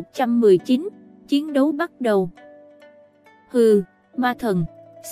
119, chiến đấu bắt đầu. Hừ, ma thần,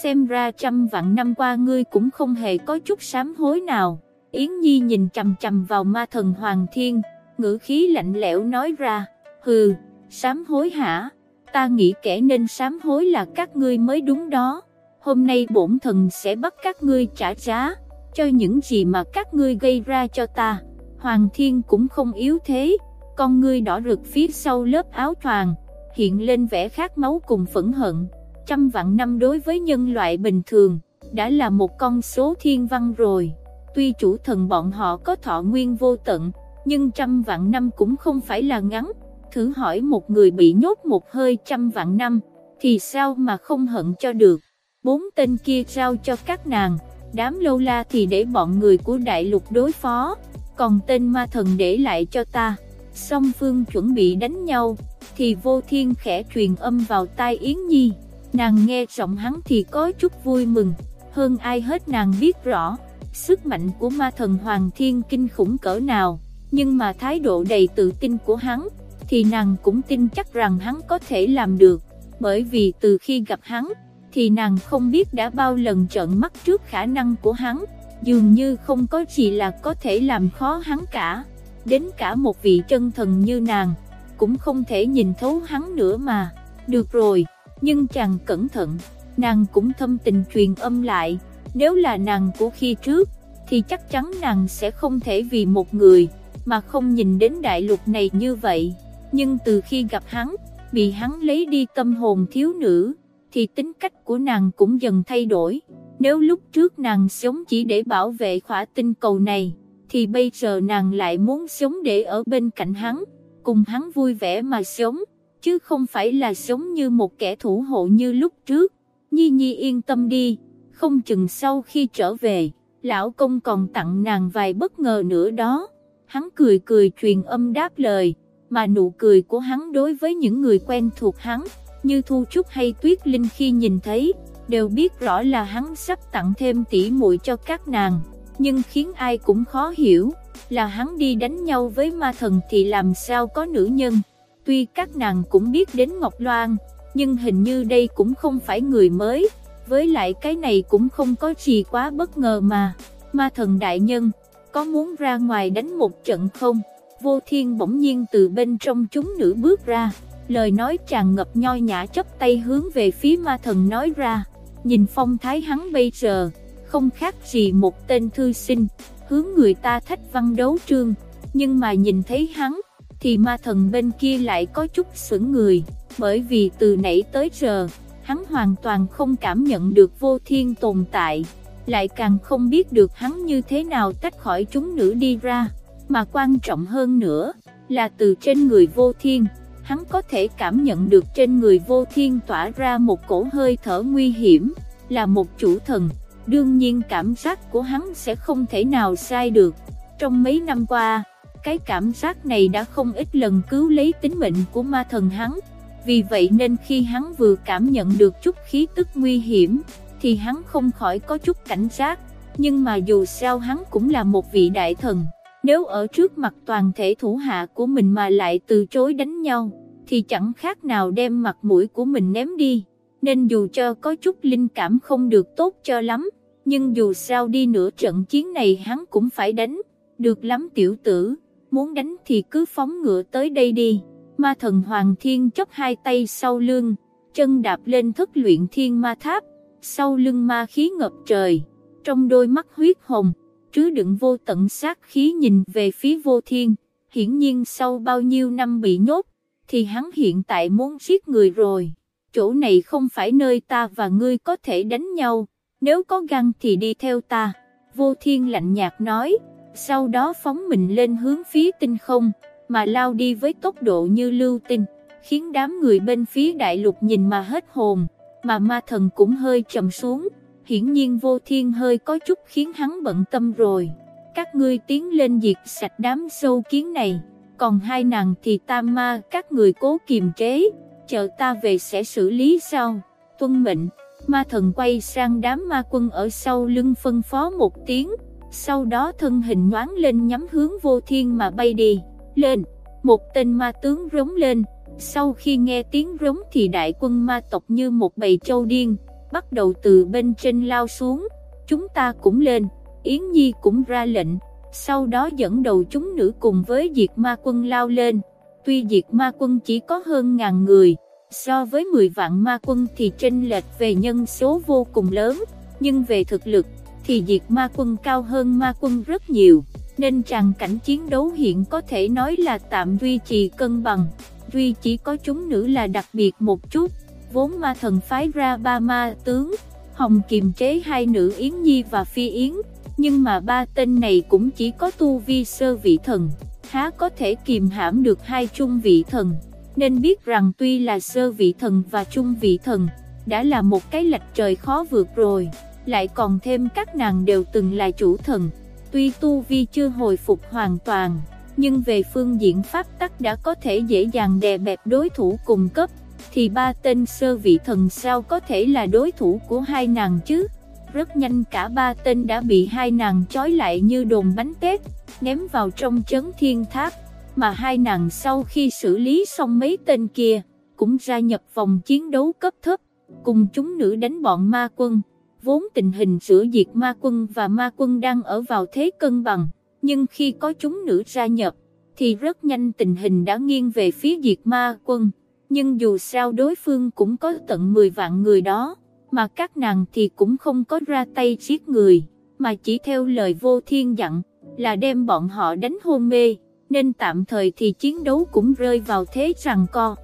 xem ra trăm vạn năm qua ngươi cũng không hề có chút sám hối nào. Yến Nhi nhìn chầm chầm vào ma thần Hoàng Thiên, ngữ khí lạnh lẽo nói ra, hừ, sám hối hả? Ta nghĩ kẻ nên sám hối là các ngươi mới đúng đó. Hôm nay bổn thần sẽ bắt các ngươi trả giá, cho những gì mà các ngươi gây ra cho ta. Hoàng Thiên cũng không yếu thế, con ngươi đỏ rực phía sau lớp áo choàng, hiện lên vẻ khát máu cùng phẫn hận. Trăm vạn năm đối với nhân loại bình thường, đã là một con số thiên văn rồi. Tuy chủ thần bọn họ có thọ nguyên vô tận, nhưng trăm vạn năm cũng không phải là ngắn. Thử hỏi một người bị nhốt một hơi trăm vạn năm, thì sao mà không hận cho được. Bốn tên kia giao cho các nàng, đám lâu la thì để bọn người của đại lục đối phó, còn tên ma thần để lại cho ta. Song phương chuẩn bị đánh nhau, thì vô thiên khẽ truyền âm vào tai Yến Nhi. Nàng nghe giọng hắn thì có chút vui mừng, hơn ai hết nàng biết rõ, sức mạnh của ma thần Hoàng Thiên kinh khủng cỡ nào, nhưng mà thái độ đầy tự tin của hắn, thì nàng cũng tin chắc rằng hắn có thể làm được, bởi vì từ khi gặp hắn, thì nàng không biết đã bao lần trợn mắt trước khả năng của hắn, dường như không có gì là có thể làm khó hắn cả, đến cả một vị chân thần như nàng, cũng không thể nhìn thấu hắn nữa mà, được rồi, nhưng chàng cẩn thận, nàng cũng thâm tình truyền âm lại, nếu là nàng của khi trước, thì chắc chắn nàng sẽ không thể vì một người, mà không nhìn đến đại lục này như vậy, nhưng từ khi gặp hắn, bị hắn lấy đi tâm hồn thiếu nữ, thì tính cách của nàng cũng dần thay đổi. Nếu lúc trước nàng sống chỉ để bảo vệ khỏa tinh cầu này, thì bây giờ nàng lại muốn sống để ở bên cạnh hắn, cùng hắn vui vẻ mà sống, chứ không phải là sống như một kẻ thủ hộ như lúc trước. Nhi Nhi yên tâm đi, không chừng sau khi trở về, lão công còn tặng nàng vài bất ngờ nữa đó. Hắn cười cười truyền âm đáp lời, mà nụ cười của hắn đối với những người quen thuộc hắn, như Thu Trúc hay Tuyết Linh khi nhìn thấy, đều biết rõ là hắn sắp tặng thêm tỷ muội cho các nàng, nhưng khiến ai cũng khó hiểu, là hắn đi đánh nhau với ma thần thì làm sao có nữ nhân. Tuy các nàng cũng biết đến Ngọc Loan, nhưng hình như đây cũng không phải người mới, với lại cái này cũng không có gì quá bất ngờ mà. Ma thần đại nhân, có muốn ra ngoài đánh một trận không? Vô thiên bỗng nhiên từ bên trong chúng nữ bước ra, lời nói tràn ngập nhoi nhã chấp tay hướng về phía ma thần nói ra, nhìn phong thái hắn bây giờ, không khác gì một tên thư sinh, hướng người ta thách văn đấu trương, nhưng mà nhìn thấy hắn, thì ma thần bên kia lại có chút sững người, bởi vì từ nãy tới giờ, hắn hoàn toàn không cảm nhận được vô thiên tồn tại, lại càng không biết được hắn như thế nào tách khỏi chúng nữ đi ra, mà quan trọng hơn nữa, là từ trên người vô thiên hắn có thể cảm nhận được trên người vô thiên tỏa ra một cổ hơi thở nguy hiểm, là một chủ thần, đương nhiên cảm giác của hắn sẽ không thể nào sai được. Trong mấy năm qua, cái cảm giác này đã không ít lần cứu lấy tính mệnh của ma thần hắn, vì vậy nên khi hắn vừa cảm nhận được chút khí tức nguy hiểm, thì hắn không khỏi có chút cảnh giác, nhưng mà dù sao hắn cũng là một vị đại thần. Nếu ở trước mặt toàn thể thủ hạ của mình mà lại từ chối đánh nhau, thì chẳng khác nào đem mặt mũi của mình ném đi. Nên dù cho có chút linh cảm không được tốt cho lắm, nhưng dù sao đi nữa trận chiến này hắn cũng phải đánh. Được lắm tiểu tử, muốn đánh thì cứ phóng ngựa tới đây đi. Ma thần Hoàng Thiên chấp hai tay sau lưng, chân đạp lên thất luyện thiên ma tháp, sau lưng ma khí ngập trời, trong đôi mắt huyết hồng trứ đựng vô tận sát khí nhìn về phía vô thiên, hiển nhiên sau bao nhiêu năm bị nhốt, thì hắn hiện tại muốn giết người rồi. Chỗ này không phải nơi ta và ngươi có thể đánh nhau, nếu có gan thì đi theo ta. Vô thiên lạnh nhạt nói, sau đó phóng mình lên hướng phía tinh không, mà lao đi với tốc độ như lưu tinh, khiến đám người bên phía đại lục nhìn mà hết hồn, mà ma thần cũng hơi trầm xuống hiển nhiên vô thiên hơi có chút khiến hắn bận tâm rồi. Các ngươi tiến lên diệt sạch đám sâu kiến này, còn hai nàng thì tam ma các người cố kiềm chế, chờ ta về sẽ xử lý sau. Tuân mệnh, ma thần quay sang đám ma quân ở sau lưng phân phó một tiếng, sau đó thân hình nhoáng lên nhắm hướng vô thiên mà bay đi, lên, một tên ma tướng rống lên, Sau khi nghe tiếng rống thì đại quân ma tộc như một bầy trâu điên, bắt đầu từ bên trên lao xuống, chúng ta cũng lên, Yến Nhi cũng ra lệnh, sau đó dẫn đầu chúng nữ cùng với diệt ma quân lao lên, tuy diệt ma quân chỉ có hơn ngàn người, so với 10 vạn ma quân thì chênh lệch về nhân số vô cùng lớn, nhưng về thực lực thì diệt ma quân cao hơn ma quân rất nhiều, nên tràn cảnh chiến đấu hiện có thể nói là tạm duy trì cân bằng, duy chỉ có chúng nữ là đặc biệt một chút, vốn ma thần phái ra ba ma tướng, Hồng kiềm chế hai nữ Yến Nhi và Phi Yến, nhưng mà ba tên này cũng chỉ có tu vi sơ vị thần, há có thể kìm hãm được hai trung vị thần, nên biết rằng tuy là sơ vị thần và trung vị thần, đã là một cái lạch trời khó vượt rồi, lại còn thêm các nàng đều từng là chủ thần, tuy tu vi chưa hồi phục hoàn toàn, nhưng về phương diện pháp tắc đã có thể dễ dàng đè bẹp đối thủ cùng cấp, thì ba tên sơ vị thần sao có thể là đối thủ của hai nàng chứ? Rất nhanh cả ba tên đã bị hai nàng trói lại như đồn bánh tét, ném vào trong chấn thiên tháp, mà hai nàng sau khi xử lý xong mấy tên kia, cũng gia nhập vòng chiến đấu cấp thấp, cùng chúng nữ đánh bọn ma quân. Vốn tình hình giữa diệt ma quân và ma quân đang ở vào thế cân bằng, nhưng khi có chúng nữ gia nhập, thì rất nhanh tình hình đã nghiêng về phía diệt ma quân nhưng dù sao đối phương cũng có tận 10 vạn người đó, mà các nàng thì cũng không có ra tay giết người, mà chỉ theo lời vô thiên dặn, là đem bọn họ đánh hôn mê, nên tạm thời thì chiến đấu cũng rơi vào thế rằng co.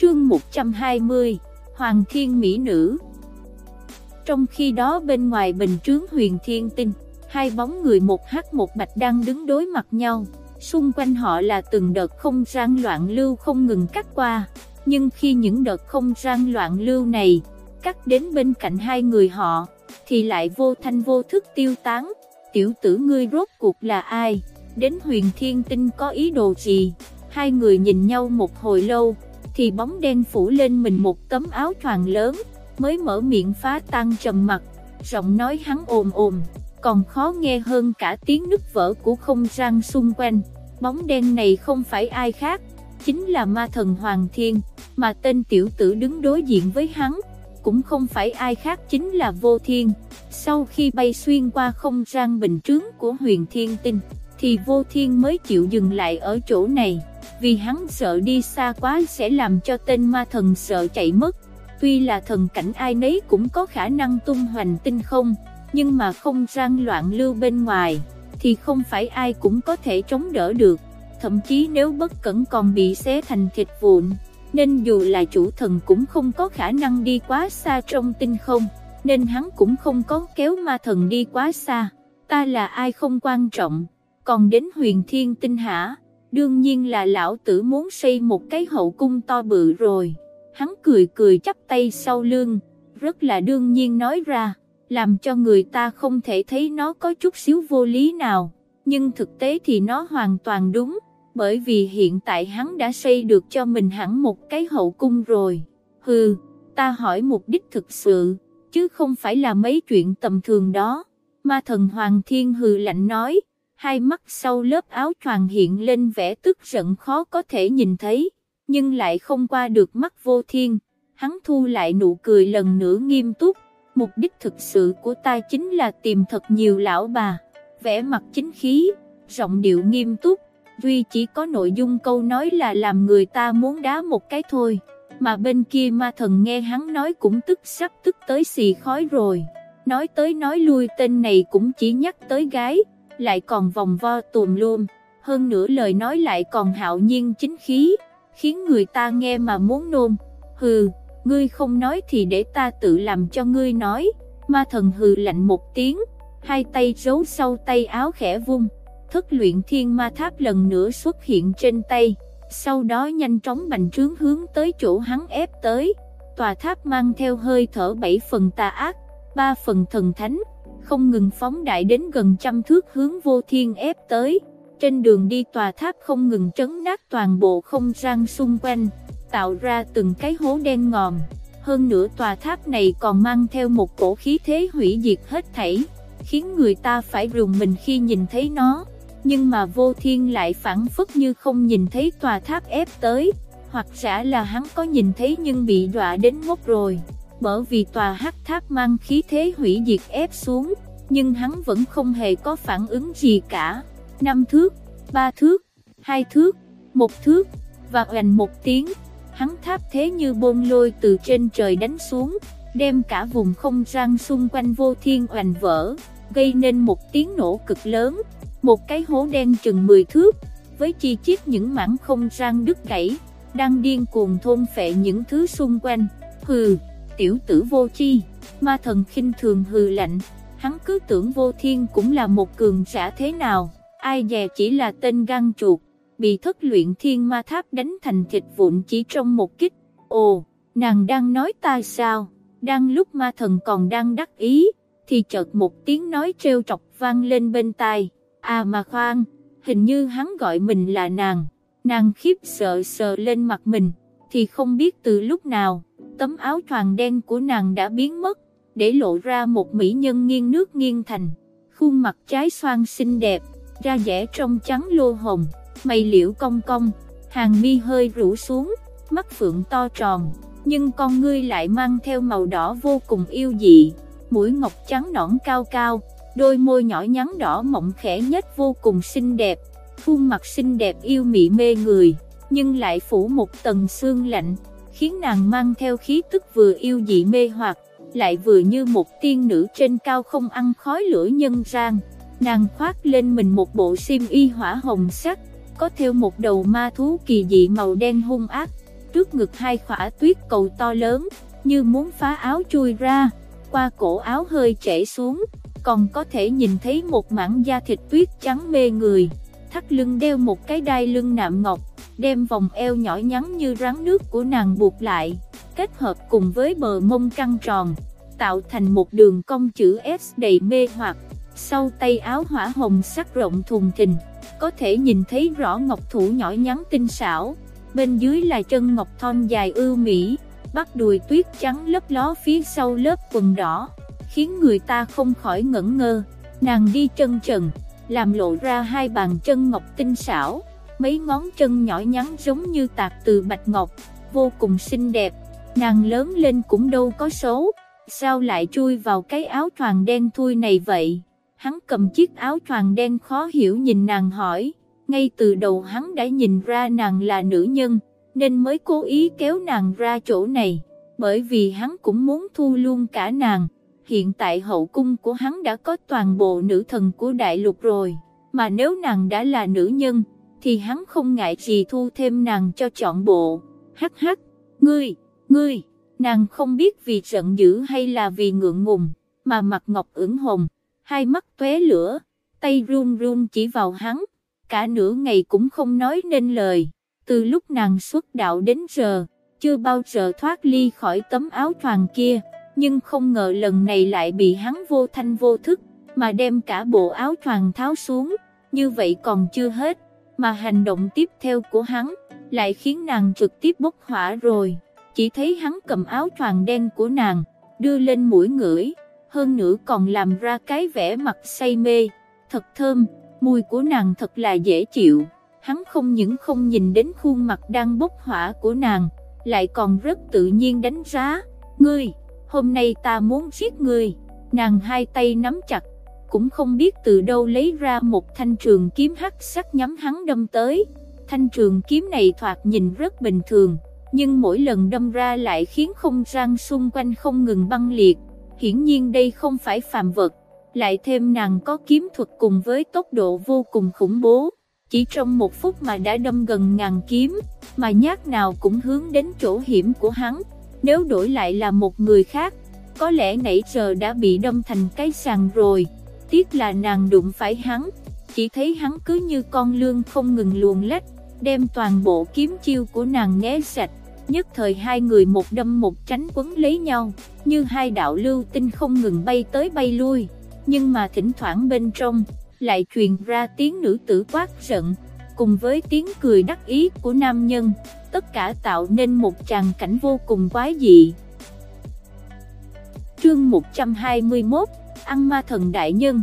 Chương 120 Hoàng Thiên Mỹ Nữ. Trong khi đó bên ngoài bình trướng huyền thiên tinh, hai bóng người một hắc một bạch đang đứng đối mặt nhau. Xung quanh họ là từng đợt không gian loạn lưu không ngừng cắt qua, nhưng khi những đợt không gian loạn lưu này cắt đến bên cạnh hai người họ, thì lại vô thanh vô thức tiêu tán, tiểu tử ngươi rốt cuộc là ai, đến huyền thiên tinh có ý đồ gì, hai người nhìn nhau một hồi lâu, thì bóng đen phủ lên mình một tấm áo choàng lớn, mới mở miệng phá tan trầm mặt, giọng nói hắn ồm ồm, còn khó nghe hơn cả tiếng nứt vỡ của không gian xung quanh. Bóng đen này không phải ai khác, chính là ma thần Hoàng Thiên, mà tên tiểu tử đứng đối diện với hắn, cũng không phải ai khác chính là Vô Thiên. Sau khi bay xuyên qua không gian bình trướng của huyền thiên tinh, thì Vô Thiên mới chịu dừng lại ở chỗ này, vì hắn sợ đi xa quá sẽ làm cho tên ma thần sợ chạy mất. Tuy là thần cảnh ai nấy cũng có khả năng tung hoành tinh không, nhưng mà không gian loạn lưu bên ngoài, thì không phải ai cũng có thể chống đỡ được, thậm chí nếu bất cẩn còn bị xé thành thịt vụn, nên dù là chủ thần cũng không có khả năng đi quá xa trong tinh không, nên hắn cũng không có kéo ma thần đi quá xa, ta là ai không quan trọng, còn đến huyền thiên tinh hả, đương nhiên là lão tử muốn xây một cái hậu cung to bự rồi, hắn cười cười chắp tay sau lưng, rất là đương nhiên nói ra làm cho người ta không thể thấy nó có chút xíu vô lý nào, nhưng thực tế thì nó hoàn toàn đúng, bởi vì hiện tại hắn đã xây được cho mình hẳn một cái hậu cung rồi. Hừ, ta hỏi mục đích thực sự, chứ không phải là mấy chuyện tầm thường đó. Ma thần Hoàng Thiên hừ lạnh nói, hai mắt sau lớp áo choàng hiện lên vẻ tức giận khó có thể nhìn thấy, nhưng lại không qua được mắt vô thiên. Hắn thu lại nụ cười lần nữa nghiêm túc, mục đích thực sự của ta chính là tìm thật nhiều lão bà, vẻ mặt chính khí, giọng điệu nghiêm túc, duy chỉ có nội dung câu nói là làm người ta muốn đá một cái thôi, mà bên kia ma thần nghe hắn nói cũng tức sắp tức tới xì khói rồi, nói tới nói lui tên này cũng chỉ nhắc tới gái, lại còn vòng vo tùm luôn, hơn nữa lời nói lại còn hạo nhiên chính khí, khiến người ta nghe mà muốn nôn, hừ ngươi không nói thì để ta tự làm cho ngươi nói, ma thần hừ lạnh một tiếng, hai tay giấu sau tay áo khẽ vung, thất luyện thiên ma tháp lần nữa xuất hiện trên tay, sau đó nhanh chóng bành trướng hướng tới chỗ hắn ép tới, tòa tháp mang theo hơi thở bảy phần tà ác, ba phần thần thánh, không ngừng phóng đại đến gần trăm thước hướng vô thiên ép tới, trên đường đi tòa tháp không ngừng trấn nát toàn bộ không gian xung quanh, tạo ra từng cái hố đen ngòm. Hơn nữa tòa tháp này còn mang theo một cổ khí thế hủy diệt hết thảy, khiến người ta phải rùng mình khi nhìn thấy nó nhưng mà vô thiên lại phản phất như không nhìn thấy tòa tháp ép tới, hoặc giả là hắn có nhìn thấy nhưng bị đọa đến ngốc rồi, bởi vì tòa hắc tháp mang khí thế hủy diệt ép xuống, nhưng hắn vẫn không hề có phản ứng gì cả. Năm thước, ba thước, hai thước, một thước, và oành một tiếng, hắn tháp thế như bôn lôi từ trên trời đánh xuống, đem cả vùng không gian xung quanh vô thiên oành vỡ, gây nên một tiếng nổ cực lớn, một cái hố đen chừng 10 thước, với chi chít những mảng không gian đứt gãy, đang điên cuồng thôn phệ những thứ xung quanh, hừ, tiểu tử vô chi, ma thần khinh thường hừ lạnh, hắn cứ tưởng vô thiên cũng là một cường giả thế nào, ai dè chỉ là tên gan chuột, bị thất luyện thiên ma tháp đánh thành thịt vụn chỉ trong một kích, ồ, nàng đang nói ta sao, đang lúc ma thần còn đang đắc ý, thì chợt một tiếng nói trêu trọc vang lên bên tai, à mà khoan, hình như hắn gọi mình là nàng, nàng khiếp sợ sờ lên mặt mình, thì không biết từ lúc nào, tấm áo choàng đen của nàng đã biến mất, để lộ ra một mỹ nhân nghiêng nước nghiêng thành, khuôn mặt trái xoan xinh đẹp, da dẻ trong trắng lô hồng, mày liễu cong cong, hàng mi hơi rũ xuống, mắt phượng to tròn, nhưng con ngươi lại mang theo màu đỏ vô cùng yêu dị, mũi ngọc trắng nõn cao cao, đôi môi nhỏ nhắn đỏ mọng khẽ nhất vô cùng xinh đẹp, khuôn mặt xinh đẹp yêu mị mê người, nhưng lại phủ một tầng xương lạnh, khiến nàng mang theo khí tức vừa yêu dị mê hoặc, lại vừa như một tiên nữ trên cao không ăn khói lửa nhân gian. Nàng khoác lên mình một bộ xiêm y hỏa hồng sắc, có theo một đầu ma thú kỳ dị màu đen hung ác, trước ngực hai khỏa tuyết cầu to lớn, như muốn phá áo chui ra, qua cổ áo hơi chảy xuống, còn có thể nhìn thấy một mảng da thịt tuyết trắng mê người, thắt lưng đeo một cái đai lưng nạm ngọc, đem vòng eo nhỏ nhắn như rắn nước của nàng buộc lại, kết hợp cùng với bờ mông căng tròn, tạo thành một đường cong chữ S đầy mê hoặc, sau tay áo hỏa hồng sắc rộng thùng thình, có thể nhìn thấy rõ ngọc thủ nhỏ nhắn tinh xảo, bên dưới là chân ngọc thon dài ưu mỹ, bắt đùi tuyết trắng lấp ló phía sau lớp quần đỏ, khiến người ta không khỏi ngẩn ngơ, nàng đi chân trần, làm lộ ra hai bàn chân ngọc tinh xảo, mấy ngón chân nhỏ nhắn giống như tạc từ bạch ngọc, vô cùng xinh đẹp, nàng lớn lên cũng đâu có xấu, sao lại chui vào cái áo choàng đen thui này vậy? Hắn cầm chiếc áo choàng đen khó hiểu nhìn nàng hỏi, ngay từ đầu hắn đã nhìn ra nàng là nữ nhân, nên mới cố ý kéo nàng ra chỗ này, bởi vì hắn cũng muốn thu luôn cả nàng. Hiện tại hậu cung của hắn đã có toàn bộ nữ thần của đại lục rồi, mà nếu nàng đã là nữ nhân, thì hắn không ngại gì thu thêm nàng cho chọn bộ. Hắc hắc, ngươi, ngươi, nàng không biết vì giận dữ hay là vì ngượng ngùng, mà mặt ngọc ửng hồng, hai mắt tóe lửa, tay run run chỉ vào hắn, cả nửa ngày cũng không nói nên lời. Từ lúc nàng xuất đạo đến giờ, chưa bao giờ thoát ly khỏi tấm áo choàng kia, nhưng không ngờ lần này lại bị hắn vô thanh vô thức, mà đem cả bộ áo choàng tháo xuống, như vậy còn chưa hết mà hành động tiếp theo của hắn lại khiến nàng trực tiếp bốc hỏa rồi. Chỉ thấy hắn cầm áo choàng đen của nàng, đưa lên mũi ngửi, hơn nữa còn làm ra cái vẻ mặt say mê, thật thơm, mùi của nàng thật là dễ chịu. Hắn không những không nhìn đến khuôn mặt đang bốc hỏa của nàng, lại còn rất tự nhiên đánh giá, ngươi, hôm nay ta muốn giết ngươi, nàng hai tay nắm chặt, cũng không biết từ đâu lấy ra một thanh trường kiếm hắc sắc nhắm hắn đâm tới. Thanh trường kiếm này thoạt nhìn rất bình thường, nhưng mỗi lần đâm ra lại khiến không gian xung quanh không ngừng băng liệt. Hiển nhiên đây không phải phàm vật, lại thêm nàng có kiếm thuật cùng với tốc độ vô cùng khủng bố. Chỉ trong một phút mà đã đâm gần ngàn kiếm, mà nhát nào cũng hướng đến chỗ hiểm của hắn. Nếu đổi lại là một người khác, có lẽ nãy giờ đã bị đâm thành cái sàn rồi. Tiếc là nàng đụng phải hắn, chỉ thấy hắn cứ như con lương không ngừng luồn lách, đem toàn bộ kiếm chiêu của nàng né sạch, nhất thời hai người một đâm một tránh quấn lấy nhau, như hai đạo lưu tinh không ngừng bay tới bay lui, nhưng mà thỉnh thoảng bên trong, lại truyền ra tiếng nữ tử quát giận, cùng với tiếng cười đắc ý của nam nhân, tất cả tạo nên một tràng cảnh vô cùng quái dị. Chương 121 ăn ma thần đại nhân.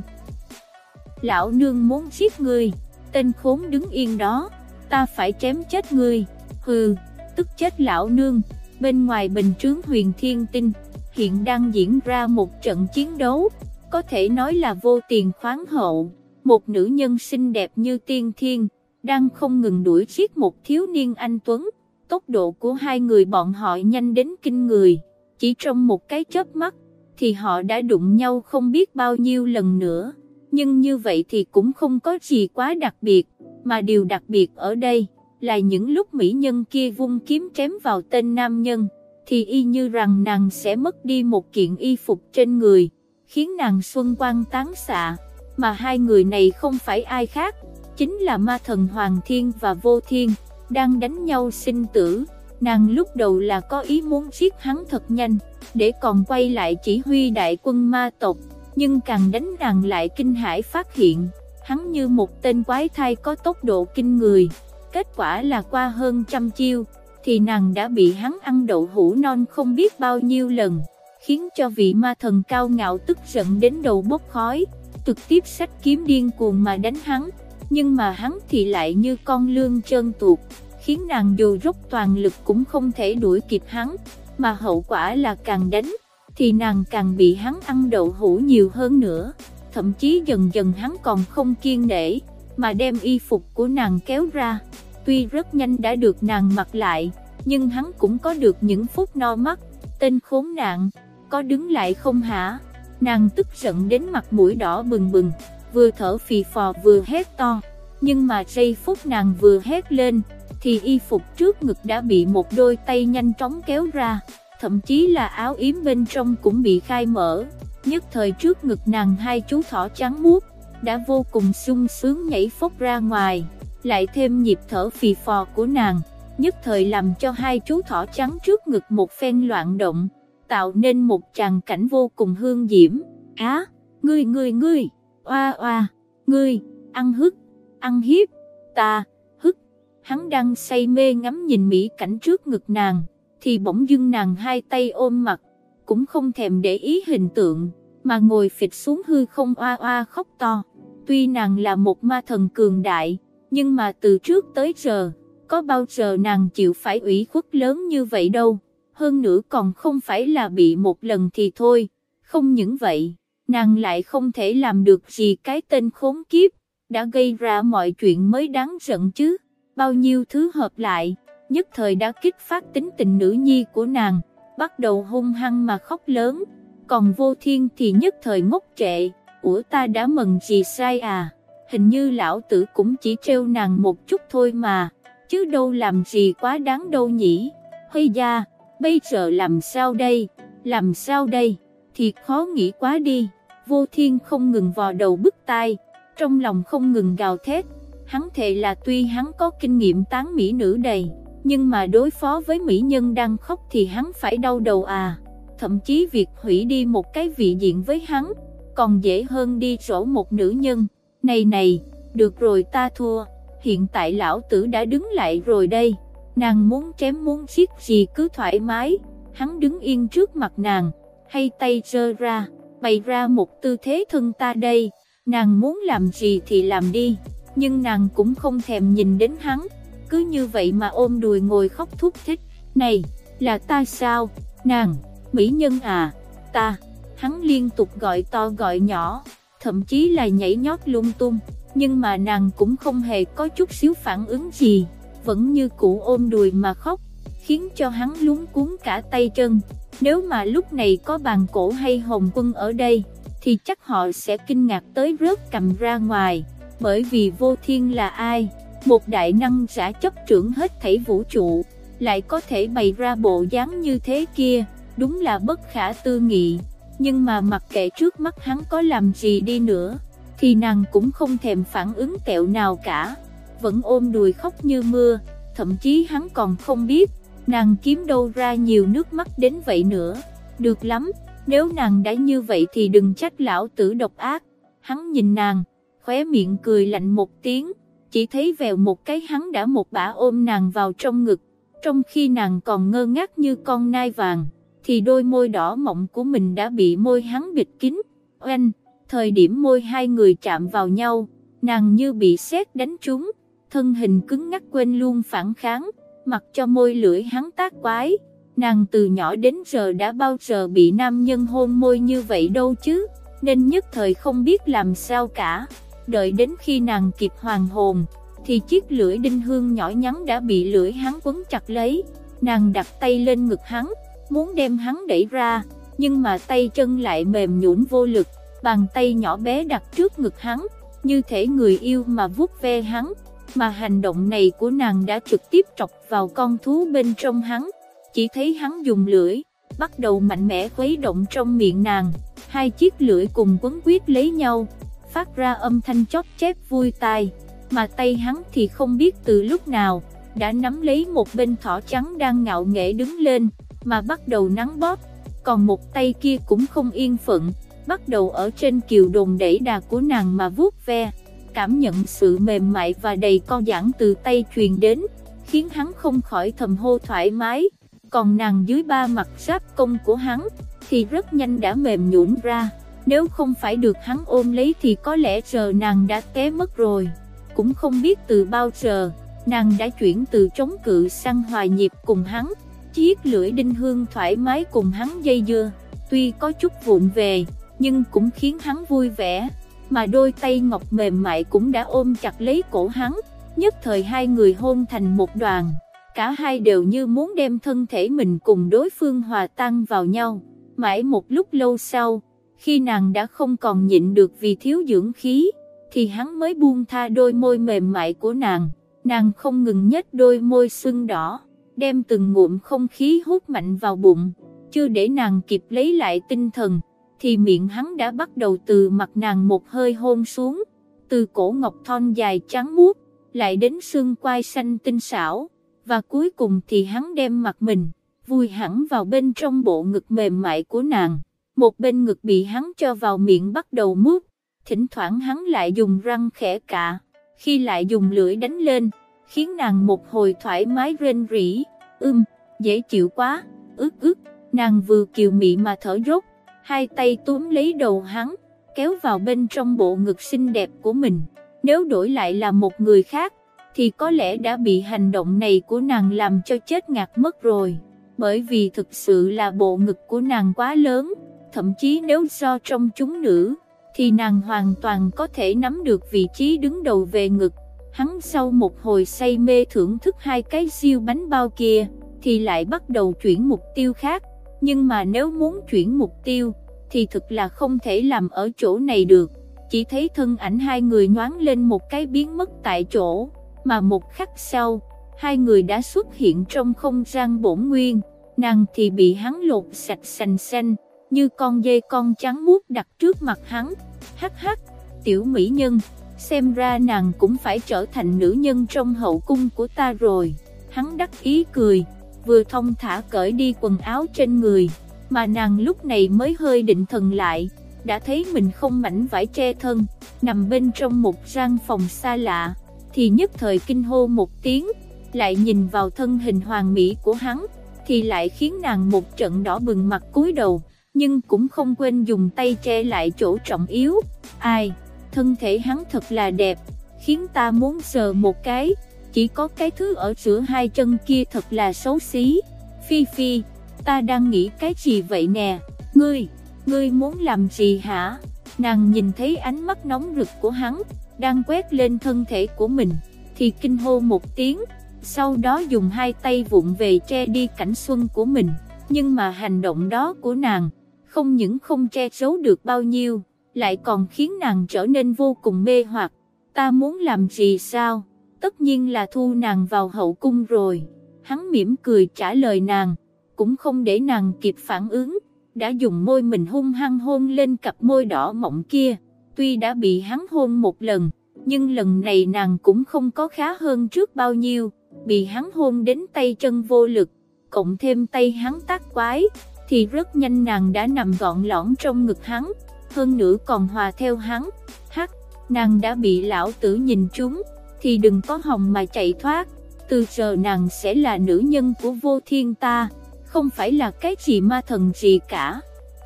Lão nương muốn giết người, tên khốn đứng yên đó, ta phải chém chết ngươi, hừ, tức chết lão nương, bên ngoài bình trướng huyền thiên tinh, hiện đang diễn ra một trận chiến đấu, có thể nói là vô tiền khoáng hậu, một nữ nhân xinh đẹp như tiên thiên, đang không ngừng đuổi giết một thiếu niên anh Tuấn, tốc độ của hai người bọn họ nhanh đến kinh người, chỉ trong một cái chớp mắt, thì họ đã đụng nhau không biết bao nhiêu lần nữa, nhưng như vậy thì cũng không có gì quá đặc biệt, mà điều đặc biệt ở đây, là những lúc mỹ nhân kia vung kiếm chém vào tên nam nhân, thì y như rằng nàng sẽ mất đi một kiện y phục trên người, khiến nàng xuân quang tán xạ, mà hai người này không phải ai khác, chính là ma thần Hoàng Thiên và Vô Thiên, đang đánh nhau sinh tử, nàng lúc đầu là có ý muốn giết hắn thật nhanh, để còn quay lại chỉ huy đại quân ma tộc, nhưng càng đánh nàng lại kinh hải phát hiện, hắn như một tên quái thai có tốc độ kinh người, kết quả là qua hơn trăm chiêu, thì nàng đã bị hắn ăn đậu hũ non không biết bao nhiêu lần, khiến cho vị ma thần cao ngạo tức giận đến đầu bốc khói, trực tiếp sách kiếm điên cuồng mà đánh hắn, nhưng mà hắn thì lại như con lương trơn tuột, khiến nàng dù rút toàn lực cũng không thể đuổi kịp hắn, mà hậu quả là càng đánh, thì nàng càng bị hắn ăn đậu hũ nhiều hơn nữa, thậm chí dần dần hắn còn không kiên nể, mà đem y phục của nàng kéo ra, tuy rất nhanh đã được nàng mặc lại, nhưng hắn cũng có được những phút no mắt, tên khốn nạn, có đứng lại không hả? Nàng tức giận đến mặt mũi đỏ bừng bừng, vừa thở phì phò vừa hét to, nhưng mà giây phút nàng vừa hét lên, thì y phục trước ngực đã bị một đôi tay nhanh chóng kéo ra, thậm chí là áo yếm bên trong cũng bị khai mở, nhất thời trước ngực nàng hai chú thỏ trắng muốt, đã vô cùng sung sướng nhảy phốc ra ngoài, lại thêm nhịp thở phì phò của nàng, nhất thời làm cho hai chú thỏ trắng trước ngực một phen loạn động, tạo nên một tràng cảnh vô cùng hương diễm, á, ngươi ngươi ngươi, oa oa, ngươi, ăn hức, ăn hiếp, ta, hức, hắn đang say mê ngắm nhìn mỹ cảnh trước ngực nàng, thì bỗng dưng nàng hai tay ôm mặt, cũng không thèm để ý hình tượng, mà ngồi phịch xuống hư không oa oa khóc to, tuy nàng là một ma thần cường đại, nhưng mà từ trước tới giờ, có bao giờ nàng chịu phải ủy khuất lớn như vậy đâu, hơn nữa còn không phải là bị một lần thì thôi, không những vậy, nàng lại không thể làm được gì cái tên khốn kiếp, đã gây ra mọi chuyện mới đáng giận chứ, bao nhiêu thứ hợp lại, nhất thời đã kích phát tính tình nữ nhi của nàng, bắt đầu hung hăng mà khóc lớn, còn vô thiên thì nhất thời ngốc trệ, ủa ta đã mừng gì sai à, hình như lão tử cũng chỉ treo nàng một chút thôi mà, chứ đâu làm gì quá đáng đâu nhỉ, hơi da, bây giờ làm sao đây, làm sao đây, thiệt khó nghĩ quá đi, vô thiên không ngừng vò đầu bức tai, trong lòng không ngừng gào thét, hắn thề là tuy hắn có kinh nghiệm tán mỹ nữ đầy, nhưng mà đối phó với mỹ nhân đang khóc thì hắn phải đau đầu à, thậm chí việc hủy đi một cái vị diện với hắn, còn dễ hơn đi sổ một nữ nhân, này này, được rồi ta thua, hiện tại lão tử đã đứng lại rồi đây, nàng muốn chém muốn giết gì cứ thoải mái, hắn đứng yên trước mặt nàng, hay tay giơ ra, bày ra một tư thế thân ta đây, nàng muốn làm gì thì làm đi, nhưng nàng cũng không thèm nhìn đến hắn, cứ như vậy mà ôm đùi ngồi khóc thúc thích, này, là ta sao, nàng, mỹ nhân à, ta, hắn liên tục gọi to gọi nhỏ, thậm chí là nhảy nhót lung tung, nhưng mà nàng cũng không hề có chút xíu phản ứng gì, vẫn như cũ ôm đùi mà khóc, khiến cho hắn lúng cuốn cả tay chân, nếu mà lúc này có bàn cổ hay hồng quân ở đây, thì chắc họ sẽ kinh ngạc tới rớt cầm ra ngoài, bởi vì vô thiên là ai, một đại năng giả chấp trưởng hết thảy vũ trụ, lại có thể bày ra bộ dáng như thế kia, đúng là bất khả tư nghị, nhưng mà mặc kệ trước mắt hắn có làm gì đi nữa, thì nàng cũng không thèm phản ứng kẹo nào cả, vẫn ôm đùi khóc như mưa, thậm chí hắn còn không biết, nàng kiếm đâu ra nhiều nước mắt đến vậy nữa, được lắm, nếu nàng đã như vậy thì đừng trách lão tử độc ác, hắn nhìn nàng, khóe miệng cười lạnh một tiếng, chỉ thấy vèo một cái hắn đã một bả ôm nàng vào trong ngực, trong khi nàng còn ngơ ngác như con nai vàng, thì đôi môi đỏ mọng của mình đã bị môi hắn bịt kín, oanh, thời điểm môi hai người chạm vào nhau, nàng như bị sét đánh trúng, thân hình cứng ngắc quên luôn phản kháng, mặc cho môi lưỡi hắn tác quái. Nàng từ nhỏ đến giờ đã bao giờ bị nam nhân hôn môi như vậy đâu chứ, nên nhất thời không biết làm sao cả. Đợi đến khi nàng kịp hoàn hồn, thì chiếc lưỡi đinh hương nhỏ nhắn đã bị lưỡi hắn quấn chặt lấy. Nàng đặt tay lên ngực hắn, muốn đem hắn đẩy ra, nhưng mà tay chân lại mềm nhũn vô lực, bàn tay nhỏ bé đặt trước ngực hắn, như thể người yêu mà vuốt ve hắn, mà hành động này của nàng đã trực tiếp trọc vào con thú bên trong hắn, chỉ thấy hắn dùng lưỡi, bắt đầu mạnh mẽ khuấy động trong miệng nàng, hai chiếc lưỡi cùng quấn quyết lấy nhau, phát ra âm thanh chót chép vui tai, mà tay hắn thì không biết từ lúc nào, đã nắm lấy một bên thỏ trắng đang ngạo nghễ đứng lên, mà bắt đầu nắng bóp, còn một tay kia cũng không yên phận, bắt đầu ở trên kiều đồn đẩy đà của nàng mà vuốt ve, cảm nhận sự mềm mại và đầy co giãn từ tay truyền đến, khiến hắn không khỏi thầm hô thoải mái, còn nàng dưới ba mặt giáp công của hắn, thì rất nhanh đã mềm nhũn ra, nếu không phải được hắn ôm lấy thì có lẽ giờ nàng đã té mất rồi, cũng không biết từ bao giờ, nàng đã chuyển từ chống cự sang hòa nhịp cùng hắn, chiếc lưỡi đinh hương thoải mái cùng hắn dây dưa, tuy có chút vụn về, nhưng cũng khiến hắn vui vẻ, mà đôi tay ngọc mềm mại cũng đã ôm chặt lấy cổ hắn, nhất thời hai người hôn thành một đoàn, cả hai đều như muốn đem thân thể mình cùng đối phương hòa tan vào nhau, mãi một lúc lâu sau, khi nàng đã không còn nhịn được vì thiếu dưỡng khí, thì hắn mới buông tha đôi môi mềm mại của nàng, nàng không ngừng nhếch đôi môi sưng đỏ, đem từng ngụm không khí hút mạnh vào bụng, chưa để nàng kịp lấy lại tinh thần thì miệng hắn đã bắt đầu từ mặt nàng một hơi hôn xuống, từ cổ ngọc thon dài trắng muốt, lại đến xương quai xanh tinh xảo, và cuối cùng thì hắn đem mặt mình, vui hẳn vào bên trong bộ ngực mềm mại của nàng, một bên ngực bị hắn cho vào miệng bắt đầu mút, thỉnh thoảng hắn lại dùng răng khẽ cạ, khi lại dùng lưỡi đánh lên, khiến nàng một hồi thoải mái rên rỉ, ưm, dễ chịu quá, ức ức, nàng vừa kiều mị mà thở rốt, hai tay túm lấy đầu hắn, kéo vào bên trong bộ ngực xinh đẹp của mình. Nếu đổi lại là một người khác, thì có lẽ đã bị hành động này của nàng làm cho chết ngạt mất rồi. Bởi vì thực sự là bộ ngực của nàng quá lớn, thậm chí nếu so trong chúng nữ, thì nàng hoàn toàn có thể nắm được vị trí đứng đầu về ngực. Hắn sau một hồi say mê thưởng thức hai cái siêu bánh bao kia, thì lại bắt đầu chuyển mục tiêu khác nhưng mà nếu muốn chuyển mục tiêu, thì thực là không thể làm ở chỗ này được, chỉ thấy thân ảnh hai người nhoáng lên một cái biến mất tại chỗ, mà một khắc sau, hai người đã xuất hiện trong không gian bổn nguyên, nàng thì bị hắn lột sạch sành xanh, như con dê con trắng muốt đặt trước mặt hắn, hắc hắc, tiểu mỹ nhân, xem ra nàng cũng phải trở thành nữ nhân trong hậu cung của ta rồi, hắn đắc ý cười vừa thông thả cởi đi quần áo trên người, mà nàng lúc này mới hơi định thần lại, đã thấy mình không mảnh vải che thân, nằm bên trong một gian phòng xa lạ, thì nhất thời kinh hô một tiếng, lại nhìn vào thân hình hoàng mỹ của hắn, thì lại khiến nàng một trận đỏ bừng mặt cúi đầu, nhưng cũng không quên dùng tay che lại chỗ trọng yếu, ai, thân thể hắn thật là đẹp, khiến ta muốn sờ một cái, chỉ có cái thứ ở giữa hai chân kia thật là xấu xí. Phi Phi, ta đang nghĩ cái gì vậy nè, ngươi, ngươi muốn làm gì hả? Nàng nhìn thấy ánh mắt nóng rực của hắn, đang quét lên thân thể của mình, thì kinh hô một tiếng, sau đó dùng hai tay vụng về che đi cảnh xuân của mình, nhưng mà hành động đó của nàng, không những không che giấu được bao nhiêu, lại còn khiến nàng trở nên vô cùng mê hoặc, ta muốn làm gì sao? Tất nhiên là thu nàng vào hậu cung rồi. Hắn mỉm cười trả lời nàng, cũng không để nàng kịp phản ứng, đã dùng môi mình hung hăng hôn lên cặp môi đỏ mọng kia. Tuy đã bị hắn hôn một lần, nhưng lần này nàng cũng không có khá hơn trước bao nhiêu, bị hắn hôn đến tay chân vô lực, cộng thêm tay hắn tác quái, thì rất nhanh nàng đã nằm gọn lõn trong ngực hắn, hơn nữa còn hòa theo hắn. Hắc, nàng đã bị lão tử nhìn trúng, thì đừng có hòng mà chạy thoát, từ giờ nàng sẽ là nữ nhân của vô thiên ta, không phải là cái gì ma thần gì cả.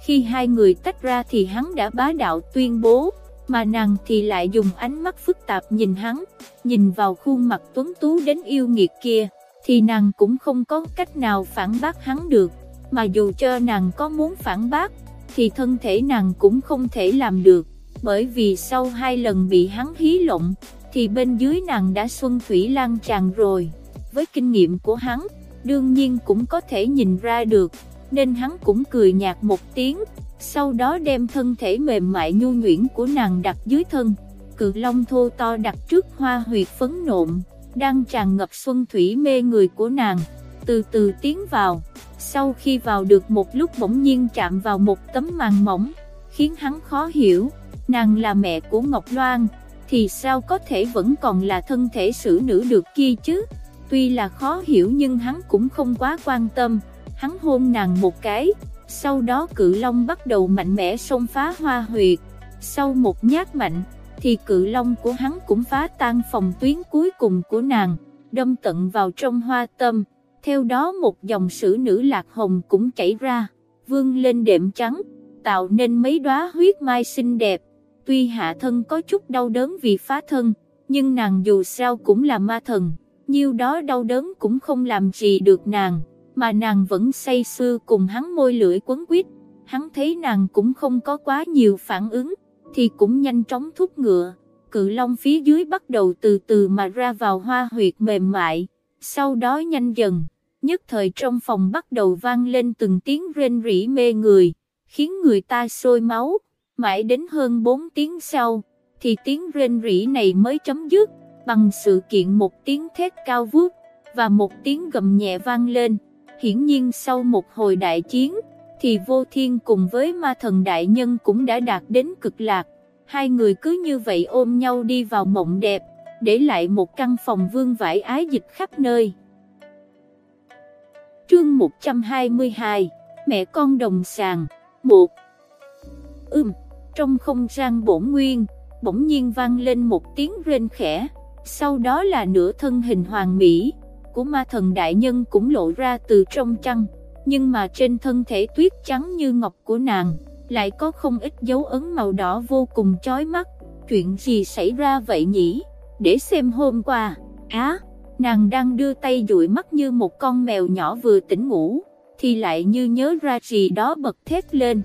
Khi hai người tách ra thì hắn đã bá đạo tuyên bố, mà nàng thì lại dùng ánh mắt phức tạp nhìn hắn, nhìn vào khuôn mặt tuấn tú đến yêu nghiệt kia, thì nàng cũng không có cách nào phản bác hắn được, mà dù cho nàng có muốn phản bác, thì thân thể nàng cũng không thể làm được, bởi vì sau hai lần bị hắn hí lộng, thì bên dưới nàng đã xuân thủy lan tràn rồi, với kinh nghiệm của hắn, đương nhiên cũng có thể nhìn ra được, nên hắn cũng cười nhạt một tiếng, sau đó đem thân thể mềm mại nhu nhuyễn của nàng đặt dưới thân, cự long thô to đặt trước hoa huyệt phấn nộn, đang tràn ngập xuân thủy mê người của nàng, từ từ tiến vào, sau khi vào được một lúc bỗng nhiên chạm vào một tấm màn mỏng, khiến hắn khó hiểu, nàng là mẹ của Ngọc Loan, thì sao có thể vẫn còn là thân thể xử nữ được kia chứ, tuy là khó hiểu nhưng hắn cũng không quá quan tâm, hắn hôn nàng một cái, sau đó cự long bắt đầu mạnh mẽ xông phá hoa huyệt, sau một nhát mạnh, thì cự long của hắn cũng phá tan phòng tuyến cuối cùng của nàng, đâm tận vào trong hoa tâm, theo đó một dòng sử nữ lạc hồng cũng chảy ra, vương lên đệm trắng, tạo nên mấy đóa huyết mai xinh đẹp, tuy hạ thân có chút đau đớn vì phá thân, nhưng nàng dù sao cũng là ma thần, nhiêu đó đau đớn cũng không làm gì được nàng mà nàng vẫn say sưa cùng hắn môi lưỡi quấn quýt, hắn thấy nàng cũng không có quá nhiều phản ứng, thì cũng nhanh chóng thúc ngựa, cự long phía dưới bắt đầu từ từ mà ra vào hoa huyệt mềm mại, sau đó nhanh dần, nhất thời trong phòng bắt đầu vang lên từng tiếng rên rỉ mê người, khiến người ta sôi máu, mãi đến hơn 4 tiếng sau, thì tiếng rên rỉ này mới chấm dứt, bằng sự kiện một tiếng thét cao vút, và một tiếng gầm nhẹ vang lên. Hiển nhiên sau một hồi đại chiến, thì vô thiên cùng với ma thần đại nhân cũng đã đạt đến cực lạc. Hai người cứ như vậy ôm nhau đi vào mộng đẹp, để lại một căn phòng vương vải ái dịch khắp nơi. Chương 122 Mẹ con đồng sàng 1 Ưm, trong không gian bổn nguyên, bỗng nhiên vang lên một tiếng rên khẽ, sau đó là nửa thân hình hoàng mỹ, của ma thần đại nhân cũng lộ ra từ trong trăng, nhưng mà trên thân thể tuyết trắng như ngọc của nàng, lại có không ít dấu ấn màu đỏ vô cùng chói mắt, chuyện gì xảy ra vậy nhỉ, để xem hôm qua, á, nàng đang đưa tay dụi mắt như một con mèo nhỏ vừa tỉnh ngủ, thì lại như nhớ ra gì đó bật thét lên,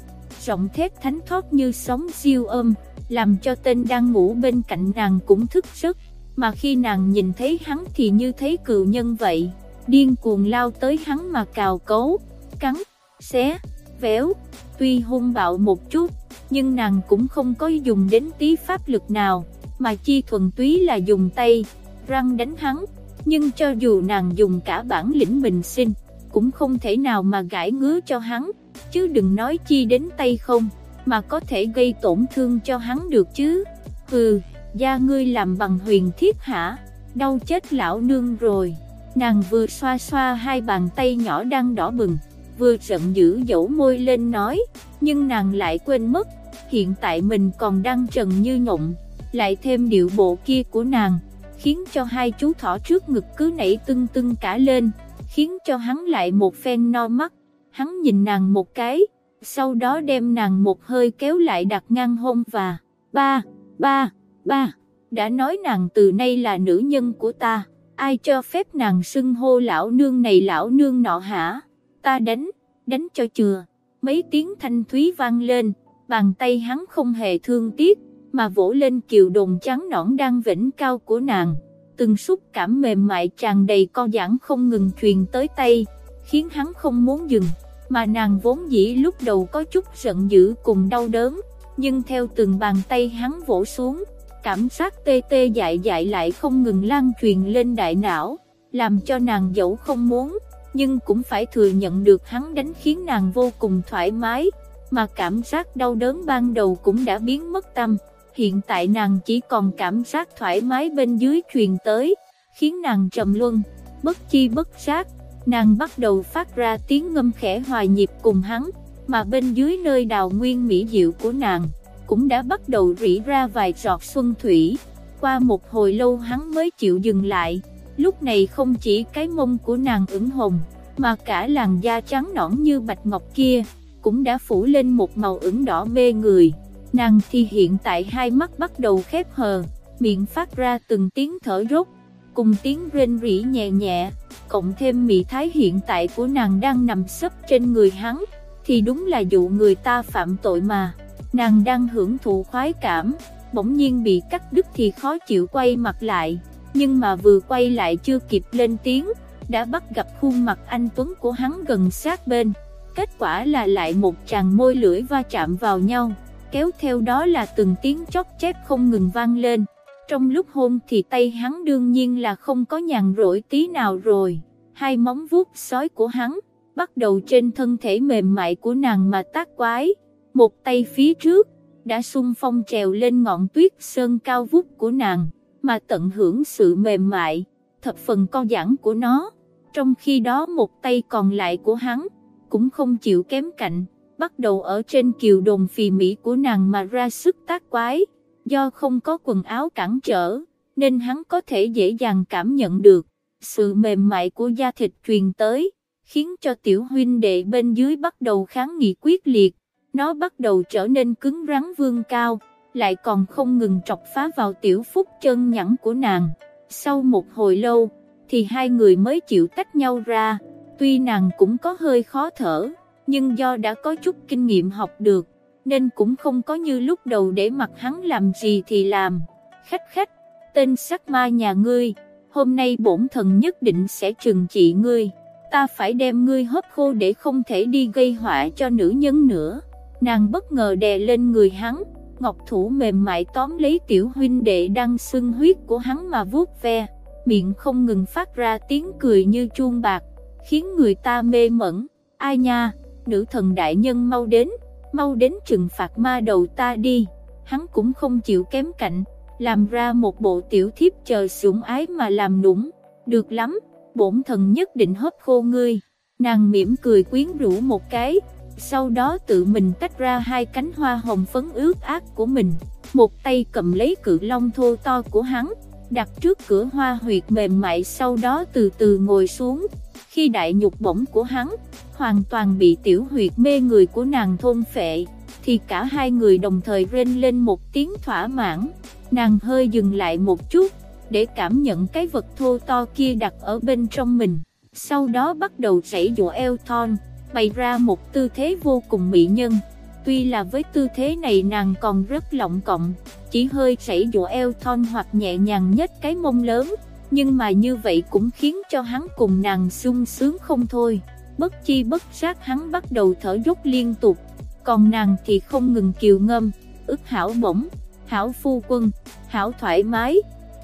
giọng thét thánh thoát như sóng siêu âm, làm cho tên đang ngủ bên cạnh nàng cũng thức giấc. Mà khi nàng nhìn thấy hắn thì như thấy cựu nhân vậy, điên cuồng lao tới hắn mà cào cấu, cắn, xé, véo, tuy hung bạo một chút, nhưng nàng cũng không có dùng đến tí pháp lực nào, mà chi thuần túy là dùng tay, răng đánh hắn, nhưng cho dù nàng dùng cả bản lĩnh bình sinh, cũng không thể nào mà gãi ngứa cho hắn, chứ đừng nói chi đến tay không, mà có thể gây tổn thương cho hắn được chứ, hừ da ngươi làm bằng huyền thiết hả, đau chết lão nương rồi. Nàng vừa xoa xoa hai bàn tay nhỏ đang đỏ bừng, vừa giận dữ dẫu môi lên nói, nhưng nàng lại quên mất, hiện tại mình còn đang trần như nhộng, lại thêm điệu bộ kia của nàng, khiến cho hai chú thỏ trước ngực cứ nảy tưng tưng cả lên, khiến cho hắn lại một phen no mắt, hắn nhìn nàng một cái, sau đó đem nàng một hơi kéo lại đặt ngang hông và, ba, ba, ba, đã nói nàng từ nay là nữ nhân của ta, ai cho phép nàng xưng hô lão nương này lão nương nọ hả, ta đánh, đánh cho chừa, mấy tiếng thanh thúy vang lên, bàn tay hắn không hề thương tiếc, mà vỗ lên kiều đồn trắng nõn đang vĩnh cao của nàng, từng xúc cảm mềm mại tràn đầy co giãn không ngừng truyền tới tay, khiến hắn không muốn dừng, mà nàng vốn dĩ lúc đầu có chút giận dữ cùng đau đớn, nhưng theo từng bàn tay hắn vỗ xuống, cảm giác tê tê dại dại lại không ngừng lan truyền lên đại não, làm cho nàng dẫu không muốn, nhưng cũng phải thừa nhận được hắn đánh khiến nàng vô cùng thoải mái, mà cảm giác đau đớn ban đầu cũng đã biến mất tâm, hiện tại nàng chỉ còn cảm giác thoải mái bên dưới truyền tới, khiến nàng trầm luân, bất chi bất giác, nàng bắt đầu phát ra tiếng ngâm khẽ hòa nhịp cùng hắn, mà bên dưới nơi đào nguyên mỹ diệu của nàng cũng đã bắt đầu rỉ ra vài giọt xuân thủy. Qua một hồi lâu hắn mới chịu dừng lại, lúc này không chỉ cái mông của nàng ửng hồng, mà cả làn da trắng nõn như bạch ngọc kia, cũng đã phủ lên một màu ửng đỏ mê người. nàng thì hiện tại hai mắt bắt đầu khép hờ, miệng phát ra từng tiếng thở rốt, cùng tiếng rên rỉ nhẹ nhẹ, cộng thêm mỹ thái hiện tại của nàng đang nằm sấp trên người hắn, thì đúng là dụ người ta phạm tội mà, nàng đang hưởng thụ khoái cảm, bỗng nhiên bị cắt đứt thì khó chịu quay mặt lại, nhưng mà vừa quay lại chưa kịp lên tiếng, đã bắt gặp khuôn mặt anh Tuấn của hắn gần sát bên, kết quả là lại một tràng môi lưỡi va chạm vào nhau, kéo theo đó là từng tiếng chóc chép không ngừng vang lên. Trong lúc hôn thì tay hắn đương nhiên là không có nhàn rỗi tí nào rồi, hai móng vuốt sói của hắn, bắt đầu trên thân thể mềm mại của nàng mà tác quái, một tay phía trước, đã xung phong trèo lên ngọn tuyết sơn cao vút của nàng, mà tận hưởng sự mềm mại, thập phần co giãn của nó, trong khi đó một tay còn lại của hắn, cũng không chịu kém cạnh, bắt đầu ở trên kiều đồn phì mỹ của nàng mà ra sức tác quái, do không có quần áo cản trở, nên hắn có thể dễ dàng cảm nhận được, sự mềm mại của da thịt truyền tới, khiến cho tiểu huynh đệ bên dưới bắt đầu kháng nghị quyết liệt, nó bắt đầu trở nên cứng rắn vương cao, lại còn không ngừng trọc phá vào tiểu phúc chân nhẵn của nàng. Sau một hồi lâu, thì hai người mới chịu tách nhau ra, tuy nàng cũng có hơi khó thở, nhưng do đã có chút kinh nghiệm học được, nên cũng không có như lúc đầu để mặc hắn làm gì thì làm. Khách khách, tên sắc ma nhà ngươi, hôm nay bổn thần nhất định sẽ trừng trị ngươi, ta phải đem ngươi hấp khô để không thể đi gây họa cho nữ nhân nữa. Nàng bất ngờ đè lên người hắn, ngọc thủ mềm mại tóm lấy tiểu huynh đệ đang sưng huyết của hắn mà vuốt ve, miệng không ngừng phát ra tiếng cười như chuông bạc, khiến người ta mê mẩn. Ai nha, nữ thần đại nhân mau đến, mau đến trừng phạt ma đầu ta đi. Hắn cũng không chịu kém cạnh, làm ra một bộ tiểu thiếp chờ sủng ái mà làm nũng. Được lắm, bổn thần nhất định hấp khô ngươi. Nàng mỉm cười quyến rũ một cái, sau đó tự mình tách ra hai cánh hoa hồng phấn ướt át của mình, một tay cầm lấy cự long thô to của hắn, đặt trước cửa hoa huyệt mềm mại sau đó từ từ ngồi xuống, khi đại nhục bổng của hắn, hoàn toàn bị tiểu huyệt mê người của nàng thôn phệ, thì cả hai người đồng thời rên lên một tiếng thỏa mãn, nàng hơi dừng lại một chút, để cảm nhận cái vật thô to kia đặt ở bên trong mình, sau đó bắt đầu chảy dụa eo thon bày ra một tư thế vô cùng mỹ nhân. Tuy là với tư thế này nàng còn rất lộng cộng, chỉ hơi chảy dụa eo thon hoặc nhẹ nhàng nhất cái mông lớn, nhưng mà như vậy cũng khiến cho hắn cùng nàng sung sướng không thôi. Bất chi bất giác hắn bắt đầu thở dốc liên tục, còn nàng thì không ngừng kiều ngâm, ức hảo bổng, hảo phu quân, hảo thoải mái,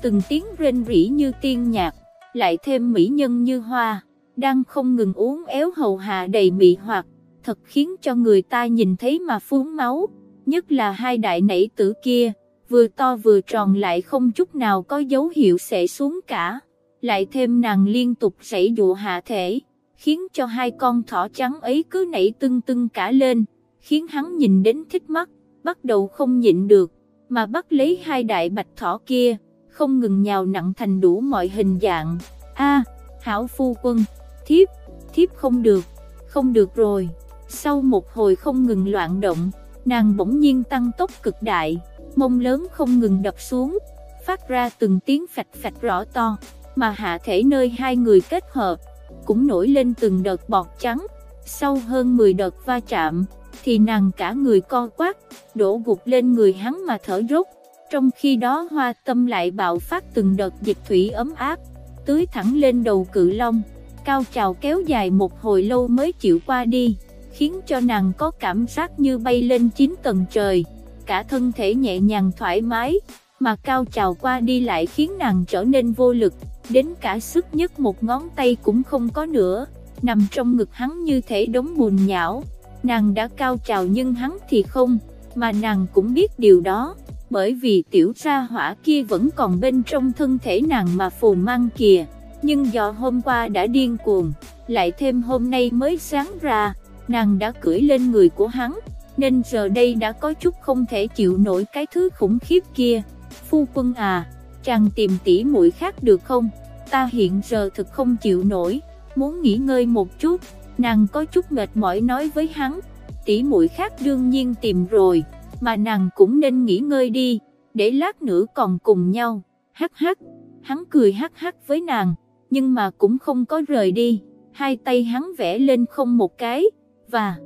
từng tiếng rên rỉ như tiên nhạc, lại thêm mỹ nhân như hoa đang không ngừng uống éo hầu hạ đầy mị hoặc, thật khiến cho người ta nhìn thấy mà phún máu, nhất là hai đại nảy tử kia, vừa to vừa tròn lại không chút nào có dấu hiệu sẽ xuống cả, lại thêm nàng liên tục sảy dụ hạ thể, khiến cho hai con thỏ trắng ấy cứ nảy tưng tưng cả lên, khiến hắn nhìn đến thích mắt, bắt đầu không nhịn được, mà bắt lấy hai đại bạch thỏ kia, không ngừng nhào nặng thành đủ mọi hình dạng. A, hảo phu quân, thiếp, thiếp không được, không được rồi. Sau một hồi không ngừng loạn động, nàng bỗng nhiên tăng tốc cực đại, mông lớn không ngừng đập xuống, phát ra từng tiếng phạch phạch rõ to, mà hạ thể nơi hai người kết hợp, cũng nổi lên từng đợt bọt trắng. Sau hơn 10 đợt va chạm, thì nàng cả người co quát, đổ gục lên người hắn mà thở rốt. Trong khi đó hoa tâm lại bạo phát từng đợt dịch thủy ấm áp, tưới thẳng lên đầu cự long cao trào kéo dài một hồi lâu mới chịu qua đi, khiến cho nàng có cảm giác như bay lên chín tầng trời, cả thân thể nhẹ nhàng thoải mái, mà cao trào qua đi lại khiến nàng trở nên vô lực, đến cả sức nhất một ngón tay cũng không có nữa, nằm trong ngực hắn như thể đống bùn nhão, nàng đã cao trào nhưng hắn thì không, mà nàng cũng biết điều đó, bởi vì tiểu ra hỏa kia vẫn còn bên trong thân thể nàng mà phù mang kìa. Nhưng do hôm qua đã điên cuồng, lại thêm hôm nay mới sáng ra, nàng đã cưỡi lên người của hắn, nên giờ đây đã có chút không thể chịu nổi cái thứ khủng khiếp kia. Phu quân à, chàng tìm tỉ muội khác được không? Ta hiện giờ thực không chịu nổi, muốn nghỉ ngơi một chút, nàng có chút mệt mỏi nói với hắn, tỉ muội khác đương nhiên tìm rồi, mà nàng cũng nên nghỉ ngơi đi, để lát nữa còn cùng nhau, hắc hắc, hắn cười hắc hắc với nàng, nhưng mà cũng không có rời đi, hai tay hắn vẽ lên không một cái, và...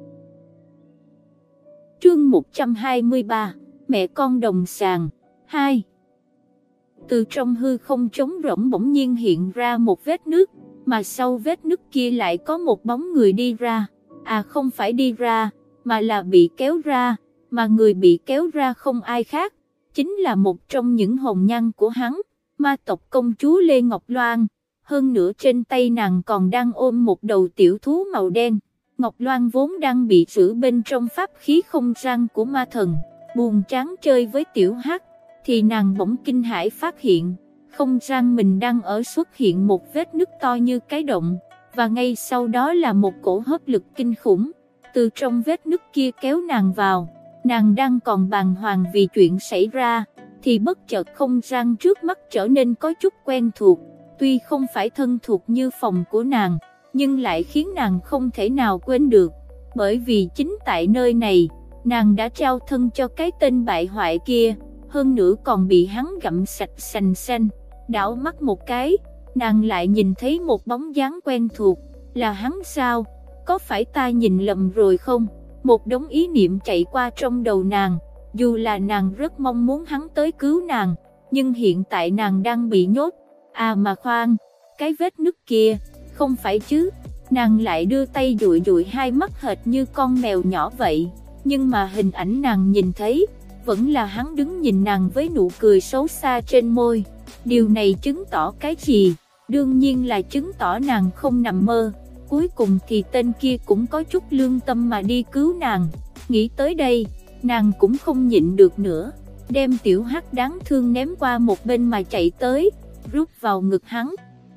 Chương 123, mẹ con đồng sàng, 2 Từ trong hư không trống rỗng bỗng nhiên hiện ra một vết nước, mà sau vết nước kia lại có một bóng người đi ra, à không phải đi ra, mà là bị kéo ra, mà người bị kéo ra không ai khác, chính là một trong những hồng nhân của hắn, ma tộc công chúa Lê Ngọc Loan, hơn nữa trên tay nàng còn đang ôm một đầu tiểu thú màu đen. Ngọc Loan vốn đang bị giữ bên trong pháp khí không gian của ma thần, buồn chán chơi với tiểu hắc, thì nàng bỗng kinh hãi phát hiện, không gian mình đang ở xuất hiện một vết nứt to như cái động, và ngay sau đó là một cổ hấp lực kinh khủng, từ trong vết nứt kia kéo nàng vào, nàng đang còn bàng hoàng vì chuyện xảy ra, thì bất chợt không gian trước mắt trở nên có chút quen thuộc, tuy không phải thân thuộc như phòng của nàng, nhưng lại khiến nàng không thể nào quên được, bởi vì chính tại nơi này, nàng đã trao thân cho cái tên bại hoại kia, hơn nữa còn bị hắn gặm sạch sành xanh, đảo mắt một cái, nàng lại nhìn thấy một bóng dáng quen thuộc, là hắn sao, có phải ta nhìn lầm rồi không, một đống ý niệm chạy qua trong đầu nàng, dù là nàng rất mong muốn hắn tới cứu nàng, nhưng hiện tại nàng đang bị nhốt, à mà khoan, cái vết nứt kia, không phải chứ, nàng lại đưa tay dụi dụi hai mắt hệt như con mèo nhỏ vậy, nhưng mà hình ảnh nàng nhìn thấy, vẫn là hắn đứng nhìn nàng với nụ cười xấu xa trên môi, điều này chứng tỏ cái gì, đương nhiên là chứng tỏ nàng không nằm mơ, cuối cùng thì tên kia cũng có chút lương tâm mà đi cứu nàng, nghĩ tới đây, nàng cũng không nhịn được nữa, đem tiểu hắc đáng thương ném qua một bên mà chạy tới, rút vào ngực hắn,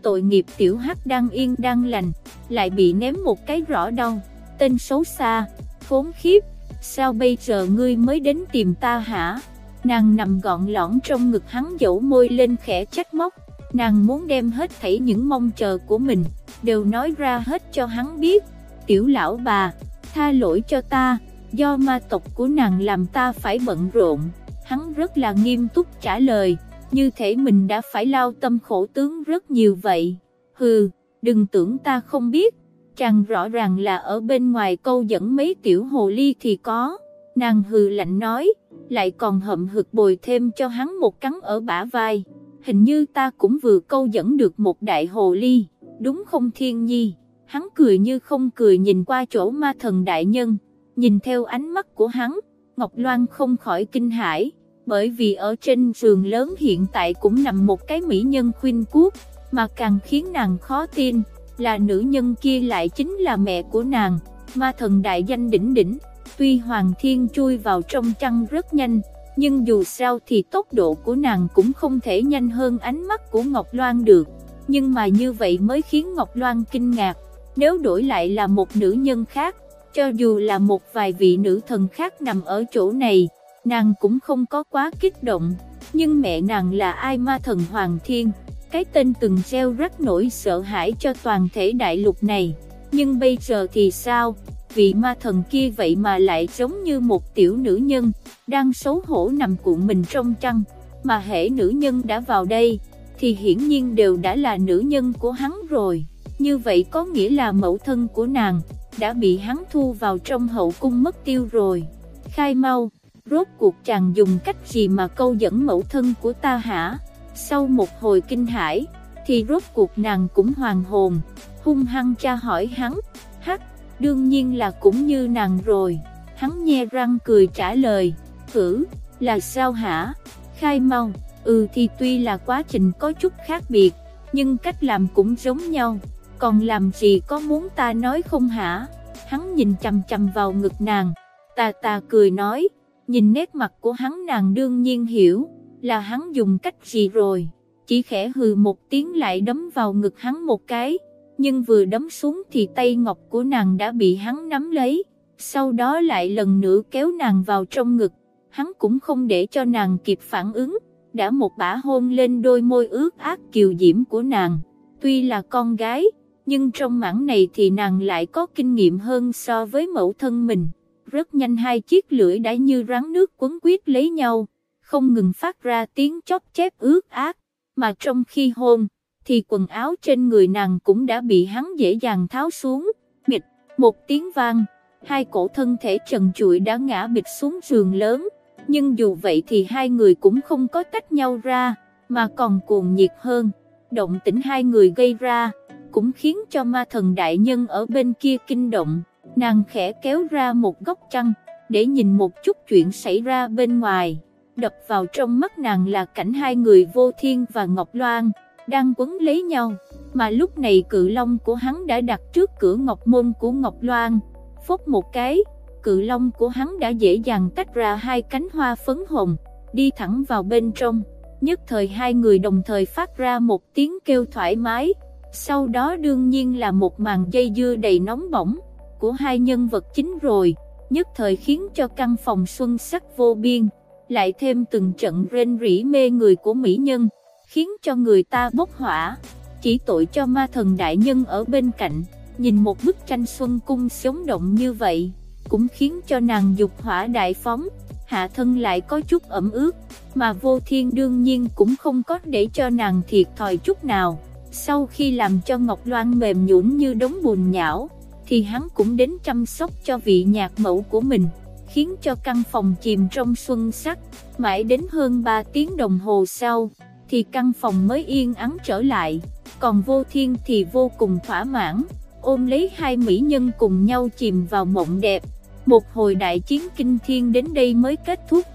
tội nghiệp tiểu hắc đang yên đang lành, lại bị ném một cái rõ đau, tên xấu xa, khốn khiếp, sao bây giờ ngươi mới đến tìm ta hả? Nàng nằm gọn lõn trong ngực hắn dẫu môi lên khẽ trách móc, nàng muốn đem hết thảy những mong chờ của mình, đều nói ra hết cho hắn biết, tiểu lão bà, tha lỗi cho ta, do ma tộc của nàng làm ta phải bận rộn, hắn rất là nghiêm túc trả lời, như thể mình đã phải lao tâm khổ tướng rất nhiều vậy, hừ, đừng tưởng ta không biết, chàng rõ ràng là ở bên ngoài câu dẫn mấy tiểu hồ ly thì có, nàng hừ lạnh nói, lại còn hậm hực bồi thêm cho hắn một cắn ở bả vai, hình như ta cũng vừa câu dẫn được một đại hồ ly, đúng không thiên nhi, hắn cười như không cười nhìn qua chỗ ma thần đại nhân, nhìn theo ánh mắt của hắn, Ngọc Loan không khỏi kinh hãi, bởi vì ở trên giường lớn hiện tại cũng nằm một cái mỹ nhân khuyên cuốc, mà càng khiến nàng khó tin, là nữ nhân kia lại chính là mẹ của nàng, ma thần đại danh đỉnh đỉnh, tuy Hoàng Thiên chui vào trong trăng rất nhanh, nhưng dù sao thì tốc độ của nàng cũng không thể nhanh hơn ánh mắt của Ngọc Loan được, nhưng mà như vậy mới khiến Ngọc Loan kinh ngạc, nếu đổi lại là một nữ nhân khác, cho dù là một vài vị nữ thần khác nằm ở chỗ này, nàng cũng không có quá kích động, nhưng mẹ nàng là ai ma thần Hoàng Thiên, cái tên từng gieo rắc nỗi sợ hãi cho toàn thể đại lục này, nhưng bây giờ thì sao, vị ma thần kia vậy mà lại giống như một tiểu nữ nhân, đang xấu hổ nằm cuộn mình trong trăng, mà hễ nữ nhân đã vào đây, thì hiển nhiên đều đã là nữ nhân của hắn rồi, như vậy có nghĩa là mẫu thân của nàng, đã bị hắn thu vào trong hậu cung mất tiêu rồi, khai mau rốt cuộc chàng dùng cách gì mà câu dẫn mẫu thân của ta hả? Sau một hồi kinh hãi, thì rốt cuộc nàng cũng hoàn hồn, hung hăng tra hỏi hắn, hắc, đương nhiên là cũng như nàng rồi, hắn nhe răng cười trả lời, thử, là sao hả? Khai mau, ừ thì tuy là quá trình có chút khác biệt, nhưng cách làm cũng giống nhau, còn làm gì có muốn ta nói không hả? Hắn nhìn chầm chầm vào ngực nàng, tà tà cười nói, nhìn nét mặt của hắn nàng đương nhiên hiểu, là hắn dùng cách gì rồi, chỉ khẽ hừ một tiếng lại đấm vào ngực hắn một cái, nhưng vừa đấm xuống thì tay ngọc của nàng đã bị hắn nắm lấy, sau đó lại lần nữa kéo nàng vào trong ngực, hắn cũng không để cho nàng kịp phản ứng, đã một bả hôn lên đôi môi ướt át kiều diễm của nàng, tuy là con gái, nhưng trong mảng này thì nàng lại có kinh nghiệm hơn so với mẫu thân mình rất nhanh hai chiếc lưỡi đã như rắn nước quấn quýt lấy nhau, không ngừng phát ra tiếng chóp chép ướt át, mà trong khi hôn, thì quần áo trên người nàng cũng đã bị hắn dễ dàng tháo xuống, bịch, một tiếng vang, hai cổ thân thể trần trụi đã ngã bịch xuống giường lớn, nhưng dù vậy thì hai người cũng không có tách nhau ra, mà còn cuồng nhiệt hơn, động tĩnh hai người gây ra, cũng khiến cho ma thần đại nhân ở bên kia kinh động, nàng khẽ kéo ra một góc trăng, để nhìn một chút chuyện xảy ra bên ngoài, đập vào trong mắt nàng là cảnh hai người vô thiên và Ngọc Loan, đang quấn lấy nhau, mà lúc này cự long của hắn đã đặt trước cửa ngọc môn của Ngọc Loan, phốc một cái, cự long của hắn đã dễ dàng tách ra hai cánh hoa phấn hồng, đi thẳng vào bên trong, nhất thời hai người đồng thời phát ra một tiếng kêu thoải mái, sau đó đương nhiên là một màn dây dưa đầy nóng bỏng, của hai nhân vật chính rồi, nhất thời khiến cho căn phòng xuân sắc vô biên, lại thêm từng trận rên rỉ mê người của mỹ nhân, khiến cho người ta bốc hỏa, chỉ tội cho ma thần đại nhân ở bên cạnh, nhìn một bức tranh xuân cung sống động như vậy, cũng khiến cho nàng dục hỏa đại phóng, hạ thân lại có chút ẩm ướt, mà vô thiên đương nhiên cũng không có để cho nàng thiệt thòi chút nào, sau khi làm cho Ngọc Loan mềm nhũn như đống bùn nhão, thì hắn cũng đến chăm sóc cho vị nhạc mẫu của mình, khiến cho căn phòng chìm trong xuân sắc, mãi đến hơn 3 tiếng đồng hồ sau, thì căn phòng mới yên ắng trở lại, còn vô thiên thì vô cùng thỏa mãn, ôm lấy hai mỹ nhân cùng nhau chìm vào mộng đẹp, một hồi đại chiến kinh thiên đến đây mới kết thúc.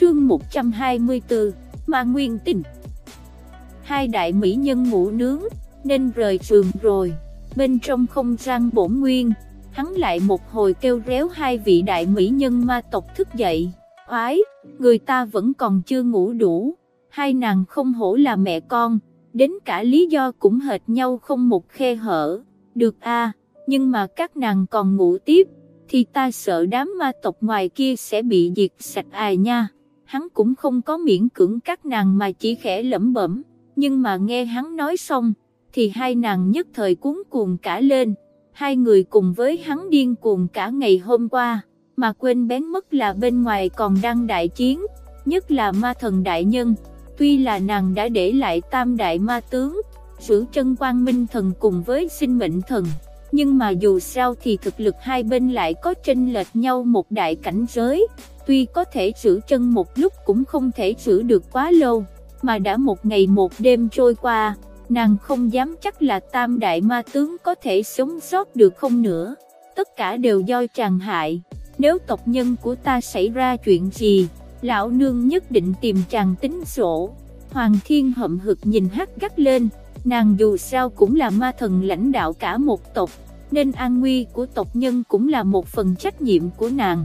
Chương 124, Ma Nguyên Tình Hai đại mỹ nhân ngủ nướng, nên rời trường rồi, bên trong không gian bổn nguyên, hắn lại một hồi kêu réo hai vị đại mỹ nhân ma tộc thức dậy, oái, người ta vẫn còn chưa ngủ đủ, hai nàng không hổ là mẹ con, đến cả lý do cũng hệt nhau không một khe hở, được a nhưng mà các nàng còn ngủ tiếp, thì ta sợ đám ma tộc ngoài kia sẽ bị diệt sạch ai nha, hắn cũng không có miễn cưỡng các nàng mà chỉ khẽ lẩm bẩm, nhưng mà nghe hắn nói xong, thì hai nàng nhất thời cuốn cuồng cả lên, hai người cùng với hắn điên cuồng cả ngày hôm qua, mà quên bén mất là bên ngoài còn đang đại chiến, nhất là ma thần đại nhân, tuy là nàng đã để lại tam đại ma tướng, sử chân quang minh thần cùng với sinh mệnh thần, nhưng mà dù sao thì thực lực hai bên lại có chênh lệch nhau một đại cảnh giới, tuy có thể giữ chân một lúc cũng không thể giữ được quá lâu, mà đã một ngày một đêm trôi qua, nàng không dám chắc là tam đại ma tướng có thể sống sót được không nữa, tất cả đều do chàng hại, nếu tộc nhân của ta xảy ra chuyện gì, lão nương nhất định tìm chàng tính sổ. Hoàng Thiên hậm hực nhìn hắt gắt lên, nàng dù sao cũng là ma thần lãnh đạo cả một tộc, nên an nguy của tộc nhân cũng là một phần trách nhiệm của nàng.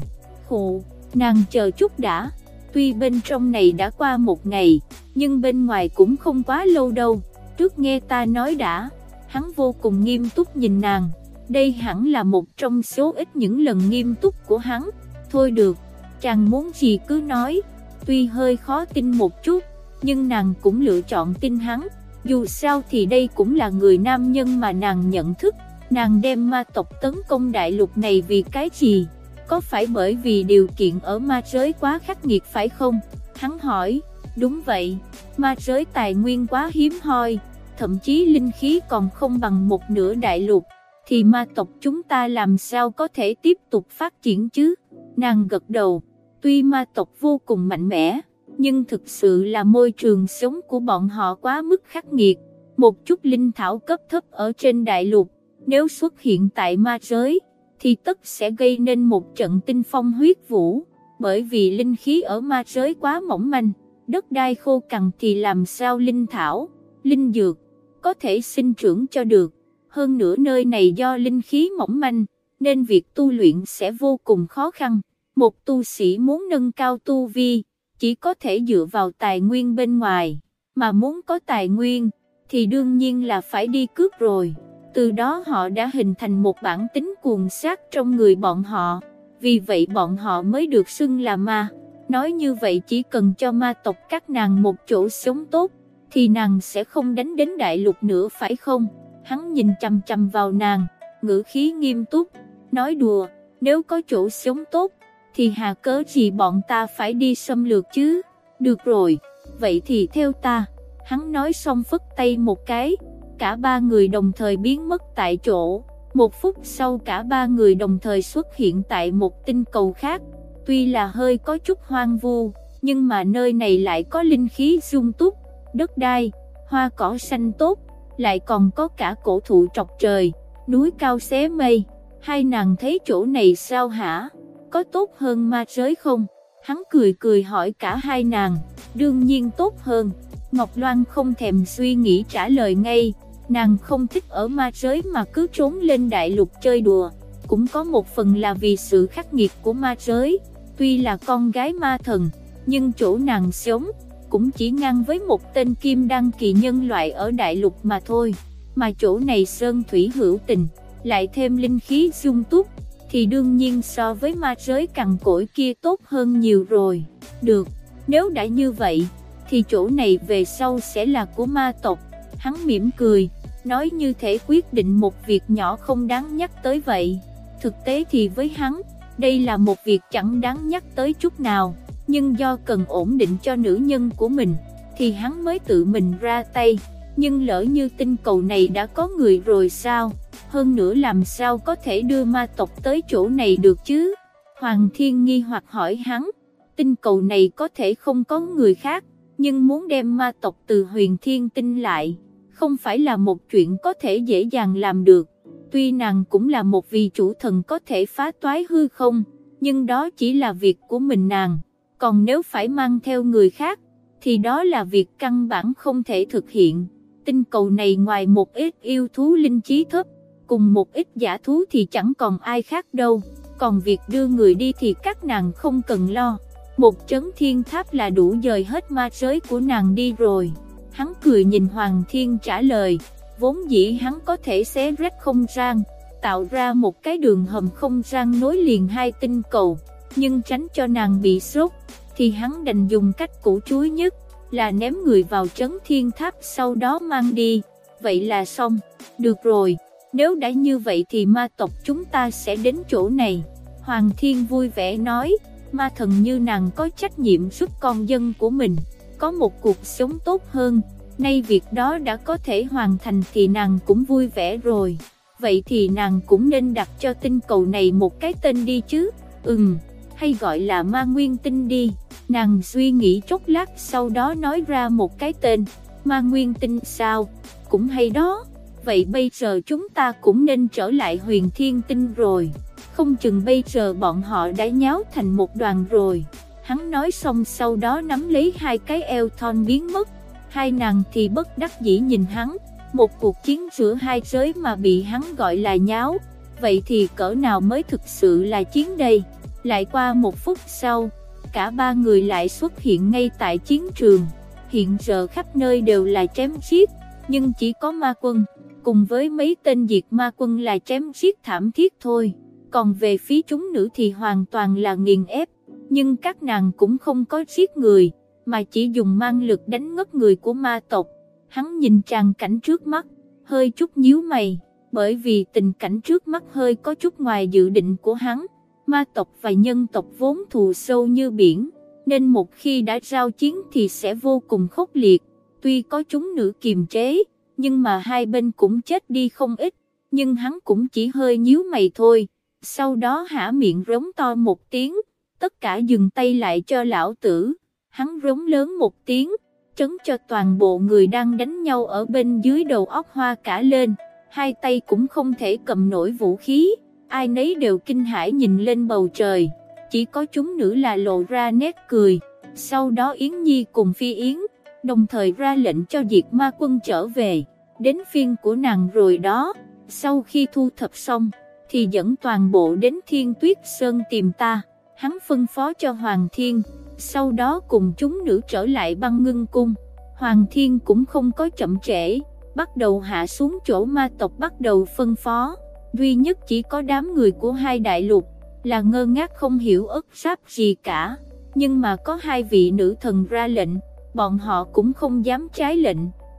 Khổ, nàng chờ chút đã, tuy bên trong này đã qua một ngày, nhưng bên ngoài cũng không quá lâu đâu, trước nghe ta nói đã, hắn vô cùng nghiêm túc nhìn nàng, đây hẳn là một trong số ít những lần nghiêm túc của hắn, thôi được, chàng muốn gì cứ nói, tuy hơi khó tin một chút, nhưng nàng cũng lựa chọn tin hắn, dù sao thì đây cũng là người nam nhân mà nàng nhận thức, nàng đem ma tộc tấn công đại lục này vì cái gì, có phải bởi vì điều kiện ở ma giới quá khắc nghiệt phải không, hắn hỏi, đúng vậy, ma giới tài nguyên quá hiếm hoi, thậm chí linh khí còn không bằng một nửa đại lục, thì ma tộc chúng ta làm sao có thể tiếp tục phát triển chứ, nàng gật đầu Tuy ma tộc vô cùng mạnh mẽ, nhưng thực sự là môi trường sống của bọn họ quá mức khắc nghiệt. Một chút linh thảo cấp thấp ở trên đại lục, nếu xuất hiện tại ma giới, thì tất sẽ gây nên một trận tinh phong huyết vũ, bởi vì linh khí ở ma giới quá mỏng manh, đất đai khô cằn thì làm sao linh thảo, linh dược, có thể sinh trưởng cho được. Hơn nữa nơi này do linh khí mỏng manh, nên việc tu luyện sẽ vô cùng khó khăn. Một tu sĩ muốn nâng cao tu vi, chỉ có thể dựa vào tài nguyên bên ngoài, mà muốn có tài nguyên, thì đương nhiên là phải đi cướp rồi. Từ đó họ đã hình thành một bản tính cuồng sát trong người bọn họ, vì vậy bọn họ mới được xưng là ma. Nói như vậy chỉ cần cho ma tộc các nàng một chỗ sống tốt, thì nàng sẽ không đánh đến đại lục nữa phải không? Hắn nhìn chằm chằm vào nàng, ngữ khí nghiêm túc, nói đùa, nếu có chỗ sống tốt, thì hà cớ gì bọn ta phải đi xâm lược chứ, được rồi, vậy thì theo ta, hắn nói xong phất tay một cái, cả ba người đồng thời biến mất tại chỗ, một phút sau cả ba người đồng thời xuất hiện tại một tinh cầu khác, tuy là hơi có chút hoang vu, nhưng mà nơi này lại có linh khí dung túc, đất đai, hoa cỏ xanh tốt, lại còn có cả cổ thụ trọc trời, núi cao xé mây, hai nàng thấy chỗ này sao hả, có tốt hơn ma giới không? Hắn cười cười hỏi cả hai nàng, đương nhiên tốt hơn, Ngọc Loan không thèm suy nghĩ trả lời ngay, nàng không thích ở ma giới mà cứ trốn lên đại lục chơi đùa, cũng có một phần là vì sự khắc nghiệt của ma giới, tuy là con gái ma thần, nhưng chỗ nàng sống, cũng chỉ ngang với một tên kim đăng kỳ nhân loại ở đại lục mà thôi, mà chỗ này sơn thủy hữu tình, lại thêm linh khí dung túc, thì đương nhiên so với ma giới cằn cỗi kia tốt hơn nhiều rồi, được, nếu đã như vậy, thì chỗ này về sau sẽ là của ma tộc, hắn mỉm cười, nói như thể quyết định một việc nhỏ không đáng nhắc tới vậy, thực tế thì với hắn, đây là một việc chẳng đáng nhắc tới chút nào nhưng do cần ổn định cho nữ nhân của mình, thì hắn mới tự mình ra tay, nhưng lỡ như tinh cầu này đã có người rồi sao, hơn nữa làm sao có thể đưa ma tộc tới chỗ này được chứ, Hoàng Thiên nghi hoặc hỏi hắn, tinh cầu này có thể không có người khác, nhưng muốn đem ma tộc từ huyền thiên tinh lại, không phải là một chuyện có thể dễ dàng làm được, tuy nàng cũng là một vị chủ thần có thể phá toái hư không, nhưng đó chỉ là việc của mình nàng còn nếu phải mang theo người khác, thì đó là việc căn bản không thể thực hiện. Tinh cầu này ngoài một ít yêu thú linh trí thấp, cùng một ít giả thú thì chẳng còn ai khác đâu, còn việc đưa người đi thì các nàng không cần lo. Một chấn thiên tháp là đủ dời hết ma giới của nàng đi rồi. Hắn cười nhìn Hoàng Thiên trả lời, vốn dĩ hắn có thể xé rách không gian, tạo ra một cái đường hầm không gian nối liền hai tinh cầu nhưng tránh cho nàng bị sốt, thì hắn đành dùng cách cũ chuối nhất, là ném người vào trấn thiên tháp sau đó mang đi, vậy là xong, được rồi, nếu đã như vậy thì ma tộc chúng ta sẽ đến chỗ này. Hoàng Thiên vui vẻ nói, ma thần như nàng có trách nhiệm giúp con dân của mình, có một cuộc sống tốt hơn, nay việc đó đã có thể hoàn thành thì nàng cũng vui vẻ rồi, vậy thì nàng cũng nên đặt cho tinh cầu này một cái tên đi chứ, ừm hay gọi là ma nguyên tinh đi, nàng suy nghĩ chốc lát sau đó nói ra một cái tên, ma nguyên tinh sao, cũng hay đó, vậy bây giờ chúng ta cũng nên trở lại huyền thiên tinh rồi, không chừng bây giờ bọn họ đã nháo thành một đoàn rồi, hắn nói xong sau đó nắm lấy hai cái eo thon biến mất, hai nàng thì bất đắc dĩ nhìn hắn, một cuộc chiến giữa hai giới mà bị hắn gọi là nháo, vậy thì cỡ nào mới thực sự là chiến đây? Lại qua một phút sau, cả ba người lại xuất hiện ngay tại chiến trường, hiện giờ khắp nơi đều là chém giết, nhưng chỉ có ma quân, cùng với mấy tên diệt ma quân là chém giết thảm thiết thôi, còn về phía chúng nữ thì hoàn toàn là nghiền ép, nhưng các nàng cũng không có giết người, mà chỉ dùng mang lực đánh ngất người của ma tộc. Hắn nhìn tràn cảnh trước mắt, hơi chút nhíu mày, bởi vì tình cảnh trước mắt hơi có chút ngoài dự định của hắn ma tộc và nhân tộc vốn thù sâu như biển, nên một khi đã giao chiến thì sẽ vô cùng khốc liệt, tuy có chúng nữ kiềm chế, nhưng mà hai bên cũng chết đi không ít, nhưng hắn cũng chỉ hơi nhíu mày thôi, sau đó hả miệng rống to một tiếng, tất cả dừng tay lại cho lão tử, hắn rống lớn một tiếng, trấn cho toàn bộ người đang đánh nhau ở bên dưới đầu óc hoa cả lên, hai tay cũng không thể cầm nổi vũ khí ai nấy đều kinh hãi nhìn lên bầu trời, chỉ có chúng nữ là lộ ra nét cười, sau đó Yến Nhi cùng Phi Yến, đồng thời ra lệnh cho diệt ma quân trở về, đến phiên của nàng rồi đó, sau khi thu thập xong, thì dẫn toàn bộ đến Thiên Tuyết Sơn tìm ta, hắn phân phó cho Hoàng Thiên, sau đó cùng chúng nữ trở lại băng ngưng cung, Hoàng Thiên cũng không có chậm trễ, bắt đầu hạ xuống chỗ ma tộc bắt đầu phân phó duy nhất chỉ có đám người của hai đại lục, là ngơ ngác không hiểu ức sáp gì cả, nhưng mà có hai vị nữ thần ra lệnh, bọn họ cũng không dám trái lệnh,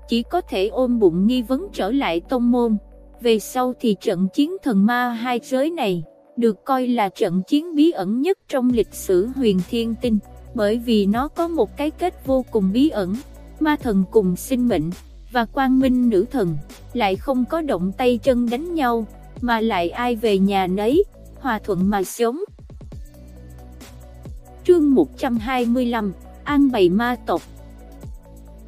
chỉ có thể ôm bụng nghi vấn trở lại tông môn. Về sau thì trận chiến thần ma hai giới này, được coi là trận chiến bí ẩn nhất trong lịch sử huyền thiên tinh, bởi vì nó có một cái kết vô cùng bí ẩn, ma thần cùng sinh mệnh, và quang minh nữ thần, lại không có động tay chân đánh nhau, mà lại ai về nhà nấy, hòa thuận mà sống. Chương 125, An bày ma tộc.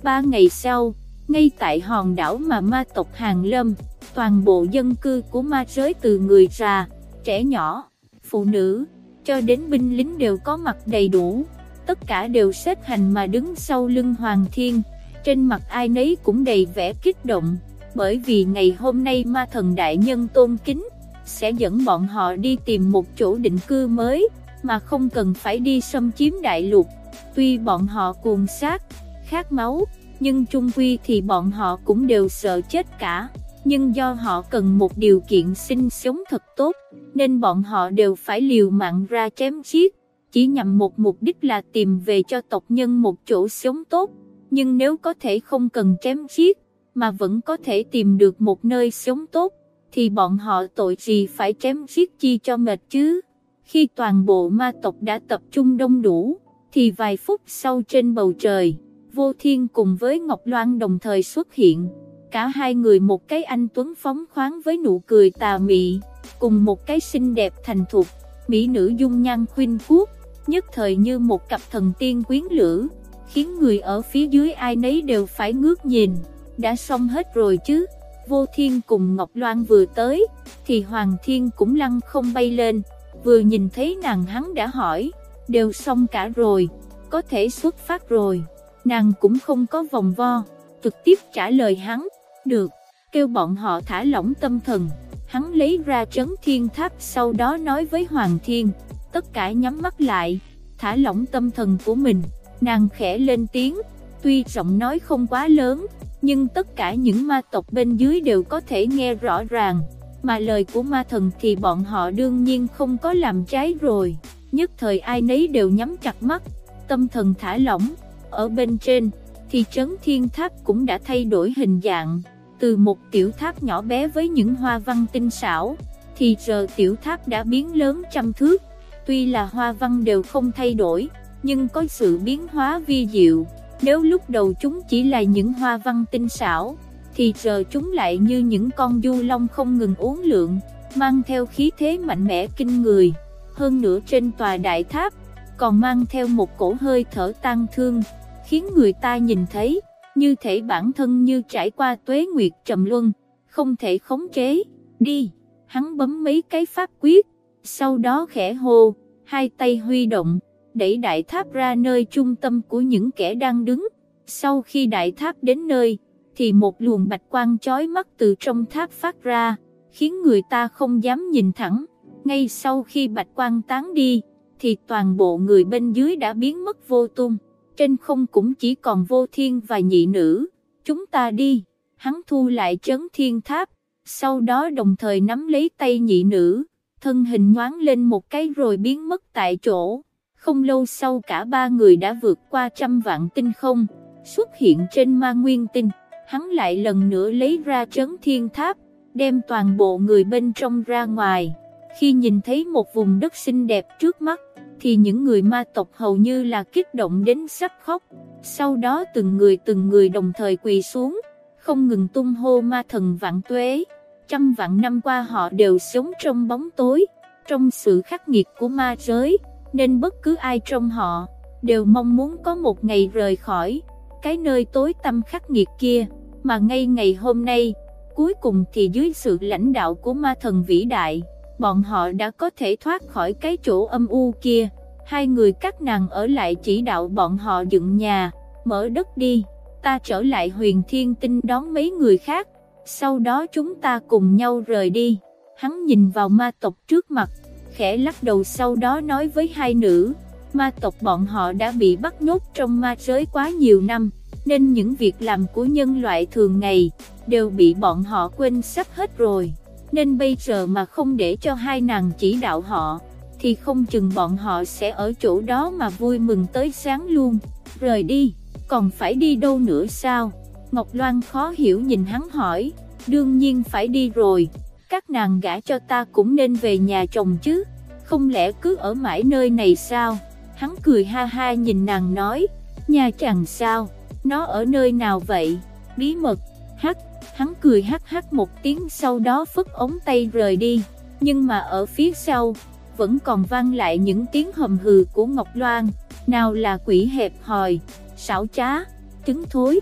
Ba ngày sau, ngay tại hòn đảo mà ma tộc Hàng Lâm, toàn bộ dân cư của ma giới từ người già, trẻ nhỏ, phụ nữ, cho đến binh lính đều có mặt đầy đủ, tất cả đều xếp hành mà đứng sau lưng Hoàng Thiên, trên mặt ai nấy cũng đầy vẻ kích động, bởi vì ngày hôm nay ma thần đại nhân tôn kính, sẽ dẫn bọn họ đi tìm một chỗ định cư mới, mà không cần phải đi xâm chiếm đại lục. Tuy bọn họ cuồng sát, khát máu, nhưng trung quy thì bọn họ cũng đều sợ chết cả. Nhưng do họ cần một điều kiện sinh sống thật tốt, nên bọn họ đều phải liều mạng ra chém giết, chỉ nhằm một mục đích là tìm về cho tộc nhân một chỗ sống tốt. Nhưng nếu có thể không cần chém giết, mà vẫn có thể tìm được một nơi sống tốt, thì bọn họ tội gì phải chém giết chi cho mệt chứ. Khi toàn bộ ma tộc đã tập trung đông đủ, thì vài phút sau trên bầu trời, Vô Thiên cùng với Ngọc Loan đồng thời xuất hiện. Cả hai người một cái anh tuấn phóng khoáng với nụ cười tà mị, cùng một cái xinh đẹp thành thục, mỹ nữ dung nhan khuyên quốc, nhất thời như một cặp thần tiên quyến lữ, khiến người ở phía dưới ai nấy đều phải ngước nhìn, đã xong hết rồi chứ. Vô Thiên cùng Ngọc Loan vừa tới, thì Hoàng Thiên cũng lăn không bay lên, vừa nhìn thấy nàng hắn đã hỏi, đều xong cả rồi, có thể xuất phát rồi, nàng cũng không có vòng vo, trực tiếp trả lời hắn, được, kêu bọn họ thả lỏng tâm thần, hắn lấy ra trấn thiên tháp sau đó nói với Hoàng Thiên, tất cả nhắm mắt lại, thả lỏng tâm thần của mình, nàng khẽ lên tiếng, tuy giọng nói không quá lớn, nhưng tất cả những ma tộc bên dưới đều có thể nghe rõ ràng, mà lời của ma thần thì bọn họ đương nhiên không có làm trái rồi, nhất thời ai nấy đều nhắm chặt mắt, tâm thần thả lỏng, ở bên trên, thì trấn thiên tháp cũng đã thay đổi hình dạng, từ một tiểu tháp nhỏ bé với những hoa văn tinh xảo, thì giờ tiểu tháp đã biến lớn trăm thước, tuy là hoa văn đều không thay đổi, nhưng có sự biến hóa vi diệu. Nếu lúc đầu chúng chỉ là những hoa văn tinh xảo, thì giờ chúng lại như những con du long không ngừng uốn lượn, mang theo khí thế mạnh mẽ kinh người. Hơn nữa trên tòa đại tháp, còn mang theo một cổ hơi thở tang thương, khiến người ta nhìn thấy, như thể bản thân như trải qua tuế nguyệt trầm luân, không thể khống chế. Đi, hắn bấm mấy cái pháp quyết, sau đó khẽ hô, hai tay huy động, đẩy đại tháp ra nơi trung tâm của những kẻ đang đứng. Sau khi đại tháp đến nơi, thì một luồng bạch quang chói mắt từ trong tháp phát ra, khiến người ta không dám nhìn thẳng. Ngay sau khi bạch quang tán đi, thì toàn bộ người bên dưới đã biến mất vô tung. Trên không cũng chỉ còn vô thiên và nhị nữ. Chúng ta đi, hắn thu lại trấn thiên tháp, sau đó đồng thời nắm lấy tay nhị nữ, thân hình nhoáng lên một cái rồi biến mất tại chỗ. Không lâu sau cả ba người đã vượt qua trăm vạn tinh không, xuất hiện trên ma nguyên tinh, hắn lại lần nữa lấy ra trấn thiên tháp, đem toàn bộ người bên trong ra ngoài. Khi nhìn thấy một vùng đất xinh đẹp trước mắt, thì những người ma tộc hầu như là kích động đến sắp khóc. Sau đó từng người từng người đồng thời quỳ xuống, không ngừng tung hô ma thần vạn tuế. Trăm vạn năm qua họ đều sống trong bóng tối, trong sự khắc nghiệt của ma giới nên bất cứ ai trong họ, đều mong muốn có một ngày rời khỏi, cái nơi tối tăm khắc nghiệt kia, mà ngay ngày hôm nay, cuối cùng thì dưới sự lãnh đạo của ma thần vĩ đại, bọn họ đã có thể thoát khỏi cái chỗ âm u kia, hai người các nàng ở lại chỉ đạo bọn họ dựng nhà, mở đất đi, ta trở lại huyền thiên tinh đón mấy người khác, sau đó chúng ta cùng nhau rời đi, hắn nhìn vào ma tộc trước mặt, khẽ lắc đầu sau đó nói với hai nữ, ma tộc bọn họ đã bị bắt nhốt trong ma giới quá nhiều năm, nên những việc làm của nhân loại thường ngày, đều bị bọn họ quên sắp hết rồi, nên bây giờ mà không để cho hai nàng chỉ đạo họ, thì không chừng bọn họ sẽ ở chỗ đó mà vui mừng tới sáng luôn, rời đi, còn phải đi đâu nữa sao? Ngọc Loan khó hiểu nhìn hắn hỏi, đương nhiên phải đi rồi, các nàng gả cho ta cũng nên về nhà chồng chứ, không lẽ cứ ở mãi nơi này sao? Hắn cười ha ha nhìn nàng nói, nhà chàng sao, nó ở nơi nào vậy, bí mật, hắc, hắn cười hắc hắc một tiếng sau đó phất ống tay rời đi, nhưng mà ở phía sau, vẫn còn vang lại những tiếng hầm hừ của Ngọc Loan, nào là quỷ hẹp hòi, xảo trá, trứng thối.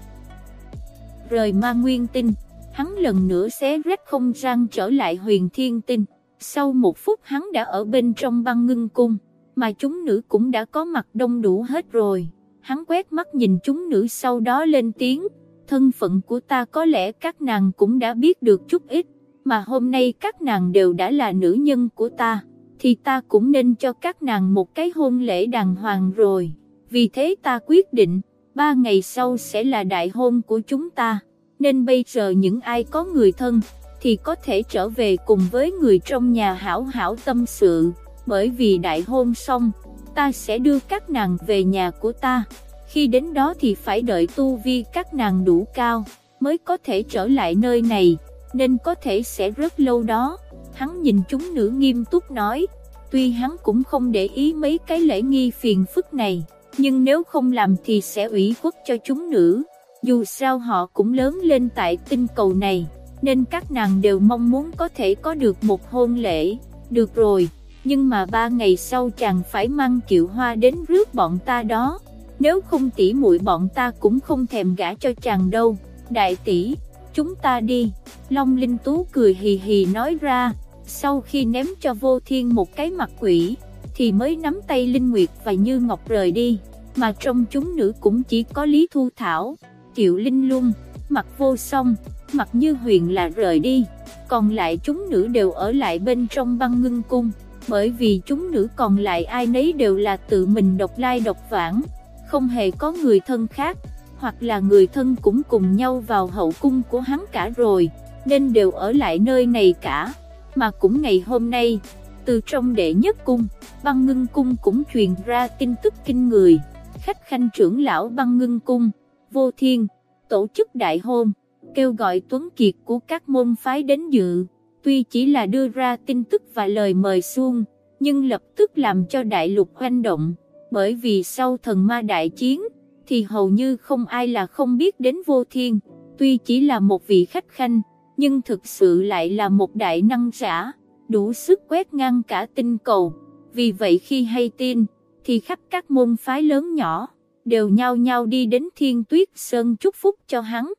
Rời ma nguyên tinh, hắn lần nữa xé rách không gian trở lại huyền thiên tinh, sau một phút hắn đã ở bên trong băng ngưng cung, mà chúng nữ cũng đã có mặt đông đủ hết rồi. Hắn quét mắt nhìn chúng nữ sau đó lên tiếng, thân phận của ta có lẽ các nàng cũng đã biết được chút ít, mà hôm nay các nàng đều đã là nữ nhân của ta, thì ta cũng nên cho các nàng một cái hôn lễ đàng hoàng rồi. Vì thế ta quyết định, ba ngày sau sẽ là đại hôn của chúng ta, nên bây giờ những ai có người thân, thì có thể trở về cùng với người trong nhà hảo hảo tâm sự, bởi vì đại hôn xong, ta sẽ đưa các nàng về nhà của ta, khi đến đó thì phải đợi tu vi các nàng đủ cao, mới có thể trở lại nơi này, nên có thể sẽ rất lâu đó. Hắn nhìn chúng nữ nghiêm túc nói, tuy hắn cũng không để ý mấy cái lễ nghi phiền phức này, nhưng nếu không làm thì sẽ ủy khuất cho chúng nữ. Dù sao họ cũng lớn lên tại tinh cầu này, nên các nàng đều mong muốn có thể có được một hôn lễ. Được rồi, nhưng mà ba ngày sau chàng phải mang kiệu hoa đến rước bọn ta đó. Nếu không tỷ muội bọn ta cũng không thèm gả cho chàng đâu. Đại tỷ, chúng ta đi. Long Linh Tú cười hì hì nói ra, sau khi ném cho vô thiên một cái mặt quỷ, thì mới nắm tay Linh Nguyệt và Như Ngọc rời đi, mà trong chúng nữ cũng chỉ có Lý Thu Thảo, kiệu Linh Luân, mặt vô song, mặt như huyền là rời đi, còn lại chúng nữ đều ở lại bên trong băng ngưng cung, bởi vì chúng nữ còn lại ai nấy đều là tự mình độc lai độc vãng, không hề có người thân khác, hoặc là người thân cũng cùng nhau vào hậu cung của hắn cả rồi, nên đều ở lại nơi này cả, mà cũng ngày hôm nay, từ trong đệ nhất cung, băng ngưng cung cũng truyền ra tin tức kinh người, khách khanh trưởng lão băng ngưng cung, vô thiên, tổ chức đại hôn, kêu gọi tuấn kiệt của các môn phái đến dự, tuy chỉ là đưa ra tin tức và lời mời xuông, nhưng lập tức làm cho đại lục hoành động, bởi vì sau thần ma đại chiến, thì hầu như không ai là không biết đến vô thiên, tuy chỉ là một vị khách khanh, nhưng thực sự lại là một đại năng giả, đủ sức quét ngang cả tinh cầu. Vì vậy khi hay tin, thì khắp các môn phái lớn nhỏ, đều nhau nhau đi đến Thiên Tuyết Sơn chúc phúc cho hắn.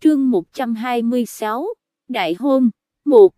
Trương 126, Đại hôn, 1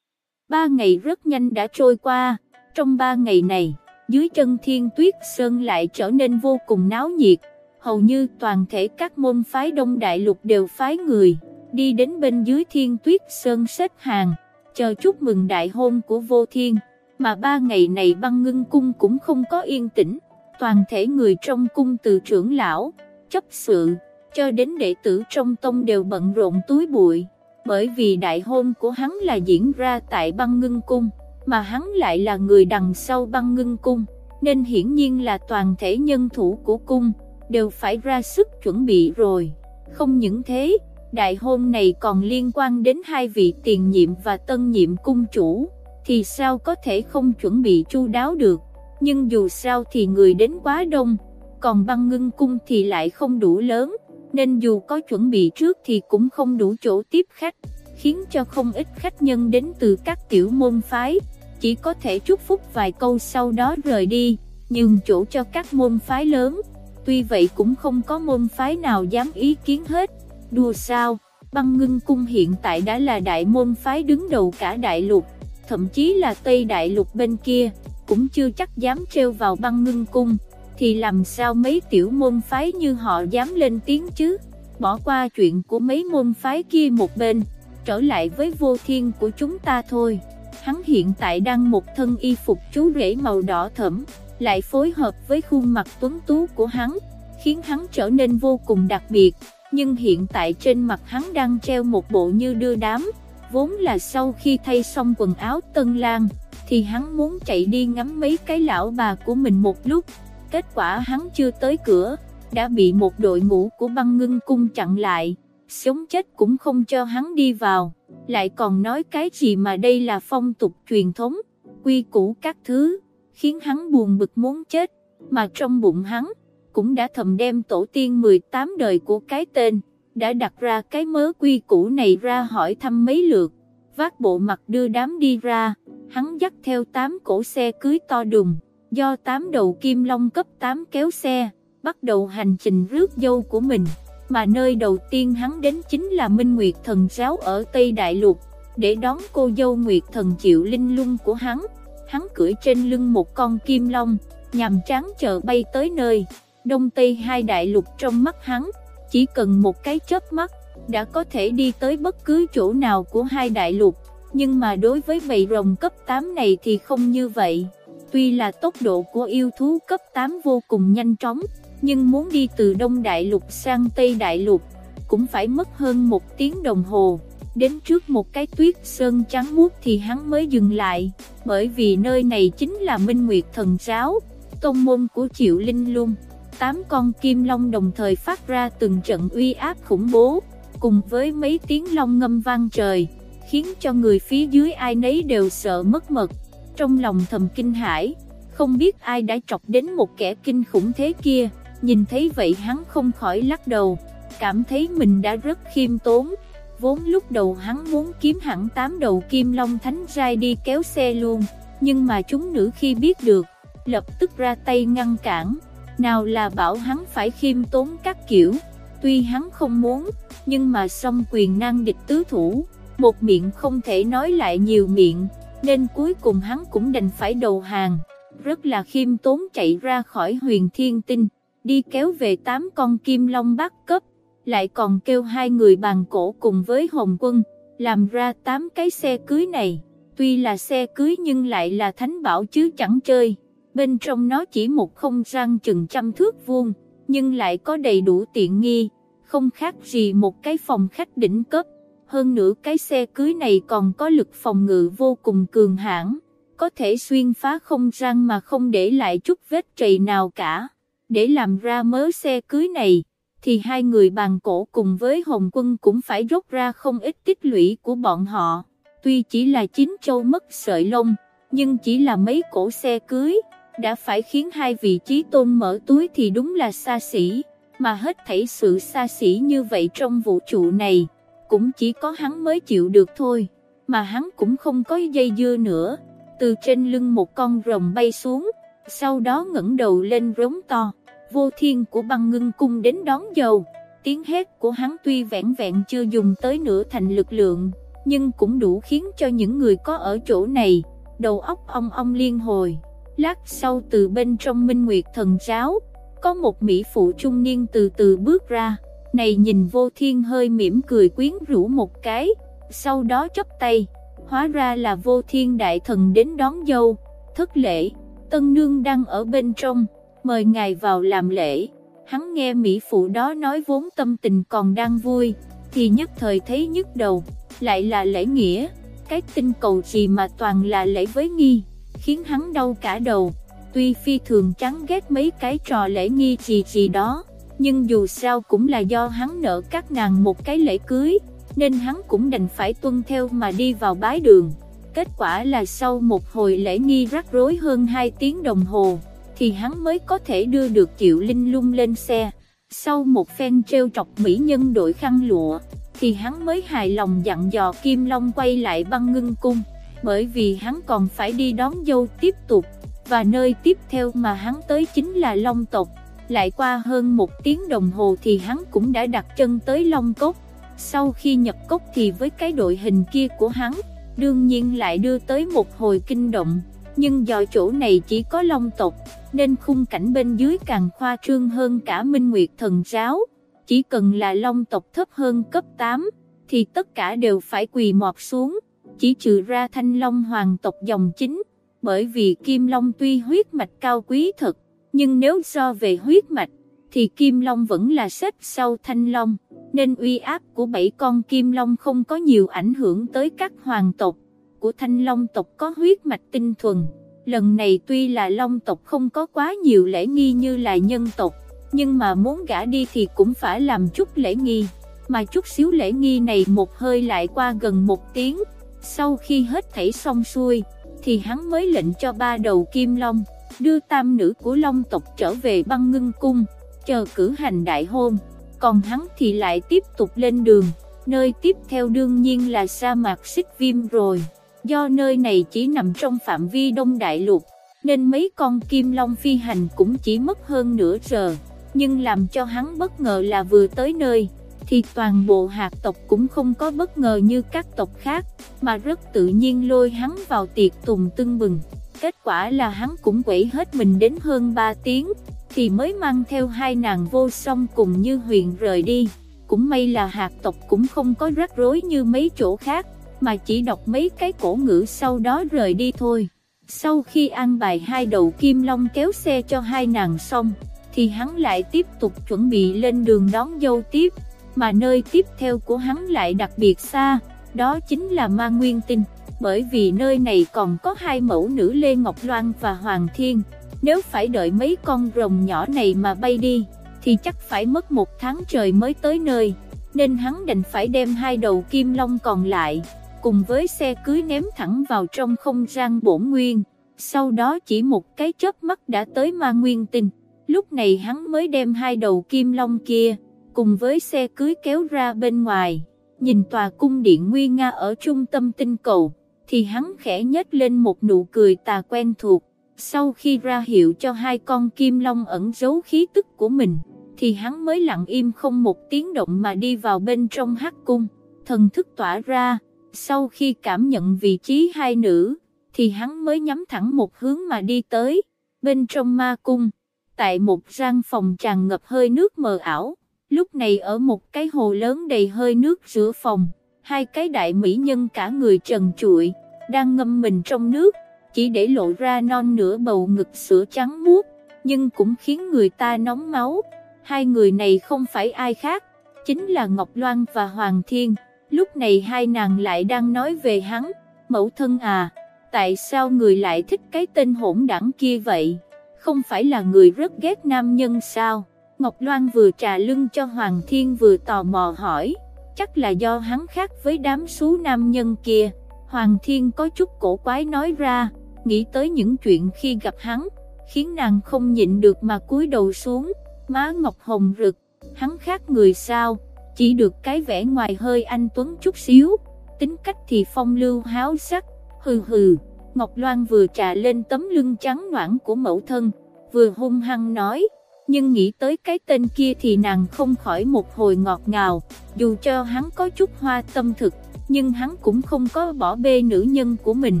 Ba ngày rất nhanh đã trôi qua, trong ba ngày này, dưới chân Thiên Tuyết Sơn lại trở nên vô cùng náo nhiệt, hầu như toàn thể các môn phái Đông Đại Lục đều phái người, đi đến bên dưới Thiên Tuyết Sơn xếp hàng, chờ chúc mừng đại hôn của vô thiên, mà ba ngày này băng ngưng cung cũng không có yên tĩnh, toàn thể người trong cung từ trưởng lão, chấp sự, cho đến đệ tử trong tông đều bận rộn túi bụi, bởi vì đại hôn của hắn là diễn ra tại băng ngưng cung, mà hắn lại là người đằng sau băng ngưng cung, nên hiển nhiên là toàn thể nhân thủ của cung, đều phải ra sức chuẩn bị rồi. Không những thế, đại hôn này còn liên quan đến hai vị tiền nhiệm và tân nhiệm cung chủ, thì sao có thể không chuẩn bị chu đáo được, nhưng dù sao thì người đến quá đông, còn băng ngưng cung thì lại không đủ lớn, nên dù có chuẩn bị trước thì cũng không đủ chỗ tiếp khách, khiến cho không ít khách nhân đến từ các tiểu môn phái, chỉ có thể chúc phúc vài câu sau đó rời đi, nhường chỗ cho các môn phái lớn, tuy vậy cũng không có môn phái nào dám ý kiến hết, đùa sao, băng ngưng cung hiện tại đã là đại môn phái đứng đầu cả đại lục, thậm chí là Tây Đại Lục bên kia, cũng chưa chắc dám treo vào băng ngưng cung, thì làm sao mấy tiểu môn phái như họ dám lên tiếng chứ, bỏ qua chuyện của mấy môn phái kia một bên, trở lại với vô thiên của chúng ta thôi. Hắn hiện tại đang một thân y phục chú rể màu đỏ thẫm, lại phối hợp với khuôn mặt tuấn tú của hắn, khiến hắn trở nên vô cùng đặc biệt, nhưng hiện tại trên mặt hắn đang treo một bộ như đưa đám, vốn là sau khi thay xong quần áo tân lang, thì hắn muốn chạy đi ngắm mấy cái lão bà của mình một lúc, kết quả hắn chưa tới cửa, đã bị một đội ngũ của băng ngưng cung chặn lại, sống chết cũng không cho hắn đi vào. lại còn nói cái gì mà đây là phong tục truyền thống, quy củ các thứ, khiến hắn buồn bực muốn chết, mà trong bụng hắn, cũng đã thầm đem tổ tiên 18 đời của cái tên, đã đặt ra cái mớ quy củ này ra hỏi thăm mấy lượt, vác bộ mặt đưa đám đi ra, hắn dắt theo 8 cổ xe cưới to đùng, do 8 đầu kim long cấp 8 kéo xe, bắt đầu hành trình rước dâu của mình, mà nơi đầu tiên hắn đến chính là Minh Nguyệt Thần Giáo ở Tây Đại Lục, để đón cô dâu Nguyệt Thần chịu linh lung của hắn, hắn cưỡi trên lưng một con kim long, nhằm tráng chờ bay tới nơi, Đông Tây hai đại lục trong mắt hắn, chỉ cần một cái chớp mắt, đã có thể đi tới bất cứ chỗ nào của hai đại lục, nhưng mà đối với bầy rồng cấp 8 này thì không như vậy. Tuy là tốc độ của yêu thú cấp 8 vô cùng nhanh chóng, nhưng muốn đi từ Đông Đại Lục sang Tây Đại Lục, cũng phải mất hơn một tiếng đồng hồ. Đến trước một cái tuyết sơn trắng muốt thì hắn mới dừng lại, bởi vì nơi này chính là Minh Nguyệt Thần Giáo, tông môn của Triệu Linh Lung. Tám con kim long đồng thời phát ra từng trận uy áp khủng bố, cùng với mấy tiếng long ngâm vang trời, khiến cho người phía dưới ai nấy đều sợ mất mật. Trong lòng thầm kinh hãi, không biết ai đã chọc đến một kẻ kinh khủng thế kia, nhìn thấy vậy hắn không khỏi lắc đầu, cảm thấy mình đã rất khiêm tốn. Vốn lúc đầu hắn muốn kiếm hẳn tám đầu kim long thánh rai đi kéo xe luôn, nhưng mà chúng nữ khi biết được, lập tức ra tay ngăn cản, nào là bảo hắn phải khiêm tốn các kiểu, tuy hắn không muốn, nhưng mà song quyền năng địch tứ thủ, một miệng không thể nói lại nhiều miệng, nên cuối cùng hắn cũng đành phải đầu hàng, rất là khiêm tốn chạy ra khỏi huyền thiên tinh, đi kéo về tám con kim long bát cấp, lại còn kêu hai người bàn cổ cùng với Hồng Quân, làm ra tám cái xe cưới này, tuy là xe cưới nhưng lại là thánh bảo chứ chẳng chơi, bên trong nó chỉ một không gian chừng trăm thước vuông, nhưng lại có đầy đủ tiện nghi, không khác gì một cái phòng khách đỉnh cấp, hơn nữa cái xe cưới này còn có lực phòng ngự vô cùng cường hãn, có thể xuyên phá không gian mà không để lại chút vết trầy nào cả. Để làm ra mớ xe cưới này, thì hai người bàn cổ cùng với Hồng Quân cũng phải rút ra không ít tích lũy của bọn họ. Tuy chỉ là chín châu mất sợi lông, nhưng chỉ là mấy cổ xe cưới, đã phải khiến hai vị trí tôn mở túi thì đúng là xa xỉ, mà hết thảy sự xa xỉ như vậy trong vũ trụ này, cũng chỉ có hắn mới chịu được thôi, mà hắn cũng không có dây dưa nữa, từ trên lưng một con rồng bay xuống, sau đó ngẩng đầu lên rống to, vô thiên của băng ngưng cung đến đón dầu, tiếng hét của hắn tuy vẹn vẹn chưa dùng tới nửa thành lực lượng, nhưng cũng đủ khiến cho những người có ở chỗ này, đầu óc ong ong liên hồi. Lát sau từ bên trong Minh Nguyệt thần giáo, có một mỹ phụ trung niên từ từ bước ra, này nhìn vô thiên hơi mỉm cười quyến rũ một cái, sau đó chắp tay, hóa ra là vô thiên đại thần đến đón dâu, thất lễ, tân nương đang ở bên trong, mời ngài vào làm lễ. Hắn nghe mỹ phụ đó nói vốn tâm tình còn đang vui, thì nhất thời thấy nhức đầu, lại là lễ nghĩa, cái tinh cầu gì mà toàn là lễ với nghi, khiến hắn đau cả đầu. Tuy phi thường chán ghét mấy cái trò lễ nghi gì gì đó, nhưng dù sao cũng là do hắn nợ các nàng một cái lễ cưới, nên hắn cũng đành phải tuân theo mà đi vào bái đường. Kết quả là sau một hồi lễ nghi rắc rối hơn 2 tiếng đồng hồ, thì hắn mới có thể đưa được Triệu Linh Lung lên xe. Sau một phen treo trọc mỹ nhân đội khăn lụa, thì hắn mới hài lòng dặn dò Kim Long quay lại băng ngưng cung, bởi vì hắn còn phải đi đón dâu tiếp tục, và nơi tiếp theo mà hắn tới chính là Long tộc. Lại qua hơn một tiếng đồng hồ thì hắn cũng đã đặt chân tới Long Cốc. Sau khi nhập cốc thì với cái đội hình kia của hắn, đương nhiên lại đưa tới một hồi kinh động, nhưng do chỗ này chỉ có Long tộc, nên khung cảnh bên dưới càng khoa trương hơn cả Minh Nguyệt Thần Giáo. Chỉ cần là Long tộc thấp hơn cấp 8, thì tất cả đều phải quỳ mọt xuống, chỉ trừ ra Thanh Long hoàng tộc dòng chính, bởi vì Kim Long tuy huyết mạch cao quý thật, nhưng nếu so về huyết mạch, thì Kim Long vẫn là xếp sau Thanh Long, nên uy áp của bảy con Kim Long không có nhiều ảnh hưởng tới các hoàng tộc. Của Thanh Long tộc có huyết mạch tinh thuần, lần này tuy là Long tộc không có quá nhiều lễ nghi như là nhân tộc, nhưng mà muốn gả đi thì cũng phải làm chút lễ nghi. mà chút xíu lễ nghi này một hơi lại qua gần một tiếng, sau khi hết thảy xong xuôi, thì hắn mới lệnh cho ba đầu kim long, đưa tam nữ của long tộc trở về băng ngưng cung, chờ cử hành đại hôn, còn hắn thì lại tiếp tục lên đường, nơi tiếp theo đương nhiên là sa mạc xích viêm rồi, do nơi này chỉ nằm trong phạm vi đông đại lục, nên mấy con kim long phi hành cũng chỉ mất hơn nửa giờ, nhưng làm cho hắn bất ngờ là vừa tới nơi, thì toàn bộ hạt tộc cũng không có bất ngờ như các tộc khác, mà rất tự nhiên lôi hắn vào tiệc tùng tưng bừng. Kết quả là hắn cũng quẩy hết mình đến hơn 3 tiếng, thì mới mang theo hai nàng vô song cùng như huyền rời đi. Cũng may là hạt tộc cũng không có rắc rối như mấy chỗ khác, mà chỉ đọc mấy cái cổ ngữ sau đó rời đi thôi. Sau khi ăn bài hai đầu kim long kéo xe cho hai nàng xong, thì hắn lại tiếp tục chuẩn bị lên đường đón dâu tiếp, mà nơi tiếp theo của hắn lại đặc biệt xa, đó chính là Ma Nguyên Tinh, bởi vì nơi này còn có hai mẫu nữ Lê Ngọc Loan và Hoàng Thiên, nếu phải đợi mấy con rồng nhỏ này mà bay đi, thì chắc phải mất một tháng trời mới tới nơi, nên hắn đành phải đem hai đầu kim long còn lại, cùng với xe cưới ném thẳng vào trong không gian bổn nguyên, sau đó chỉ một cái chớp mắt đã tới Ma Nguyên Tinh, lúc này hắn mới đem hai đầu kim long kia, cùng với xe cưới kéo ra bên ngoài, nhìn tòa cung điện nguy nga ở trung tâm tinh cầu, thì hắn khẽ nhếch lên một nụ cười tà quen thuộc, sau khi ra hiệu cho hai con kim long ẩn giấu khí tức của mình, thì hắn mới lặng im không một tiếng động mà đi vào bên trong hắc cung, thần thức tỏa ra, sau khi cảm nhận vị trí hai nữ, thì hắn mới nhắm thẳng một hướng mà đi tới, bên trong ma cung, tại một gian phòng tràn ngập hơi nước mờ ảo Lúc này ở một cái hồ lớn đầy hơi nước giữa phòng, hai cái đại mỹ nhân cả người trần trụi, đang ngâm mình trong nước, chỉ để lộ ra non nửa bầu ngực sữa trắng muốt, nhưng cũng khiến người ta nóng máu. Hai người này không phải ai khác, chính là Ngọc Loan và Hoàng Thiên. Lúc này hai nàng lại đang nói về hắn, mẫu thân à, tại sao người lại thích cái tên hỗn đảng kia vậy? Không phải là người rất ghét nam nhân sao? Ngọc Loan vừa trà lưng cho Hoàng Thiên vừa tò mò hỏi, chắc là do hắn khác với đám số nam nhân kia. Hoàng Thiên có chút cổ quái nói ra, nghĩ tới những chuyện khi gặp hắn, khiến nàng không nhịn được mà cúi đầu xuống, má ngọc hồng rực, hắn khác người sao, chỉ được cái vẻ ngoài hơi anh tuấn chút xíu, tính cách thì phong lưu háo sắc, hừ hừ, Ngọc Loan vừa trà lên tấm lưng trắng noãn của mẫu thân, vừa hung hăng nói, nhưng nghĩ tới cái tên kia thì nàng không khỏi một hồi ngọt ngào, dù cho hắn có chút hoa tâm thực, nhưng hắn cũng không có bỏ bê nữ nhân của mình,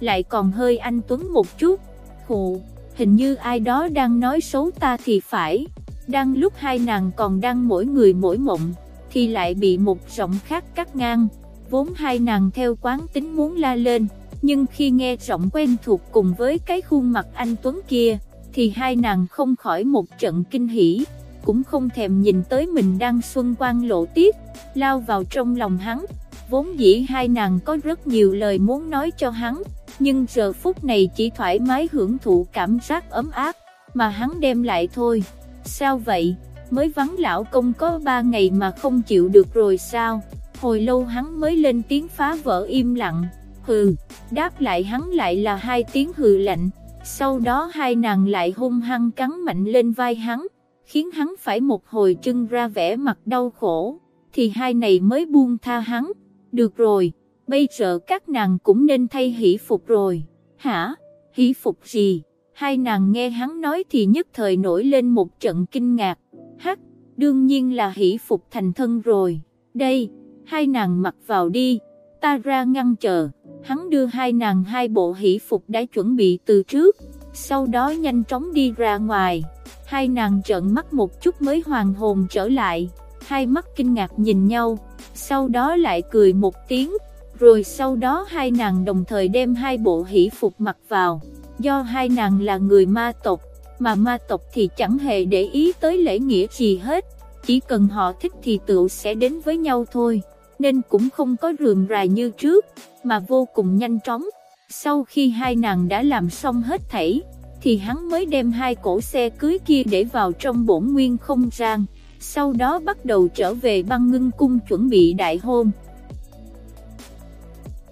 lại còn hơi anh Tuấn một chút. Khụ, hình như ai đó đang nói xấu ta thì phải, đang lúc hai nàng còn đang mỗi người mỗi mộng, thì lại bị một giọng khác cắt ngang, vốn hai nàng theo quán tính muốn la lên, nhưng khi nghe giọng quen thuộc cùng với cái khuôn mặt anh Tuấn kia, thì hai nàng không khỏi một trận kinh hỉ, cũng không thèm nhìn tới mình đang xuân quang lộ tiết, lao vào trong lòng hắn. Vốn dĩ hai nàng có rất nhiều lời muốn nói cho hắn, nhưng giờ phút này chỉ thoải mái hưởng thụ cảm giác ấm áp, mà hắn đem lại thôi. Sao vậy, mới vắng lão công có ba ngày mà không chịu được rồi sao? Hồi lâu hắn mới lên tiếng phá vỡ im lặng, hừ, đáp lại hắn lại là hai tiếng hừ lạnh, sau đó hai nàng lại hung hăng cắn mạnh lên vai hắn, khiến hắn phải một hồi trưng ra vẻ mặt đau khổ, thì hai này mới buông tha hắn. Được rồi, bây giờ các nàng cũng nên thay hỷ phục rồi. Hả? Hỷ phục gì? Hai nàng nghe hắn nói thì nhất thời nổi lên một trận kinh ngạc. Hắc, đương nhiên là hỷ phục thành thân rồi. Đây, hai nàng mặc vào đi, ta ra ngăn chờ hắn đưa hai nàng hai bộ hỷ phục đã chuẩn bị từ trước, sau đó nhanh chóng đi ra ngoài, hai nàng trợn mắt một chút mới hoàn hồn trở lại, hai mắt kinh ngạc nhìn nhau, sau đó lại cười một tiếng, rồi sau đó hai nàng đồng thời đem hai bộ hỷ phục mặc vào, do hai nàng là người ma tộc, mà ma tộc thì chẳng hề để ý tới lễ nghĩa gì hết, chỉ cần họ thích thì tựu sẽ đến với nhau thôi nên cũng không có rườm rà như trước, mà vô cùng nhanh chóng. Sau khi hai nàng đã làm xong hết thảy, thì hắn mới đem hai cổ xe cưới kia để vào trong bổn nguyên không gian, sau đó bắt đầu trở về băng ngưng cung chuẩn bị đại hôn.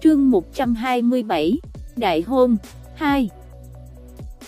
Chương 127 Đại hôn 2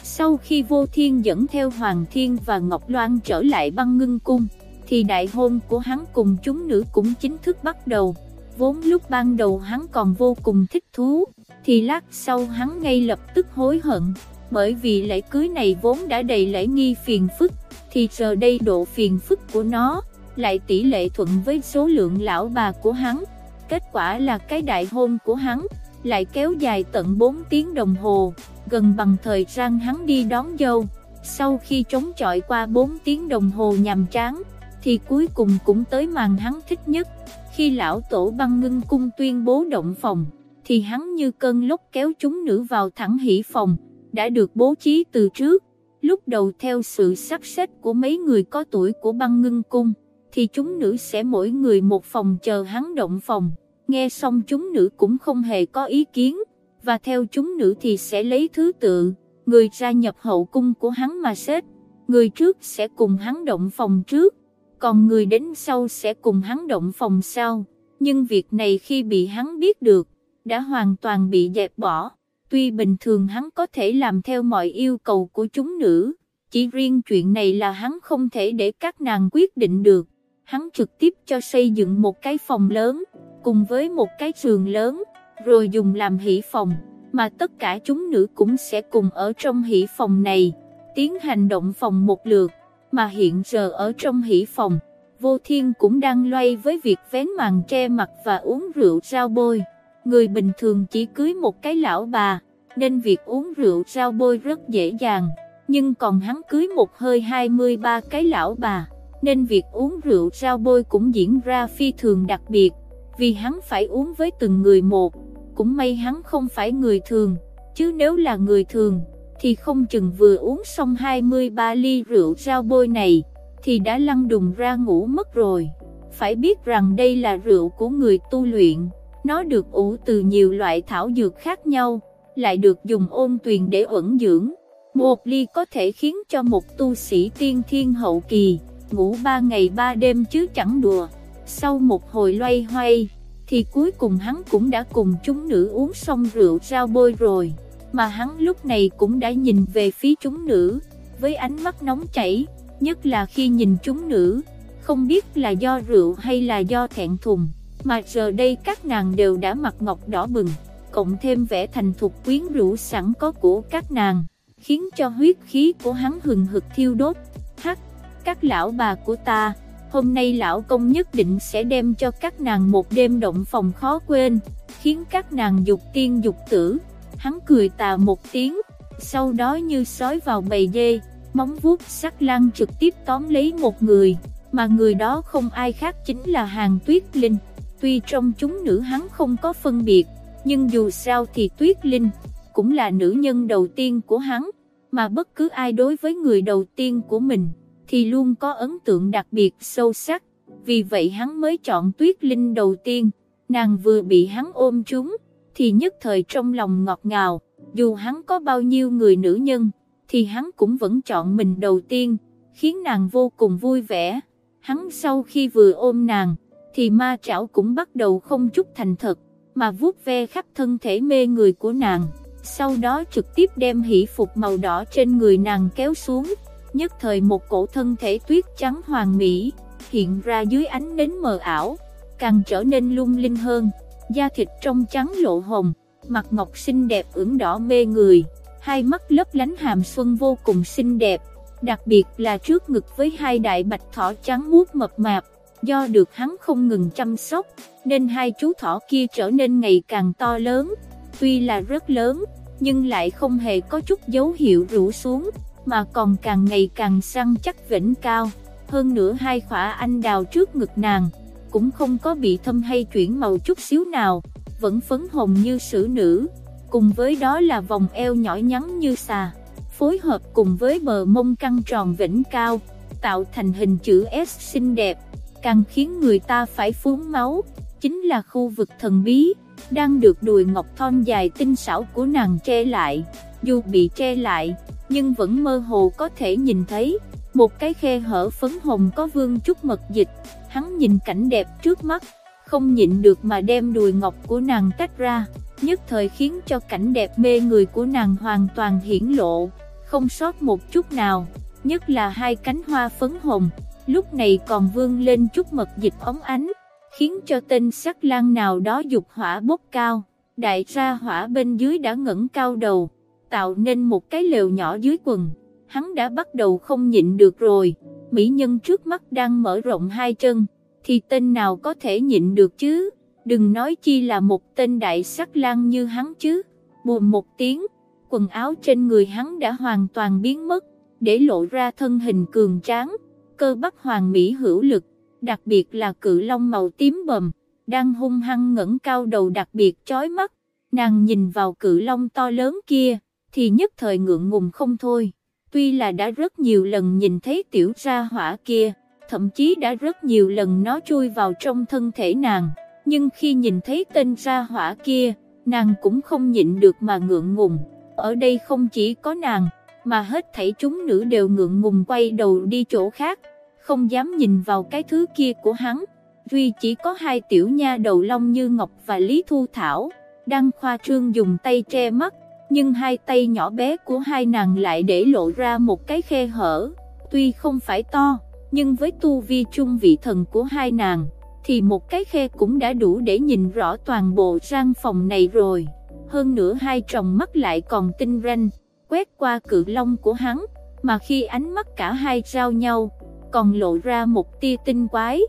Sau khi Vô Thiên dẫn theo Hoàng Thiên và Ngọc Loan trở lại băng ngưng cung, thì đại hôn của hắn cùng chúng nữ cũng chính thức bắt đầu. Vốn lúc ban đầu hắn còn vô cùng thích thú, thì lát sau hắn ngay lập tức hối hận, bởi vì lễ cưới này vốn đã đầy lễ nghi phiền phức, thì giờ đây độ phiền phức của nó lại tỷ lệ thuận với số lượng lão bà của hắn. Kết quả là cái đại hôn của hắn lại kéo dài tận 4 tiếng đồng hồ, gần bằng thời gian hắn đi đón dâu. Sau khi chống chọi qua 4 tiếng đồng hồ nhàm chán, thì cuối cùng cũng tới màn hắn thích nhất. Khi lão tổ băng ngưng cung tuyên bố động phòng, thì hắn như cơn lốc kéo chúng nữ vào thẳng hỷ phòng, đã được bố trí từ trước. Lúc đầu theo sự sắp xếp của mấy người có tuổi của băng ngưng cung, thì chúng nữ sẽ mỗi người một phòng chờ hắn động phòng. Nghe xong chúng nữ cũng không hề có ý kiến, và theo chúng nữ thì sẽ lấy thứ tự, người ra nhập hậu cung của hắn mà xếp. Người trước sẽ cùng hắn động phòng trước, còn người đến sau sẽ cùng hắn động phòng sau. Nhưng việc này khi bị hắn biết được, đã hoàn toàn bị dẹp bỏ. Tuy bình thường hắn có thể làm theo mọi yêu cầu của chúng nữ, chỉ riêng chuyện này là hắn không thể để các nàng quyết định được. Hắn trực tiếp cho xây dựng một cái phòng lớn, cùng với một cái giường lớn, rồi dùng làm hỷ phòng, mà tất cả chúng nữ cũng sẽ cùng ở trong hỷ phòng này, tiến hành động phòng một lượt, mà hiện giờ ở trong hỷ phòng, vô thiên cũng đang loay với việc vén màn che mặt và uống rượu rau bôi. Người bình thường chỉ cưới một cái lão bà, nên việc uống rượu rau bôi rất dễ dàng, nhưng còn hắn cưới một hơi 23 cái lão bà, nên việc uống rượu rau bôi cũng diễn ra phi thường đặc biệt, vì hắn phải uống với từng người một, cũng may hắn không phải người thường, chứ nếu là người thường, thì không chừng vừa uống xong 23 ly rượu rau bôi này, thì đã lăn đùng ra ngủ mất rồi. Phải biết rằng đây là rượu của người tu luyện, nó được ủ từ nhiều loại thảo dược khác nhau, lại được dùng ôn tuyền để ẩn dưỡng. Một ly có thể khiến cho một tu sĩ tiên thiên hậu kỳ, ngủ ba ngày ba đêm chứ chẳng đùa. Sau một hồi loay hoay, thì cuối cùng hắn cũng đã cùng chúng nữ uống xong rượu rau bôi rồi. Mà hắn lúc này cũng đã nhìn về phía chúng nữ, với ánh mắt nóng chảy, nhất là khi nhìn chúng nữ, không biết là do rượu hay là do thẹn thùng, mà giờ đây các nàng đều đã mặt ngọc đỏ bừng cộng thêm vẻ thành thục quyến rũ sẵn có của các nàng, khiến cho huyết khí của hắn hừng hực thiêu đốt. Hắc, các lão bà của ta, hôm nay lão công nhất định sẽ đem cho các nàng một đêm động phòng khó quên, khiến các nàng dục tiên dục tử. Hắn cười tà một tiếng, sau đó như sói vào bầy dê, móng vuốt sắc lăng trực tiếp tóm lấy một người, mà người đó không ai khác chính là Hàng Tuyết Linh. Tuy trong chúng nữ hắn không có phân biệt, nhưng dù sao thì Tuyết Linh cũng là nữ nhân đầu tiên của hắn, mà bất cứ ai đối với người đầu tiên của mình thì luôn có ấn tượng đặc biệt sâu sắc, vì vậy hắn mới chọn Tuyết Linh đầu tiên, nàng vừa bị hắn ôm trúng, thì nhất thời trong lòng ngọt ngào, dù hắn có bao nhiêu người nữ nhân, thì hắn cũng vẫn chọn mình đầu tiên, khiến nàng vô cùng vui vẻ. Hắn sau khi vừa ôm nàng, thì ma trảo cũng bắt đầu không chút thành thật, mà vuốt ve khắp thân thể mê người của nàng, sau đó trực tiếp đem hỷ phục màu đỏ trên người nàng kéo xuống, nhất thời một cổ thân thể tuyết trắng hoàng mỹ, hiện ra dưới ánh nến mờ ảo, càng trở nên lung linh hơn, da thịt trong trắng lộ hồng, mặt ngọc xinh đẹp ửng đỏ mê người, hai mắt lấp lánh hàm xuân vô cùng xinh đẹp, đặc biệt là trước ngực với hai đại bạch thỏ trắng muốt mập mạp, do được hắn không ngừng chăm sóc, nên hai chú thỏ kia trở nên ngày càng to lớn, tuy là rất lớn, nhưng lại không hề có chút dấu hiệu rũ xuống, mà còn càng ngày càng săn chắc vĩnh cao. Hơn nữa hai khỏa anh đào trước ngực nàng, cũng không có bị thâm hay chuyển màu chút xíu nào, vẫn phấn hồng như sử nữ, cùng với đó là vòng eo nhỏ nhắn như xà, phối hợp cùng với bờ mông căng tròn vĩnh cao, tạo thành hình chữ S xinh đẹp càng khiến người ta phải phún máu, chính là khu vực thần bí, đang được đùi ngọc thon dài tinh xảo của nàng che lại, dù bị che lại, nhưng vẫn mơ hồ có thể nhìn thấy, một cái khe hở phấn hồng có vương chút mật dịch, hắn nhìn cảnh đẹp trước mắt, không nhịn được mà đem đùi ngọc của nàng tách ra, nhất thời khiến cho cảnh đẹp mê người của nàng hoàn toàn hiển lộ, không sót một chút nào, nhất là hai cánh hoa phấn hồng, lúc này còn vương lên chút mật dịch ống ánh, khiến cho tên sắc lang nào đó dục hỏa bốc cao, đại ra hỏa bên dưới đã ngẩng cao đầu, tạo nên một cái lều nhỏ dưới quần, hắn đã bắt đầu không nhịn được rồi, mỹ nhân trước mắt đang mở rộng hai chân, thì tên nào có thể nhịn được chứ, đừng nói chi là một tên đại sắc lang như hắn chứ, buồn một tiếng, quần áo trên người hắn đã hoàn toàn biến mất, để lộ ra thân hình cường tráng, cơ bắp hoàng mỹ hữu lực, đặc biệt là cự long màu tím bầm, đang hung hăng ngẩng cao đầu đặc biệt chói mắt, nàng nhìn vào cự long to lớn kia, thì nhất thời ngượng ngùng không thôi, tuy là đã rất nhiều lần nhìn thấy tiểu ra hỏa kia, thậm chí đã rất nhiều lần nó chui vào trong thân thể nàng, nhưng khi nhìn thấy tên ra hỏa kia, nàng cũng không nhịn được mà ngượng ngùng, ở đây không chỉ có nàng, mà hết thảy chúng nữ đều ngượng ngùng quay đầu đi chỗ khác, không dám nhìn vào cái thứ kia của hắn, duy chỉ có hai tiểu nha đầu long như Ngọc và Lý Thu Thảo, đang khoa trương dùng tay che mắt, nhưng hai tay nhỏ bé của hai nàng lại để lộ ra một cái khe hở, tuy không phải to, nhưng với tu vi trung vị thần của hai nàng, thì một cái khe cũng đã đủ để nhìn rõ toàn bộ gian phòng này rồi, hơn nữa hai tròng mắt lại còn tinh ranh, quét qua cự long của hắn, mà khi ánh mắt cả hai giao nhau, còn lộ ra một tia tinh quái,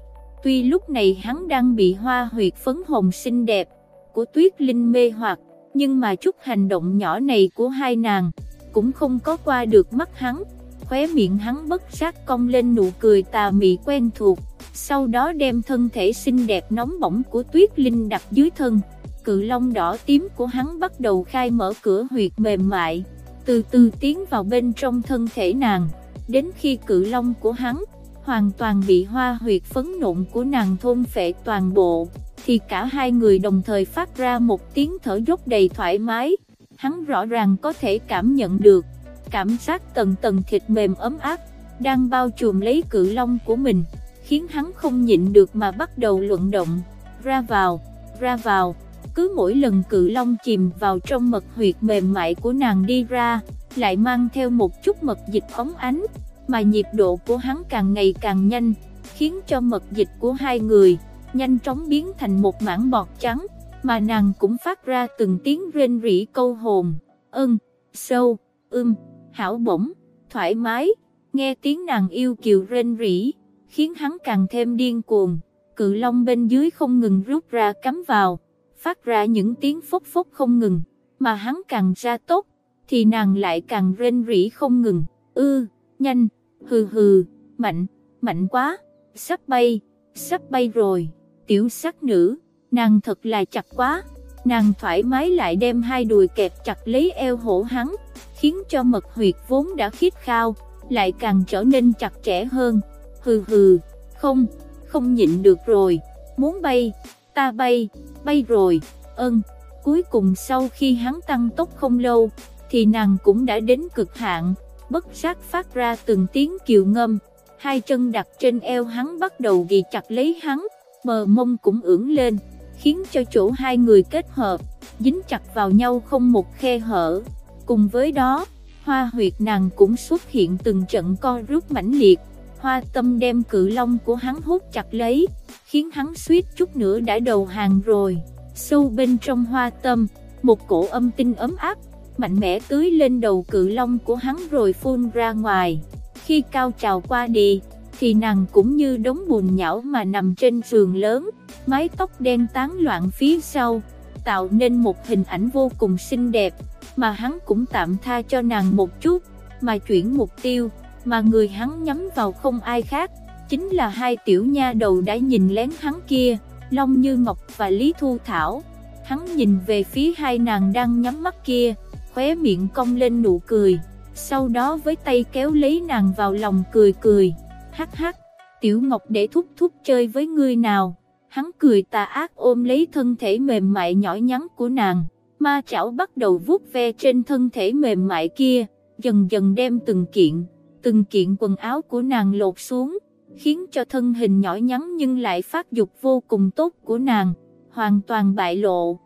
tuy lúc này hắn đang bị hoa huyệt phấn hồng xinh đẹp của tuyết linh mê hoặc, nhưng mà chút hành động nhỏ này của hai nàng, cũng không có qua được mắt hắn, khóe miệng hắn bất giác cong lên nụ cười tà mị quen thuộc, sau đó đem thân thể xinh đẹp nóng bỏng của tuyết linh đặt dưới thân, cự long đỏ tím của hắn bắt đầu khai mở cửa huyệt mềm mại, từ từ tiến vào bên trong thân thể nàng, đến khi cự long của hắn, hoàn toàn bị hoa huyệt phấn nộn của nàng thôn phệ toàn bộ, thì cả hai người đồng thời phát ra một tiếng thở dốc đầy thoải mái, hắn rõ ràng có thể cảm nhận được, cảm giác tầng tầng thịt mềm ấm áp, đang bao trùm lấy cự long của mình, khiến hắn không nhịn được mà bắt đầu luận động, ra vào, ra vào, cứ mỗi lần cự long chìm vào trong mật huyệt mềm mại của nàng đi ra, lại mang theo một chút mật dịch phóng ánh, mà nhịp độ của hắn càng ngày càng nhanh, khiến cho mật dịch của hai người, nhanh chóng biến thành một mảng bọt trắng, mà nàng cũng phát ra từng tiếng rên rỉ câu hồn, ân, sâu, ưm, hảo bổng, thoải mái, nghe tiếng nàng yêu kiều rên rỉ, khiến hắn càng thêm điên cuồng, cự long bên dưới không ngừng rút ra cắm vào, phát ra những tiếng phốc phốc không ngừng, mà hắn càng ra tốt, thì nàng lại càng rên rỉ không ngừng, ư, nhanh, hừ hừ, mạnh, mạnh quá, sắp bay, sắp bay rồi, tiểu sắc nữ, nàng thật là chặt quá, nàng thoải mái lại đem hai đùi kẹp chặt lấy eo hổ hắn, khiến cho mật huyệt vốn đã khiết khao, lại càng trở nên chặt chẽ hơn, hừ hừ, không, không nhịn được rồi, muốn bay, ta bay, bay rồi, ơn, cuối cùng sau khi hắn tăng tốc không lâu, thì nàng cũng đã đến cực hạn, bất giác phát ra từng tiếng kiều ngâm, hai chân đặt trên eo hắn bắt đầu ghi chặt lấy hắn, bờ mông cũng ưỡn lên, khiến cho chỗ hai người kết hợp, dính chặt vào nhau không một khe hở. Cùng với đó, hoa huyệt nàng cũng xuất hiện từng trận co rút mãnh liệt, hoa tâm đem cự long của hắn hút chặt lấy, khiến hắn suýt chút nữa đã đầu hàng rồi. Sâu bên trong hoa tâm, một cổ âm tinh ấm áp, mạnh mẽ tưới lên đầu cự long của hắn rồi phun ra ngoài. Khi cao trào qua đi, thì nàng cũng như đống bùn nhão mà nằm trên giường lớn, mái tóc đen tán loạn phía sau, tạo nên một hình ảnh vô cùng xinh đẹp, mà hắn cũng tạm tha cho nàng một chút, mà chuyển mục tiêu, mà người hắn nhắm vào không ai khác, chính là hai tiểu nha đầu đã nhìn lén hắn kia, Long Như Ngọc và Lý Thu Thảo. Hắn nhìn về phía hai nàng đang nhắm mắt kia, khóe miệng cong lên nụ cười, sau đó với tay kéo lấy nàng vào lòng cười cười, hắc hắc, tiểu ngọc để thúc thúc chơi với ngươi nào, hắn cười tà ác ôm lấy thân thể mềm mại nhỏ nhắn của nàng, ma chảo bắt đầu vuốt ve trên thân thể mềm mại kia, dần dần đem từng kiện, từng kiện quần áo của nàng lột xuống, khiến cho thân hình nhỏ nhắn nhưng lại phát dục vô cùng tốt của nàng, hoàn toàn bại lộ.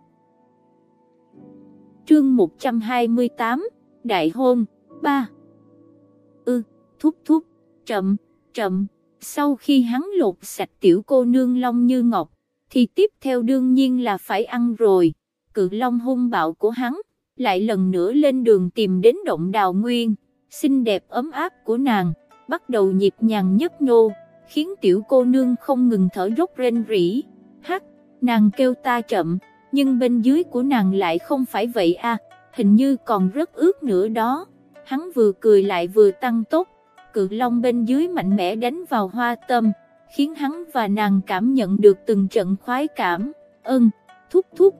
Chương 128, Đại hôn, 3 Ư, ừ, thúc thúc, chậm, trầm, sau khi hắn lột sạch tiểu cô nương long như ngọc, thì tiếp theo đương nhiên là phải ăn rồi, cự long hung bạo của hắn, lại lần nữa lên đường tìm đến động đào nguyên, xinh đẹp ấm áp của nàng, bắt đầu nhịp nhàng nhấp nhô, khiến tiểu cô nương không ngừng thở rốt rên rỉ, hắc, nàng kêu ta chậm, nhưng bên dưới của nàng lại không phải vậy a, hình như còn rất ướt nữa đó, hắn vừa cười lại vừa tăng tốc, cự long bên dưới mạnh mẽ đánh vào hoa tâm, khiến hắn và nàng cảm nhận được từng trận khoái cảm, ân, thúc thúc,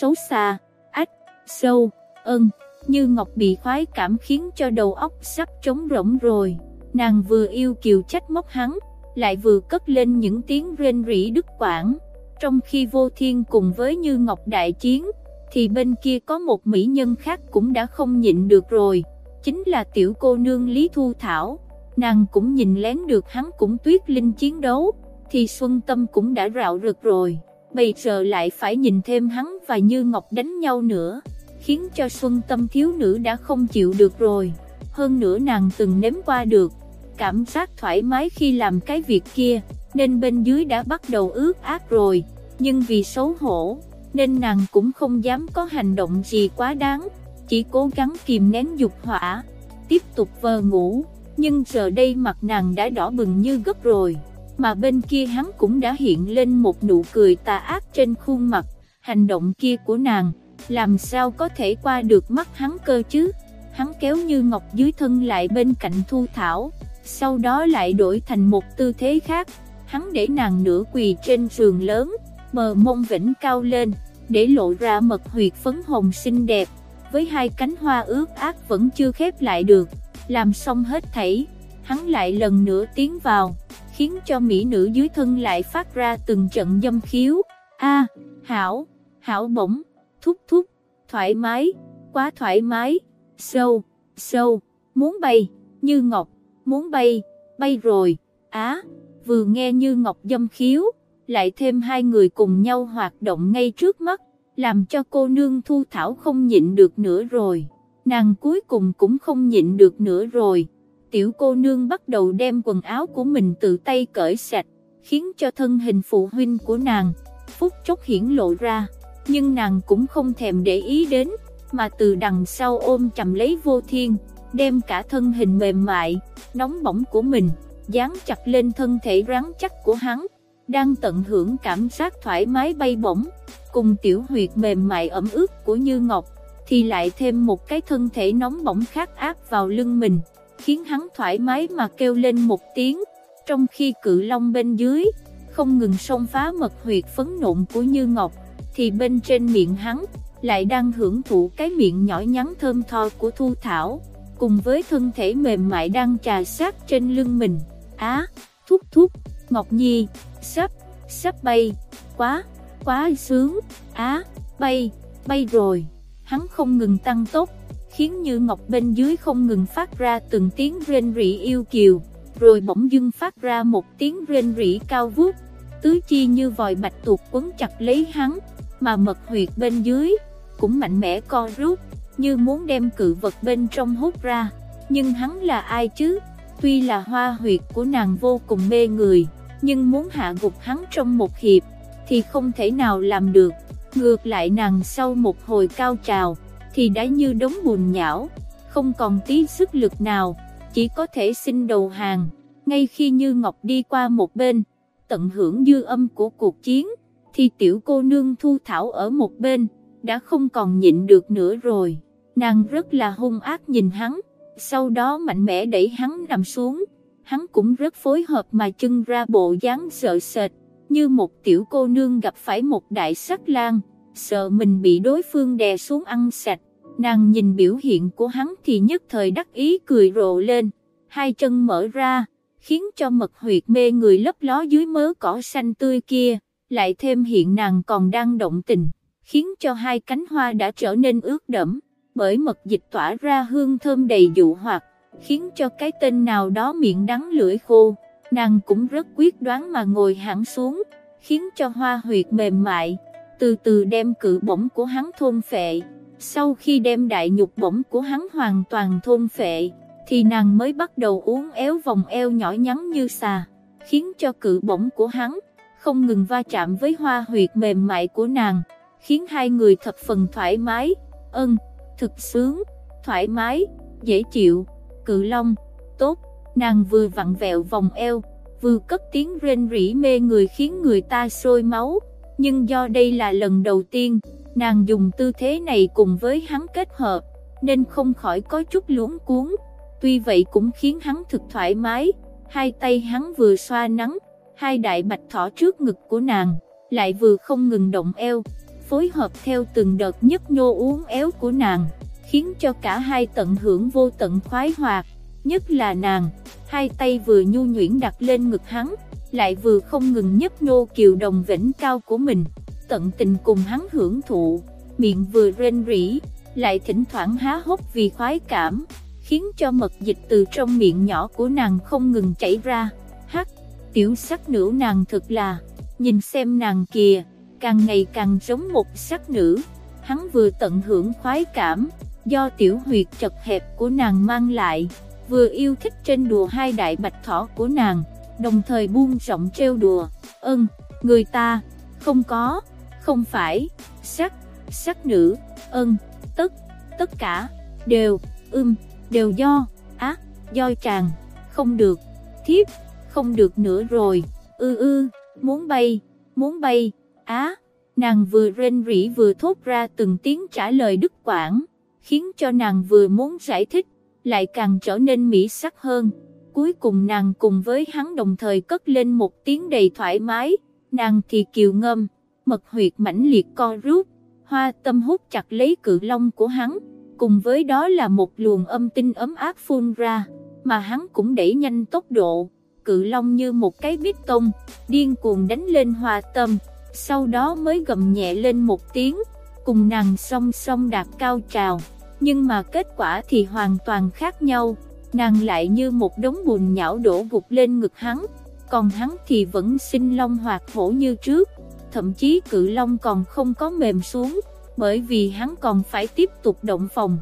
xấu xa, ách, sâu, ân, như ngọc bị khoái cảm khiến cho đầu óc sắp trống rỗng rồi, nàng vừa yêu kiều trách móc hắn, lại vừa cất lên những tiếng rên rỉ đứt quãng, trong khi vô thiên cùng với như ngọc đại chiến, thì bên kia có một mỹ nhân khác cũng đã không nhịn được rồi, chính là tiểu cô nương Lý Thu Thảo nàng cũng nhìn lén được hắn cũng tuyết linh chiến đấu, thì Xuân Tâm cũng đã rạo rực rồi, bây giờ lại phải nhìn thêm hắn và Như Ngọc đánh nhau nữa, khiến cho Xuân Tâm thiếu nữ đã không chịu được rồi, hơn nữa nàng từng nếm qua được, cảm giác thoải mái khi làm cái việc kia, nên bên dưới đã bắt đầu ướt át rồi, nhưng vì xấu hổ, nên nàng cũng không dám có hành động gì quá đáng, chỉ cố gắng kìm nén dục hỏa, tiếp tục vờ ngủ nhưng giờ đây mặt nàng đã đỏ bừng như gấp rồi, mà bên kia hắn cũng đã hiện lên một nụ cười tà ác trên khuôn mặt, hành động kia của nàng, làm sao có thể qua được mắt hắn cơ chứ, hắn kéo như ngọc dưới thân lại bên cạnh thu thảo, sau đó lại đổi thành một tư thế khác, hắn để nàng nửa quỳ trên giường lớn, mờ mông vĩnh cao lên, để lộ ra mật huyệt phấn hồng xinh đẹp, với hai cánh hoa ướt át vẫn chưa khép lại được làm xong hết thảy, hắn lại lần nữa tiến vào, khiến cho mỹ nữ dưới thân lại phát ra từng trận dâm khiếu. A, hảo, hảo bổng, thúc thúc, thoải mái, quá thoải mái, sâu, sâu, muốn bay, như ngọc, muốn bay, bay rồi, á, vừa nghe như ngọc dâm khiếu, lại thêm hai người cùng nhau hoạt động ngay trước mắt, làm cho cô nương thu thảo không nhịn được nữa rồi nàng cuối cùng cũng không nhịn được nữa rồi. Tiểu cô nương bắt đầu đem quần áo của mình tự tay cởi sạch, khiến cho thân hình phụ huynh của nàng, phút chốc hiển lộ ra, nhưng nàng cũng không thèm để ý đến, mà từ đằng sau ôm chầm lấy vô thiên, đem cả thân hình mềm mại, nóng bỏng của mình, dán chặt lên thân thể rắn chắc của hắn, đang tận hưởng cảm giác thoải mái bay bổng, cùng tiểu huyệt mềm mại ẩm ướt của Như Ngọc thì lại thêm một cái thân thể nóng bỏng khác áp vào lưng mình, khiến hắn thoải mái mà kêu lên một tiếng, trong khi cự long bên dưới, không ngừng xông phá mật huyệt phấn nộn của Như Ngọc, thì bên trên miệng hắn, lại đang hưởng thụ cái miệng nhỏ nhắn thơm tho của Thu Thảo, cùng với thân thể mềm mại đang trà sát trên lưng mình, á, thúc thúc, Ngọc Nhi, sắp, sắp bay, quá, quá sướng, á, bay, bay rồi hắn không ngừng tăng tốc, khiến Như Ngọc bên dưới không ngừng phát ra từng tiếng rên rỉ yêu kiều, rồi bỗng dưng phát ra một tiếng rên rỉ cao vút, tứ chi như vòi bạch tuộc quấn chặt lấy hắn, mà mật huyệt bên dưới cũng mạnh mẽ co rút, như muốn đem cự vật bên trong hút ra, nhưng hắn là ai chứ? Tuy là hoa huyệt của nàng vô cùng mê người, nhưng muốn hạ gục hắn trong một hiệp, thì không thể nào làm được. Ngược lại nàng sau một hồi cao trào, thì đã như đống bùn nhão, không còn tí sức lực nào, chỉ có thể xin đầu hàng. Ngay khi Như Ngọc đi qua một bên, tận hưởng dư âm của cuộc chiến, thì tiểu cô nương thu thảo ở một bên, đã không còn nhịn được nữa rồi. Nàng rất là hung ác nhìn hắn, sau đó mạnh mẽ đẩy hắn nằm xuống. Hắn cũng rất phối hợp mà chân ra bộ dáng sợ sệt, như một tiểu cô nương gặp phải một đại sắc lang, sợ mình bị đối phương đè xuống ăn sạch. Nàng nhìn biểu hiện của hắn thì nhất thời đắc ý cười rộ lên, hai chân mở ra, khiến cho mật huyệt mê người lấp ló dưới mớ cỏ xanh tươi kia, lại thêm hiện nàng còn đang động tình, khiến cho hai cánh hoa đã trở nên ướt đẫm, bởi mật dịch tỏa ra hương thơm đầy dụ hoặc, khiến cho cái tên nào đó miệng đắng lưỡi khô, nàng cũng rất quyết đoán mà ngồi hẳn xuống, khiến cho hoa huyệt mềm mại, từ từ đem cự bổng của hắn thôn phệ. Sau khi đem đại nhục bổng của hắn hoàn toàn thôn phệ, thì nàng mới bắt đầu uốn éo vòng eo nhỏ nhắn như xà, khiến cho cự bổng của hắn không ngừng va chạm với hoa huyệt mềm mại của nàng, khiến hai người thập phần thoải mái, ân, thực sướng, thoải mái, dễ chịu, cự long, tốt, nàng vừa vặn vẹo vòng eo, vừa cất tiếng rên rỉ mê người khiến người ta sôi máu, nhưng do đây là lần đầu tiên, nàng dùng tư thế này cùng với hắn kết hợp, nên không khỏi có chút luống cuốn, tuy vậy cũng khiến hắn thực thoải mái, hai tay hắn vừa xoa nắng, hai đại bạch thỏ trước ngực của nàng, lại vừa không ngừng động eo, phối hợp theo từng đợt nhấp nhô uốn éo của nàng, khiến cho cả hai tận hưởng vô tận khoái hoạt, nhất là nàng, hai tay vừa nhu nhuyễn đặt lên ngực hắn, lại vừa không ngừng nhấp nhô kiều đồng vĩnh cao của mình, tận tình cùng hắn hưởng thụ, miệng vừa rên rỉ, lại thỉnh thoảng há hốc vì khoái cảm, khiến cho mật dịch từ trong miệng nhỏ của nàng không ngừng chảy ra, hắc, tiểu sắc nữ nàng thật là, nhìn xem nàng kìa, càng ngày càng giống một sắc nữ, hắn vừa tận hưởng khoái cảm, do tiểu huyệt chật hẹp của nàng mang lại, vừa yêu thích trên đùa hai đại bạch thỏ của nàng, đồng thời buông rộng trêu đùa, ơn, người ta, không có, không phải, sắc, sắc nữ, ơn, tất, tất cả, đều, ưm, đều do, á, do chàng, không được, thiếp, không được nữa rồi, ư ư, muốn bay, muốn bay, á, nàng vừa rên rỉ vừa thốt ra từng tiếng trả lời đứt quãng, khiến cho nàng vừa muốn giải thích, lại càng trở nên mỹ sắc hơn. Cuối cùng nàng cùng với hắn đồng thời cất lên một tiếng đầy thoải mái, nàng thì kiều ngâm, mật huyệt mãnh liệt co rút, hoa tâm hút chặt lấy cự long của hắn, cùng với đó là một luồng âm tinh ấm áp phun ra, mà hắn cũng đẩy nhanh tốc độ, cự long như một cái bít tông, điên cuồng đánh lên hoa tâm, sau đó mới gầm nhẹ lên một tiếng, cùng nàng song song đạt cao trào, nhưng mà kết quả thì hoàn toàn khác nhau, nàng lại như một đống bùn nhão đổ gục lên ngực hắn, còn hắn thì vẫn sinh long hoạt hổ như trước, thậm chí cự long còn không có mềm xuống, bởi vì hắn còn phải tiếp tục động phòng.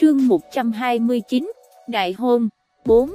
Chương 129 Đại hôn 4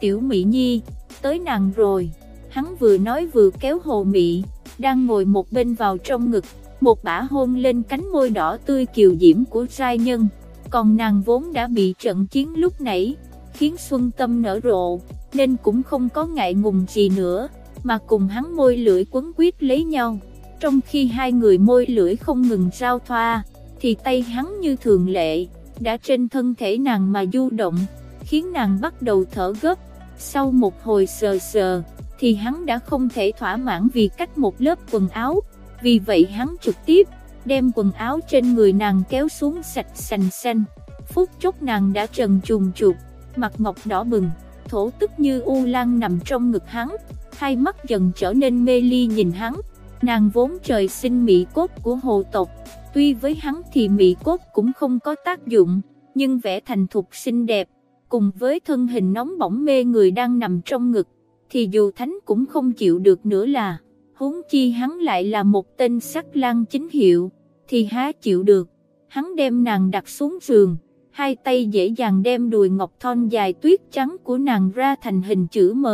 Tiểu Mỹ Nhi, tới nàng rồi, hắn vừa nói vừa kéo Hồ mỹ đang ngồi một bên vào trong ngực, một bả hôn lên cánh môi đỏ tươi kiều diễm của trai nhân, còn nàng vốn đã bị trận chiến lúc nãy, khiến Xuân Tâm nở rộ, nên cũng không có ngại ngùng gì nữa, mà cùng hắn môi lưỡi quấn quýt lấy nhau. Trong khi hai người môi lưỡi không ngừng giao thoa, thì tay hắn như thường lệ, đã trên thân thể nàng mà du động, khiến nàng bắt đầu thở gấp. Sau một hồi sờ sờ, thì hắn đã không thể thỏa mãn vì cách một lớp quần áo, vì vậy hắn trực tiếp đem quần áo trên người nàng kéo xuống sạch sành xanh. Phút chốc nàng đã trần trùng chuột, mặt ngọc đỏ bừng, thổ tức như u lan nằm trong ngực hắn, hai mắt dần trở nên mê ly nhìn hắn. Nàng vốn trời sinh mỹ cốt của hồ tộc, tuy với hắn thì mỹ cốt cũng không có tác dụng, nhưng vẻ thành thục xinh đẹp, cùng với thân hình nóng bỏng mê người đang nằm trong ngực, thì dù thánh cũng không chịu được nữa là, huống chi hắn lại là một tên sắc lang chính hiệu, thì há chịu được, hắn đem nàng đặt xuống giường, hai tay dễ dàng đem đùi ngọc thon dài tuyết trắng của nàng ra thành hình chữ M,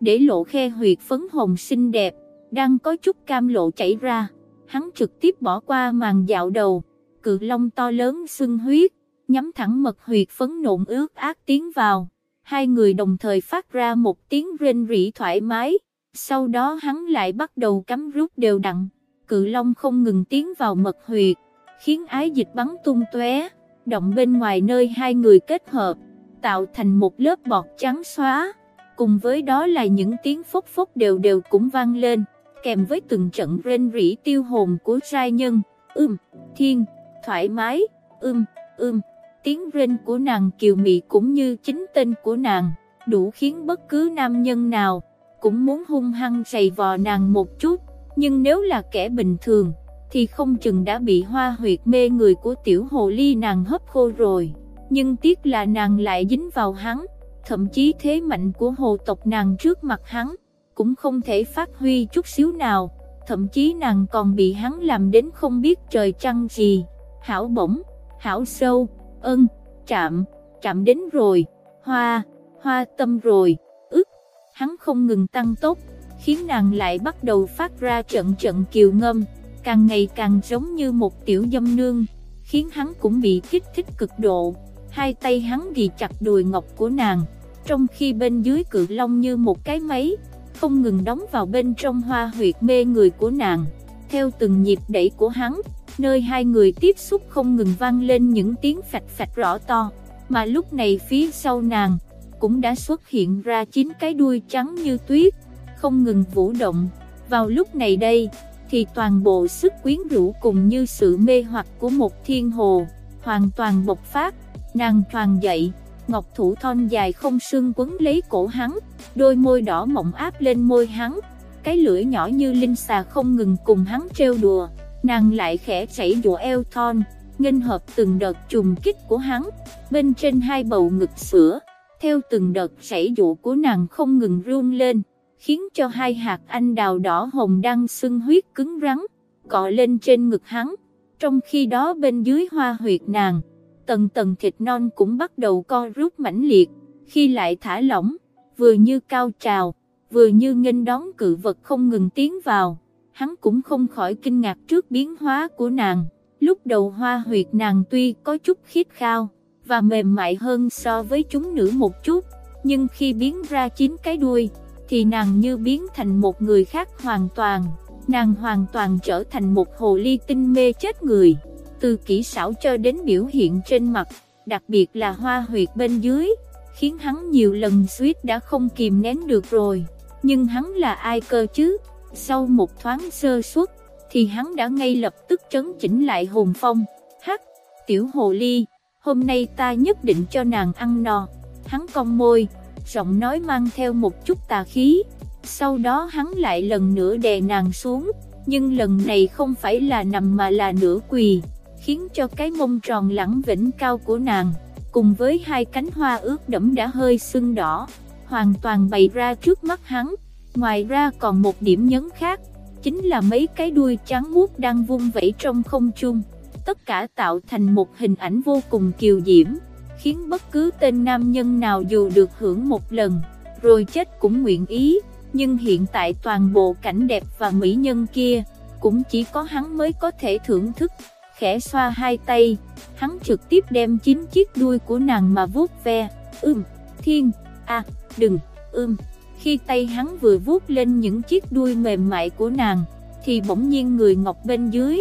để lộ khe huyệt phấn hồng xinh đẹp, đang có chút cam lộ chảy ra, hắn trực tiếp bỏ qua màn dạo đầu, cự long to lớn xưng huyết, nhắm thẳng mật huyệt phấn nộn ướt ác tiến vào, hai người đồng thời phát ra một tiếng rên rỉ thoải mái, sau đó hắn lại bắt đầu cắm rút đều đặn, cự long không ngừng tiến vào mật huyệt, khiến ái dịch bắn tung tóe, động bên ngoài nơi hai người kết hợp, tạo thành một lớp bọt trắng xóa, cùng với đó là những tiếng phốc phốc đều đều cũng vang lên, kèm với từng trận rên rỉ tiêu hồn của trai nhân, ưm, thiên, thoải mái, ưm, ưm, tiếng rên của nàng kiều mị cũng như chính tên của nàng, đủ khiến bất cứ nam nhân nào, cũng muốn hung hăng giày vò nàng một chút, nhưng nếu là kẻ bình thường, thì không chừng đã bị hoa huyệt mê người của tiểu hồ ly nàng hấp khô rồi. nhưng tiếc là nàng lại dính vào hắn, thậm chí thế mạnh của hồ tộc nàng trước mặt hắn, cũng không thể phát huy chút xíu nào, thậm chí nàng còn bị hắn làm đến không biết trời trăng gì, hảo bổng, hảo sâu, ân, chạm, chạm đến rồi, hoa, hoa tâm rồi, hắn không ngừng tăng tốc, khiến nàng lại bắt đầu phát ra trận trận kiều ngâm, càng ngày càng giống như một tiểu dâm nương, khiến hắn cũng bị kích thích cực độ, hai tay hắn ghi chặt đùi ngọc của nàng, trong khi bên dưới cự long như một cái máy, không ngừng đóng vào bên trong hoa huyệt mê người của nàng, theo từng nhịp đẩy của hắn, nơi hai người tiếp xúc không ngừng vang lên những tiếng phạch phạch rõ to, mà lúc này phía sau nàng, cũng đã xuất hiện ra chín cái đuôi trắng như tuyết, không ngừng vũ động, vào lúc này đây, thì toàn bộ sức quyến rũ cùng như sự mê hoặc của một thiên hồ, hoàn toàn bộc phát, nàng toàn dậy, ngọc thủ thon dài không xương quấn lấy cổ hắn, đôi môi đỏ mọng áp lên môi hắn, cái lưỡi nhỏ như linh xà không ngừng cùng hắn trêu đùa, nàng lại khẽ chảy dùa eo thon, nghênh hợp từng đợt trùng kích của hắn, bên trên hai bầu ngực sữa, theo từng đợt chảy dụ của nàng không ngừng run lên, khiến cho hai hạt anh đào đỏ hồng đang sưng huyết cứng rắn, cọ lên trên ngực hắn, trong khi đó bên dưới hoa huyệt nàng, tầng tầng thịt non cũng bắt đầu co rút mãnh liệt, khi lại thả lỏng, vừa như cao trào, vừa như nghênh đón cự vật không ngừng tiến vào, hắn cũng không khỏi kinh ngạc trước biến hóa của nàng. Lúc đầu hoa huyệt nàng tuy có chút khít khao, và mềm mại hơn so với chúng nữ một chút, nhưng khi biến ra chín cái đuôi, thì nàng như biến thành một người khác hoàn toàn, nàng hoàn toàn trở thành một hồ ly tinh mê chết người, từ kỹ xảo cho đến biểu hiện trên mặt, đặc biệt là hoa huyệt bên dưới, khiến hắn nhiều lần suýt đã không kìm nén được rồi, nhưng hắn là ai cơ chứ, sau một thoáng sơ suất, thì hắn đã ngay lập tức trấn chỉnh lại hồn phong, hắc, tiểu hồ ly, hôm nay ta nhất định cho nàng ăn no, hắn cong môi, giọng nói mang theo một chút tà khí, sau đó hắn lại lần nữa đè nàng xuống, nhưng lần này không phải là nằm mà là nửa quỳ, khiến cho cái mông tròn lẳng vĩnh cao của nàng, cùng với hai cánh hoa ướt đẫm đã hơi sưng đỏ, hoàn toàn bày ra trước mắt hắn, ngoài ra còn một điểm nhấn khác, chính là mấy cái đuôi trắng muốt đang vung vẩy trong không trung, tất cả tạo thành một hình ảnh vô cùng kiều diễm khiến bất cứ tên nam nhân nào dù được hưởng một lần, rồi chết cũng nguyện ý, nhưng hiện tại toàn bộ cảnh đẹp và mỹ nhân kia, cũng chỉ có hắn mới có thể thưởng thức, khẽ xoa hai tay, hắn trực tiếp đem chín chiếc đuôi của nàng mà vuốt ve, ưm, thiên, a, à, đừng, ưm, khi tay hắn vừa vuốt lên những chiếc đuôi mềm mại của nàng, thì bỗng nhiên người ngọc bên dưới,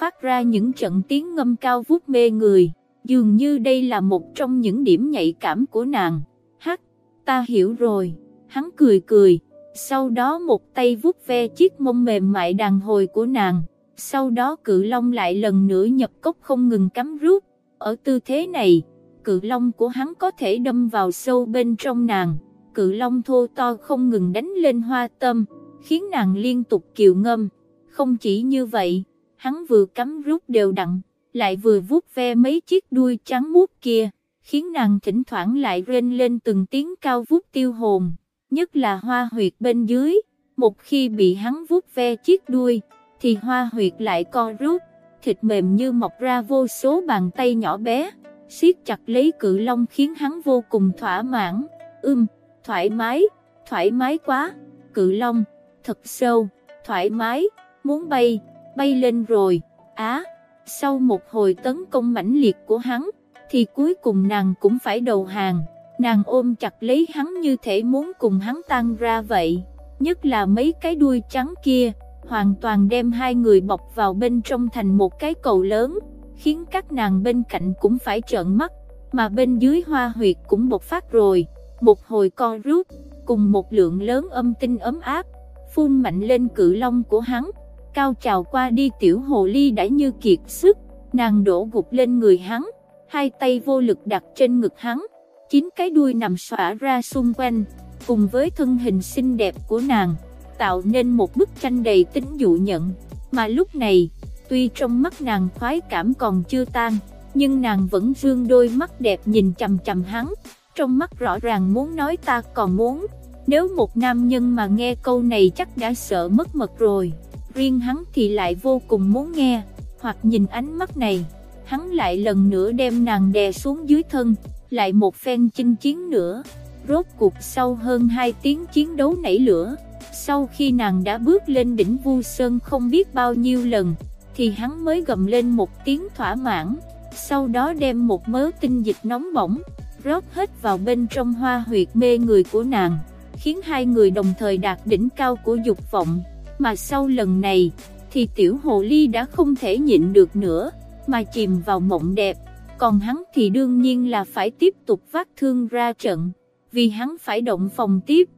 phát ra những trận tiếng ngâm cao vút mê người. Dường như đây là một trong những điểm nhạy cảm của nàng. Hắc, ta hiểu rồi. Hắn cười cười, sau đó một tay vuốt ve chiếc mông mềm mại đàn hồi của nàng. Sau đó cự long lại lần nữa nhập cốc không ngừng cắm rút. Ở tư thế này, cự long của hắn có thể đâm vào sâu bên trong nàng. Cự long thô to không ngừng đánh lên hoa tâm, khiến nàng liên tục kiều ngâm. Không chỉ như vậy, hắn vừa cắm rút đều đặn lại vừa vuốt ve mấy chiếc đuôi trắng muốt kia, khiến nàng thỉnh thoảng lại rên lên từng tiếng cao vuốt tiêu hồn, nhất là hoa huyệt bên dưới, một khi bị hắn vuốt ve chiếc đuôi, thì hoa huyệt lại co rút, thịt mềm như mọc ra vô số bàn tay nhỏ bé, siết chặt lấy cự long khiến hắn vô cùng thỏa mãn, ưm, thoải mái, thoải mái quá, cự long, thật sâu, thoải mái, muốn bay, bay lên rồi, á. Sau một hồi tấn công mãnh liệt của hắn, thì cuối cùng nàng cũng phải đầu hàng, nàng ôm chặt lấy hắn như thể muốn cùng hắn tan ra vậy, nhất là mấy cái đuôi trắng kia, hoàn toàn đem hai người bọc vào bên trong thành một cái cầu lớn, khiến các nàng bên cạnh cũng phải trợn mắt, mà bên dưới hoa huyệt cũng bộc phát rồi, một hồi co rút, cùng một lượng lớn âm tinh ấm áp, phun mạnh lên cự long của hắn cao trào qua đi tiểu hồ ly đã như kiệt sức, nàng đổ gục lên người hắn, hai tay vô lực đặt trên ngực hắn, chín cái đuôi nằm xõa ra xung quanh, cùng với thân hình xinh đẹp của nàng, tạo nên một bức tranh đầy tính dụ nhận, mà lúc này, tuy trong mắt nàng khoái cảm còn chưa tan, nhưng nàng vẫn dương đôi mắt đẹp nhìn chầm chầm hắn, trong mắt rõ ràng muốn nói ta còn muốn, nếu một nam nhân mà nghe câu này chắc đã sợ mất mật rồi, riêng hắn thì lại vô cùng muốn nghe, hoặc nhìn ánh mắt này, hắn lại lần nữa đem nàng đè xuống dưới thân, lại một phen chinh chiến nữa, rốt cuộc sau hơn 2 tiếng chiến đấu nảy lửa, sau khi nàng đã bước lên đỉnh Vu Sơn không biết bao nhiêu lần, thì hắn mới gầm lên một tiếng thỏa mãn, sau đó đem một mớ tinh dịch nóng bỏng, rót hết vào bên trong hoa huyệt mê người của nàng, khiến hai người đồng thời đạt đỉnh cao của dục vọng, mà sau lần này, thì tiểu hồ ly đã không thể nhịn được nữa, mà chìm vào mộng đẹp, còn hắn thì đương nhiên là phải tiếp tục vác thương ra trận, vì hắn phải động phòng tiếp.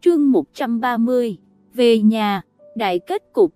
Chương 130, về nhà, đại kết cục.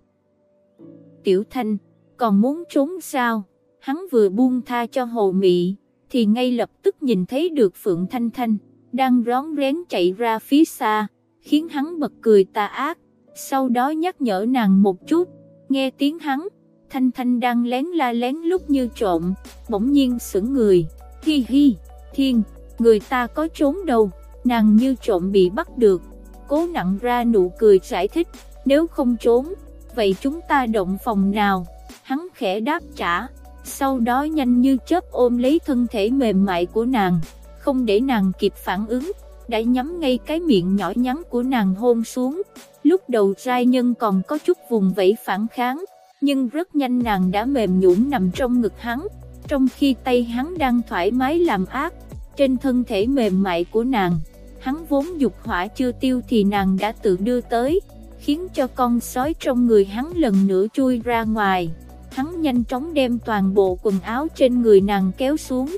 Tiểu Thanh, còn muốn trốn sao? Hắn vừa buông tha cho hồ mị, thì ngay lập tức nhìn thấy được Phượng Thanh Thanh, đang rón rén chạy ra phía xa, khiến hắn bật cười tà ác, sau đó nhắc nhở nàng một chút, nghe tiếng hắn, Thanh Thanh đang lén la lén lúc như trộm, bỗng nhiên sững người, hi hi, thiên, người ta có trốn đâu, nàng như trộm bị bắt được, cố nặng ra nụ cười giải thích, nếu không trốn, vậy chúng ta động phòng nào, hắn khẽ đáp trả, sau đó nhanh như chớp ôm lấy thân thể mềm mại của nàng, không để nàng kịp phản ứng, đã nhắm ngay cái miệng nhỏ nhắn của nàng hôn xuống, lúc đầu trai nhân còn có chút vùng vẫy phản kháng, nhưng rất nhanh nàng đã mềm nhũn nằm trong ngực hắn, trong khi tay hắn đang thoải mái làm ác, trên thân thể mềm mại của nàng, hắn vốn dục hỏa chưa tiêu thì nàng đã tự đưa tới, khiến cho con sói trong người hắn lần nữa chui ra ngoài, hắn nhanh chóng đem toàn bộ quần áo trên người nàng kéo xuống,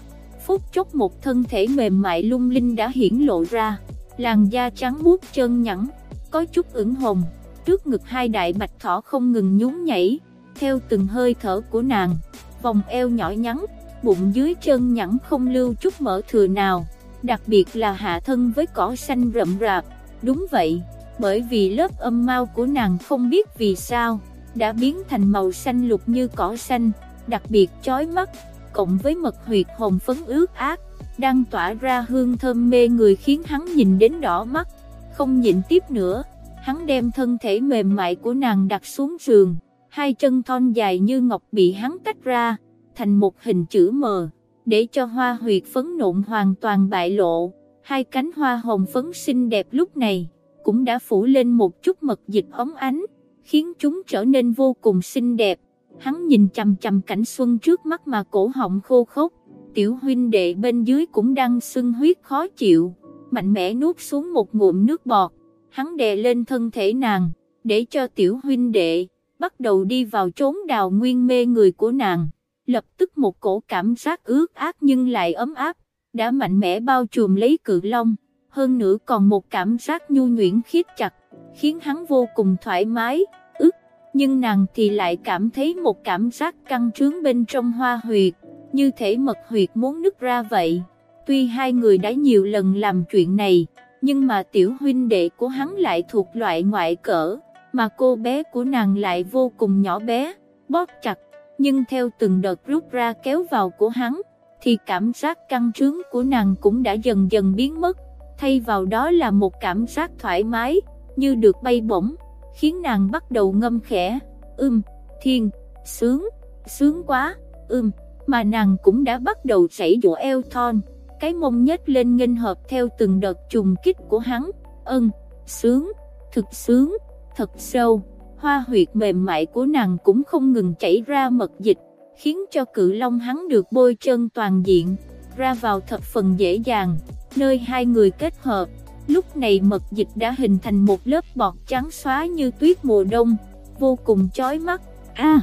phút chốc một thân thể mềm mại lung linh đã hiển lộ ra, làn da trắng muốt chân nhẵn, có chút ửng hồng, trước ngực hai đại bạch thỏ không ngừng nhún nhảy, theo từng hơi thở của nàng, vòng eo nhỏ nhắn, bụng dưới chân nhẵn không lưu chút mỡ thừa nào, đặc biệt là hạ thân với cỏ xanh rậm rạp, đúng vậy, bởi vì lớp âm mau của nàng không biết vì sao, đã biến thành màu xanh lục như cỏ xanh, đặc biệt chói mắt, cộng với mật huyệt hồng phấn ướt át, đang tỏa ra hương thơm mê người khiến hắn nhìn đến đỏ mắt, không nhịn tiếp nữa, hắn đem thân thể mềm mại của nàng đặt xuống giường, hai chân thon dài như ngọc bị hắn tách ra, thành một hình chữ M, để cho hoa huyệt phấn nộn hoàn toàn bại lộ, hai cánh hoa hồng phấn xinh đẹp lúc này, cũng đã phủ lên một chút mật dịch ống ánh, khiến chúng trở nên vô cùng xinh đẹp. Hắn nhìn chằm chằm cảnh xuân trước mắt mà cổ họng khô khốc, tiểu huynh đệ bên dưới cũng đang sưng huyết khó chịu, mạnh mẽ nuốt xuống một ngụm nước bọt, hắn đè lên thân thể nàng, để cho tiểu huynh đệ, bắt đầu đi vào trốn đào nguyên mê người của nàng, lập tức một cổ cảm giác ướt át nhưng lại ấm áp, đã mạnh mẽ bao trùm lấy cự long, hơn nữa còn một cảm giác nhu nhuyễn khiết chặt, khiến hắn vô cùng thoải mái, nhưng nàng thì lại cảm thấy một cảm giác căng trướng bên trong hoa huyệt, như thể mật huyệt muốn nứt ra vậy. Tuy hai người đã nhiều lần làm chuyện này, nhưng mà tiểu huynh đệ của hắn lại thuộc loại ngoại cỡ, mà cô bé của nàng lại vô cùng nhỏ bé, bóp chặt, nhưng theo từng đợt rút ra kéo vào của hắn, thì cảm giác căng trướng của nàng cũng đã dần dần biến mất, thay vào đó là một cảm giác thoải mái, như được bay bổng, khiến nàng bắt đầu ngâm khẽ, ưm, thiên, sướng, sướng quá, ưm, mà nàng cũng đã bắt đầu chảy dỗ eo thon, cái mông nhếch lên nghênh hợp theo từng đợt trùng kích của hắn, ân, sướng, thực sướng, thật sâu, hoa huyệt mềm mại của nàng cũng không ngừng chảy ra mật dịch, khiến cho cự long hắn được bôi chân toàn diện, ra vào thập phần dễ dàng, nơi hai người kết hợp, lúc này mật dịch đã hình thành một lớp bọt trắng xóa như tuyết mùa đông, vô cùng chói mắt, a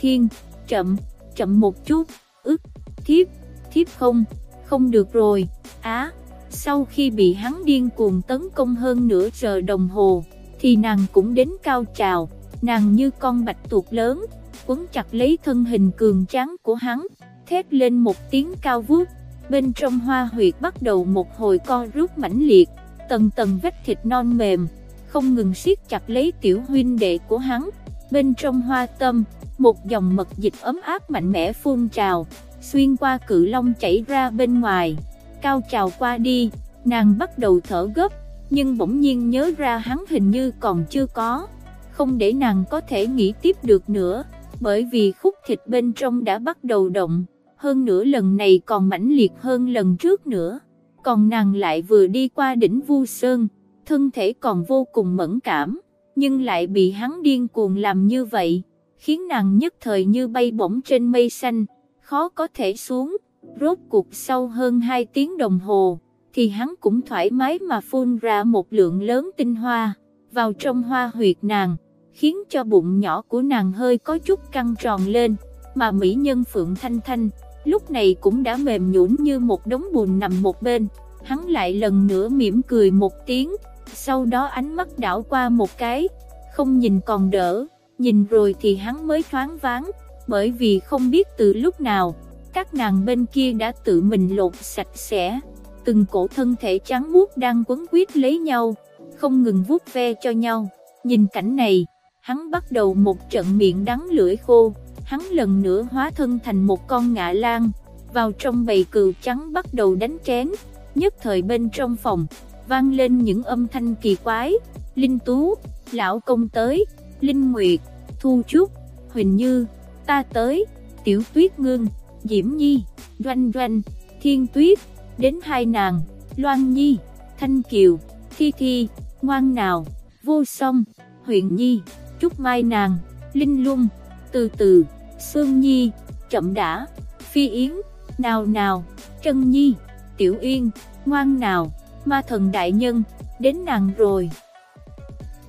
thiên, chậm, chậm một chút, ức, thiếp, thiếp không, không được rồi, á, sau khi bị hắn điên cuồng tấn công hơn nửa giờ đồng hồ, thì nàng cũng đến cao trào, nàng như con bạch tuộc lớn, quấn chặt lấy thân hình cường tráng của hắn, thét lên một tiếng cao vút, bên trong hoa huyệt bắt đầu một hồi co rút mãnh liệt, tầng tầng vết thịt non mềm, không ngừng siết chặt lấy tiểu huynh đệ của hắn, bên trong hoa tâm, một dòng mật dịch ấm áp mạnh mẽ phun trào, xuyên qua cự long chảy ra bên ngoài, cao trào qua đi, nàng bắt đầu thở gấp, nhưng bỗng nhiên nhớ ra hắn hình như còn chưa có, không để nàng có thể nghĩ tiếp được nữa, bởi vì khúc thịt bên trong đã bắt đầu động, hơn nữa lần này còn mãnh liệt hơn lần trước nữa, còn nàng lại vừa đi qua đỉnh Vu Sơn, thân thể còn vô cùng mẫn cảm, nhưng lại bị hắn điên cuồng làm như vậy, khiến nàng nhất thời như bay bổng trên mây xanh, khó có thể xuống, rốt cuộc sau hơn 2 tiếng đồng hồ, thì hắn cũng thoải mái mà phun ra một lượng lớn tinh hoa, vào trong hoa huyệt nàng, khiến cho bụng nhỏ của nàng hơi có chút căng tròn lên, mà mỹ nhân Phượng Thanh Thanh, lúc này cũng đã mềm nhũn như một đống bùn nằm một bên, hắn lại lần nữa mỉm cười một tiếng, sau đó ánh mắt đảo qua một cái, không nhìn còn đỡ, nhìn rồi thì hắn mới thoáng váng, bởi vì không biết từ lúc nào, các nàng bên kia đã tự mình lột sạch sẽ, từng cổ thân thể trắng muốt đang quấn quýt lấy nhau, không ngừng vuốt ve cho nhau, nhìn cảnh này, hắn bắt đầu một trận miệng đắng lưỡi khô, hắn lần nữa hóa thân thành một con ngạ lan, vào trong bầy cừu trắng bắt đầu đánh chén, nhất thời bên trong phòng, vang lên những âm thanh kỳ quái, Linh Tú, Lão Công tới, Linh Nguyệt, Thu Trúc, Huỳnh Như, ta tới, Tiểu Tuyết Ngưng, Diễm Nhi, Doanh Doanh, Thiên Tuyết, đến hai nàng, Loan Nhi, Thanh Kiều, Thi Thi, Ngoan Nào, Vô Song, Huyện Nhi, Trúc Mai Nàng, Linh Lung, Từ Từ, Sương Nhi, Chậm Đã, Phi Yến, Nào Nào, Trân Nhi, Tiểu Yên, Ngoan Nào, Ma Thần Đại Nhân, đến nàng rồi.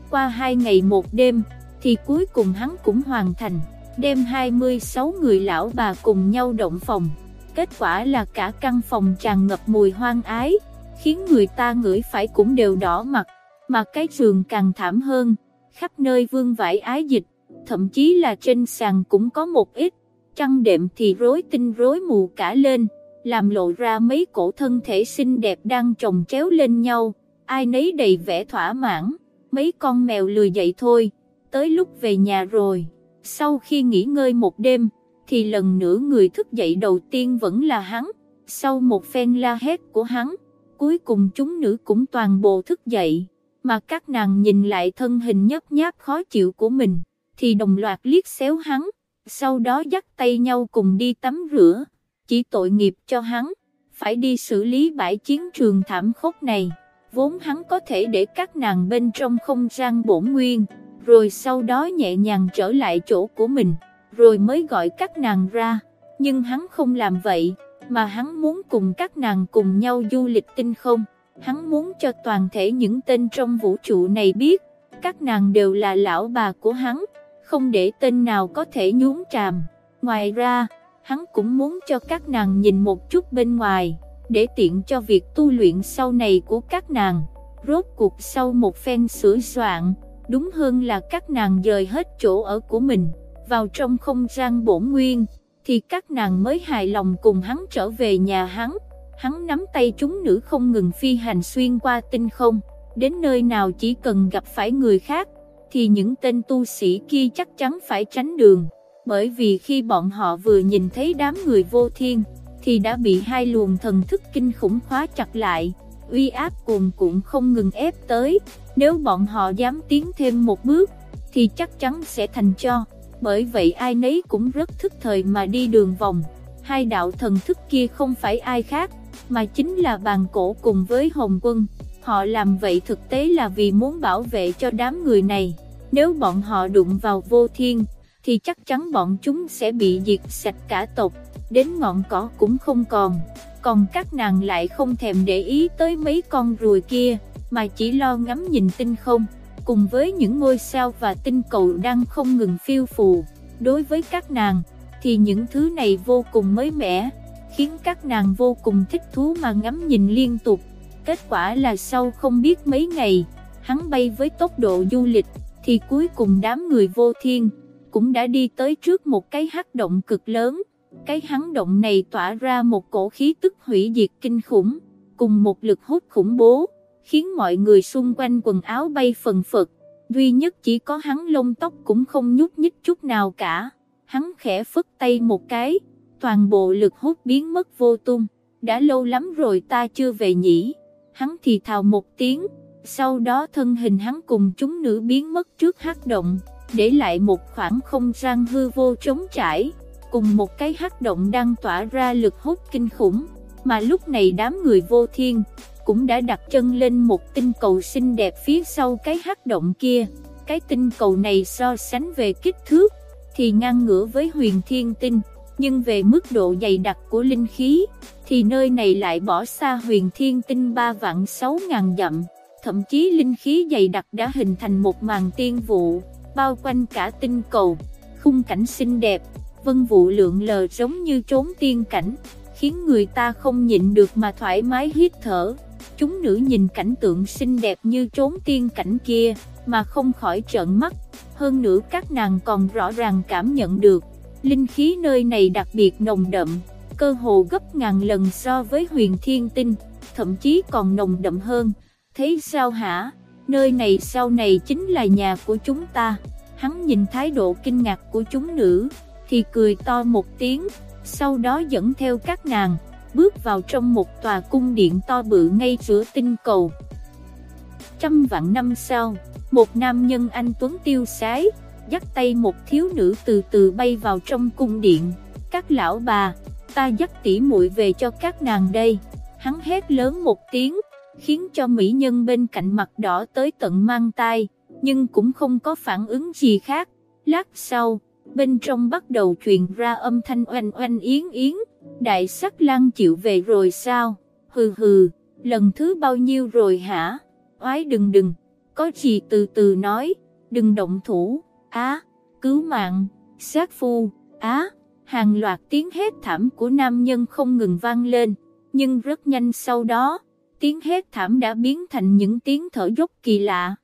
Qua hai ngày một đêm, thì cuối cùng hắn cũng hoàn thành, đem 26 người lão bà cùng nhau động phòng. Kết quả là cả căn phòng tràn ngập mùi hoang ái, khiến người ta ngửi phải cũng đều đỏ mặt, mà cái giường càng thảm hơn, khắp nơi vương vải ái dịch, thậm chí là trên sàn cũng có một ít, trăng đệm thì rối tinh rối mù cả lên, làm lộ ra mấy cổ thân thể xinh đẹp đang chồng chéo lên nhau, ai nấy đầy vẻ thỏa mãn, mấy con mèo lười dậy thôi, tới lúc về nhà rồi. Sau khi nghỉ ngơi một đêm, thì lần nữa người thức dậy đầu tiên vẫn là hắn, sau một phen la hét của hắn, cuối cùng chúng nữ cũng toàn bộ thức dậy, mà các nàng nhìn lại thân hình nhấp nháp khó chịu của mình, thì đồng loạt liếc xéo hắn, sau đó dắt tay nhau cùng đi tắm rửa, chỉ tội nghiệp cho hắn, phải đi xử lý bãi chiến trường thảm khốc này, vốn hắn có thể để các nàng bên trong không gian bổn nguyên rồi sau đó nhẹ nhàng trở lại chỗ của mình, rồi mới gọi các nàng ra, nhưng hắn không làm vậy, mà hắn muốn cùng các nàng cùng nhau du lịch tinh không, hắn muốn cho toàn thể những tên trong vũ trụ này biết, các nàng đều là lão bà của hắn, không để tên nào có thể nhún tràm, ngoài ra, hắn cũng muốn cho các nàng nhìn một chút bên ngoài, để tiện cho việc tu luyện sau này của các nàng, rốt cuộc sau một phen sửa soạn đúng hơn là các nàng rời hết chỗ ở của mình, vào trong không gian bổn nguyên, thì các nàng mới hài lòng cùng hắn trở về nhà hắn. Hắn nắm tay chúng nữ không ngừng phi hành xuyên qua tinh không, đến nơi nào chỉ cần gặp phải người khác, thì những tên tu sĩ kia chắc chắn phải tránh đường, bởi vì khi bọn họ vừa nhìn thấy đám người vô thiên, thì đã bị hai luồng thần thức kinh khủng khóa chặt lại, uy áp cuồn cuộn không ngừng ép tới, nếu bọn họ dám tiến thêm một bước, thì chắc chắn sẽ thành cho, bởi vậy ai nấy cũng rất thức thời mà đi đường vòng. Hai đạo thần thức kia không phải ai khác, mà chính là bàn cổ cùng với Hồng Quân. Họ làm vậy thực tế là vì muốn bảo vệ cho đám người này. Nếu bọn họ đụng vào vô thiên, thì chắc chắn bọn chúng sẽ bị diệt sạch cả tộc, đến ngọn cỏ cũng không còn. Còn các nàng lại không thèm để ý tới mấy con ruồi kia, mà chỉ lo ngắm nhìn tinh không, cùng với những ngôi sao và tinh cầu đang không ngừng phiêu phù. Đối với các nàng, thì những thứ này vô cùng mới mẻ, khiến các nàng vô cùng thích thú mà ngắm nhìn liên tục. Kết quả là sau không biết mấy ngày, hắn bay với tốc độ du lịch, thì cuối cùng đám người vô thiên, cũng đã đi tới trước một cái hắc động cực lớn. Cái hắn động này tỏa ra một cổ khí tức hủy diệt kinh khủng, cùng một lực hút khủng bố khiến mọi người xung quanh quần áo bay phần phật, duy nhất chỉ có hắn lông tóc cũng không nhúc nhích chút nào cả. hắn khẽ phất tay một cái, toàn bộ lực hút biến mất vô tung, đã lâu lắm rồi ta chưa về nhỉ, hắn thì thào một tiếng, sau đó thân hình hắn cùng chúng nữ biến mất trước hắc động, để lại một khoảng không gian hư vô trống trải, cùng một cái hắc động đang tỏa ra lực hút kinh khủng, mà lúc này đám người vô thiên, cũng đã đặt chân lên một tinh cầu xinh đẹp phía sau cái hắc động kia, cái tinh cầu này so sánh về kích thước, thì ngang ngửa với huyền thiên tinh, nhưng về mức độ dày đặc của linh khí, thì nơi này lại bỏ xa huyền thiên tinh ba vạn sáu ngàn dặm, thậm chí linh khí dày đặc đã hình thành một màn tiên vụ, bao quanh cả tinh cầu, khung cảnh xinh đẹp, vân vụ lượng lờ giống như trốn tiên cảnh, khiến người ta không nhịn được mà thoải mái hít thở. Chúng nữ nhìn cảnh tượng xinh đẹp như trốn tiên cảnh kia, mà không khỏi trợn mắt, hơn nữa các nàng còn rõ ràng cảm nhận được, linh khí nơi này đặc biệt nồng đậm, cơ hồ gấp ngàn lần so với huyền thiên tinh, thậm chí còn nồng đậm hơn. Thấy sao hả, nơi này sau này chính là nhà của chúng ta. Hắn nhìn thái độ kinh ngạc của chúng nữ, thì cười to một tiếng, sau đó dẫn theo các nàng, bước vào trong một tòa cung điện to bự ngay giữa tinh cầu. Trăm vạn năm sau, một nam nhân anh Tuấn tiêu sái, dắt tay một thiếu nữ từ từ bay vào trong cung điện. Các lão bà, ta dắt tỉ muội về cho các nàng đây. Hắn hét lớn một tiếng, khiến cho mỹ nhân bên cạnh mặt đỏ tới tận mang tai, nhưng cũng không có phản ứng gì khác. Lát sau, bên trong bắt đầu truyền ra âm thanh oanh oanh yến yến, đại sắc lang chịu về rồi sao, hừ hừ, lần thứ bao nhiêu rồi hả, oái đừng đừng, có gì từ từ nói, đừng động thủ, á, cứu mạng, sát phu, á, hàng loạt tiếng hét thảm của nam nhân không ngừng vang lên, nhưng rất nhanh sau đó, tiếng hét thảm đã biến thành những tiếng thở dốc kỳ lạ,